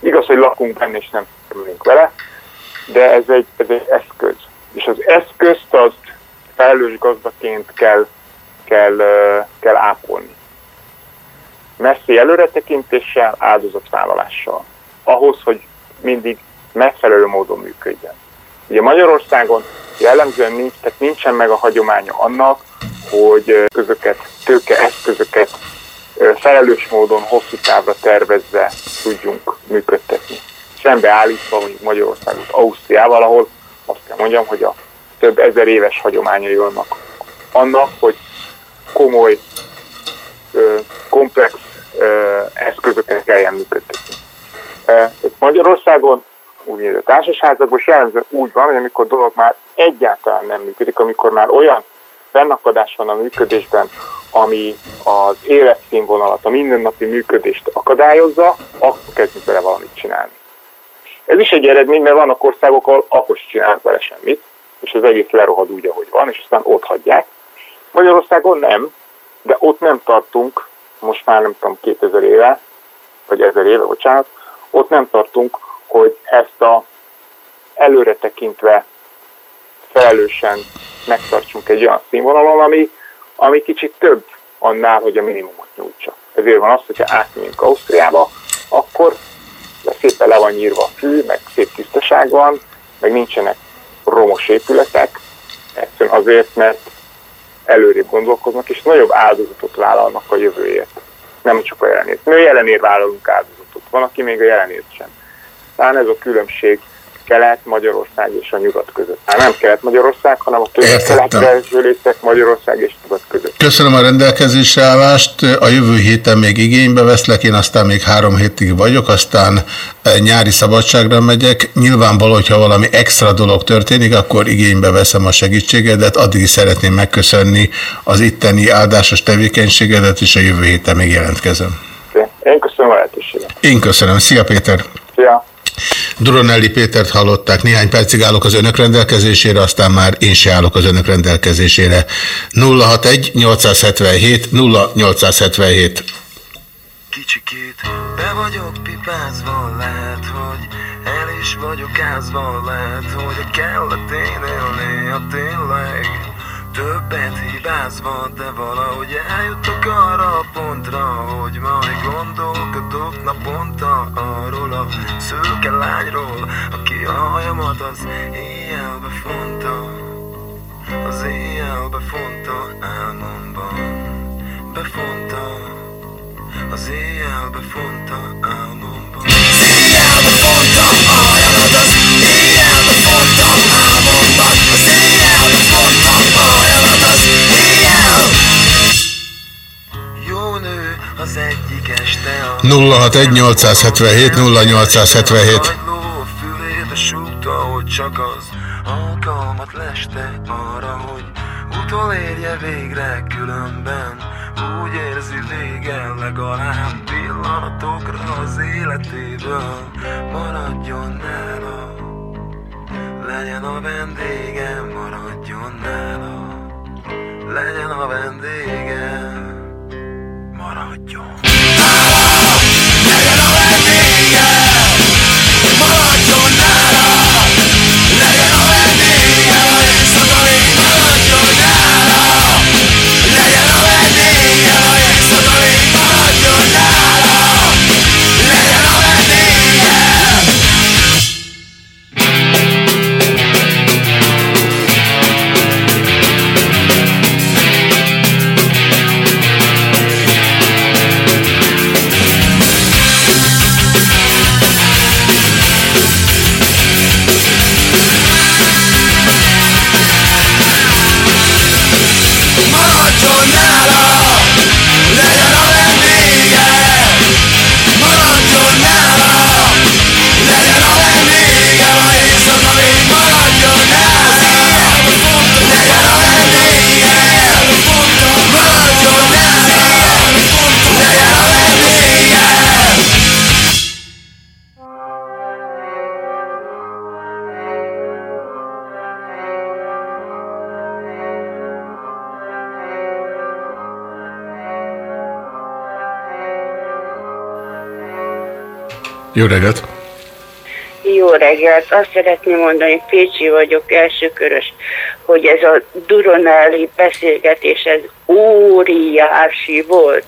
Igaz, hogy lakunk benne és nem kerülünk vele, de ez egy, ez egy eszköz. És az eszközt azt felelős gazdaként kell, kell, kell ápolni messzi előretekintéssel, áldozatvállalással. Ahhoz, hogy mindig megfelelő módon működjön. Ugye Magyarországon jellemzően nincs, tehát nincsen meg a hagyománya annak, hogy közöket, tőke eszközöket felelős módon hosszú távra tervezve tudjunk működtetni. Szembeállítva mondjuk Magyarországot Ausztriával, ahol azt kell mondjam, hogy a több ezer éves hagyományai vannak annak, hogy komoly, komplex eszközöket kelljen működtetni. Magyarországon, úgy a társasházakban jellemzően úgy van, hogy amikor dolog már egyáltalán nem működik, amikor már olyan fennakadás van a működésben, ami az életszínvonalat, a mindennapi működést akadályozza, akkor kezdünk vele valamit csinálni. Ez is egy eredmény, mert vannak országok, ahol akkor is csinálnak vele semmit, és az egész lerohad úgy, ahogy van, és aztán ott hagyják. Magyarországon nem, de ott nem tartunk most már nem tudom, 2000 éve, vagy 1000 éve, bocsánat, ott nem tartunk, hogy ezt a előre tekintve felelősen megtartsunk egy olyan színvonalon, ami, ami kicsit több annál, hogy a minimumot nyújtsa. Ezért van az, hogyha átmegyünk Ausztriába, akkor szépen le van nyírva a fű, meg szép tisztaság van, meg nincsenek romos épületek, egyszerűen azért, mert előrébb gondolkoznak, és nagyobb áldozatot vállalnak a jövőért. Nem csak a jelenért. Mi a jelenért vállalunk áldozatot. Van, aki még a jelenért sem. Talán ez a különbség Kelet-Magyarország és a nyugat között. Hát nem Kelet-Magyarország, hanem a kelet Magyarország és nyugat között. Köszönöm a rendelkezésre állást. A jövő héten még igénybe veszlek, én aztán még három hétig vagyok, aztán e, nyári szabadságra megyek. Nyilvánvaló, hogyha valami extra dolog történik, akkor igénybe veszem a segítségedet. Addig is szeretném megköszönni az itteni áldásos tevékenységedet, és a jövő héten még jelentkezem. Én köszönöm a lehetőséget. Én köszönöm. Szia Péter! Szia! Duronelli Pétert hallották, néhány percig állok az önök rendelkezésére, aztán már én se állok az önök rendelkezésére. 061 877 0877 Kicsikét be vagyok pipázva, lehet, hogy el is vagyok ázva, lehet, hogy kellett én élni, a tényleg Többet hibázva, de valahogy eljutok arra a pontra Hogy majd gondolkodok naponta arról a szőke lányról Aki a hajamat az éjjelbe fonta. Az éjjelbe fonta álmomban Befonta. Az éjjelbe fonta álmomban 061 877 0877 fülébe súgta, hogy csak az alkalmat leste arra, hogy utolérje végre különben úgy érzi vége legalább pillanatokra az életéből. Maradjon nála Legyen a vendégem, maradjon nála Legyen a vendégem, maradjon Jó reggelt! Jó reggelt! Azt szeretném mondani, Pécsi vagyok, elsőkörös, hogy ez a Duronelli beszélgetés, ez óriási volt,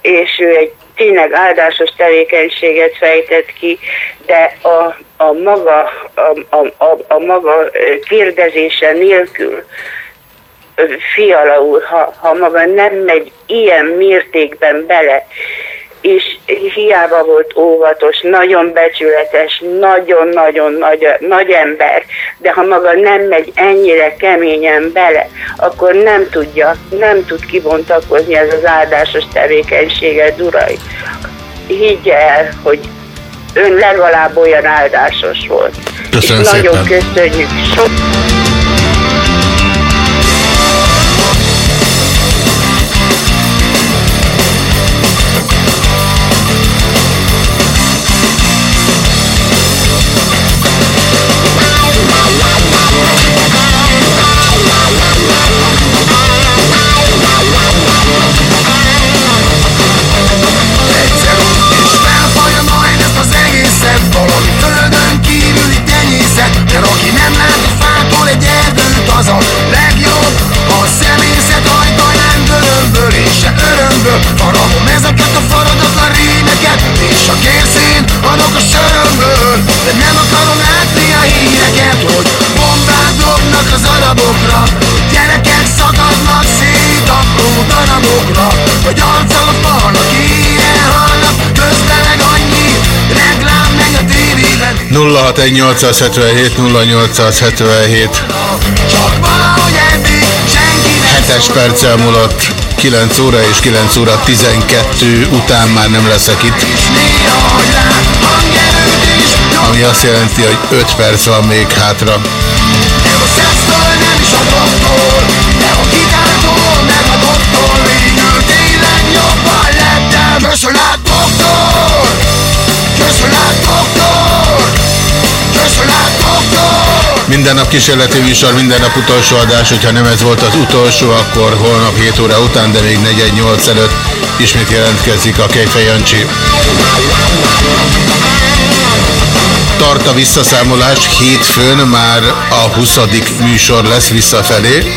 és ő egy tényleg áldásos tevékenységet fejtett ki, de a, a maga, a, a, a, a maga kérdezése nélkül Fiala úr, ha, ha maga nem megy ilyen mértékben bele, és hiába volt óvatos, nagyon becsületes, nagyon-nagyon nagy, nagy ember, de ha maga nem megy ennyire keményen bele, akkor nem tudja, nem tud kibontakozni ez az áldásos tevékenysége, Durai. Higgye el, hogy ön legalább olyan áldásos volt. Köszönöm és nagyon szépen. köszönjük. Sok Az a legjobb. A szemészet ajtaján dörömböl És se örömböl. Faragom ezeket a faradatlan rímeket És a kérszín adok a sörömből De nem akarom látni a híreket Hogy bombát dobnak az arabokra Gyerekek szakadnak szét apró darabokra Vagy arccal a falnak ilyen halnak 061877 0877 Csak valahogy eddig senki nem 7-es perccel múlott 9 óra és 9 óra 12 után már nem leszek itt. Ami azt jelenti, hogy 5 perc van még hátra. A doktor De a Minden nap kísérleti műsor, minden nap utolsó adás, hogyha nem ez volt az utolsó, akkor holnap 7 óra után, de még 418 előtt ismét jelentkezik a Kejfej Jancsi. Tart a visszaszámolás, hétfőn már a 20. műsor lesz visszafelé.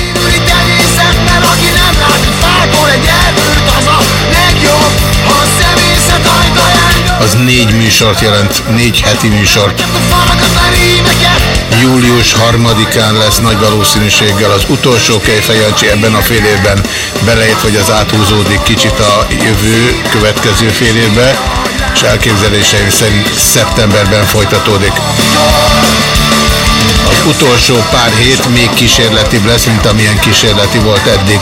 Az négy műsort jelent, négy heti műsort. Július harmadikán lesz nagy valószínűséggel az utolsó Kejfej Jancsi ebben a fél évben, beleért, hogy az áthúzódik kicsit a jövő következő fél évbe, és elképzeléseim szerint szeptemberben folytatódik. Az utolsó pár hét még kísérletibb lesz, mint amilyen kísérleti volt eddig.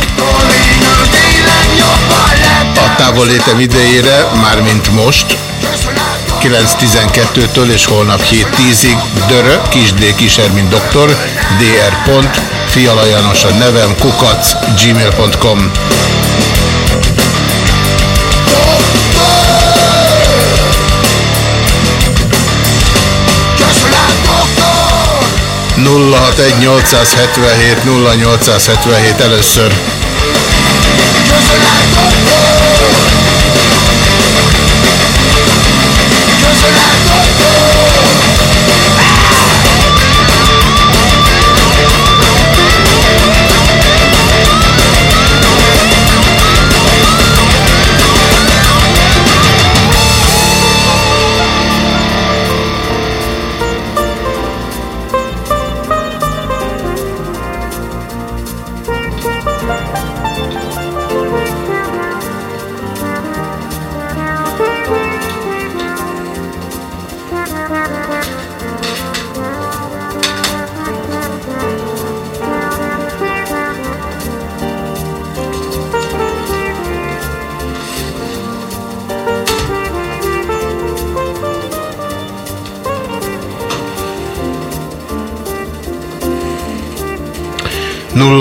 A távollétem idejére, mármint most, 9.12-től és holnap 7.10-ig dörö, kisd, kiser, mint doktor, dr. pont, Fiala János a nevem, kukac, gmail.com. 061 877 0877 először.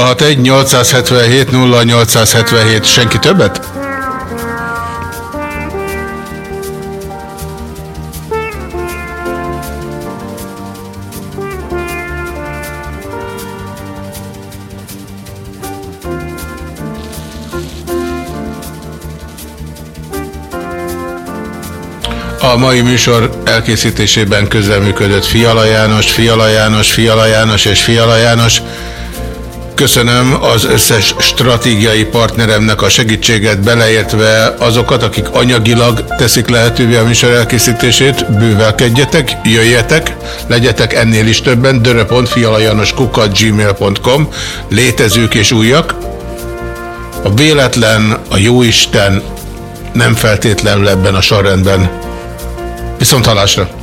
Nulla hat egy 877 0877 senki többet? A mai műsor elkészítésében közreműködött Fiala János, Fiala János, Fiala János és Fiala János. Köszönöm az összes stratégiai partneremnek a segítséget, beleértve azokat, akik anyagilag teszik lehetővé a műsor elkészítését. Bővelkedjetek, jöjjetek, legyetek ennél is többen, dörö.fialajanoskukat.gmail.com Létezők és újak. A véletlen, a jóisten nem feltétlenül ebben a sorrendben. Viszont halásra!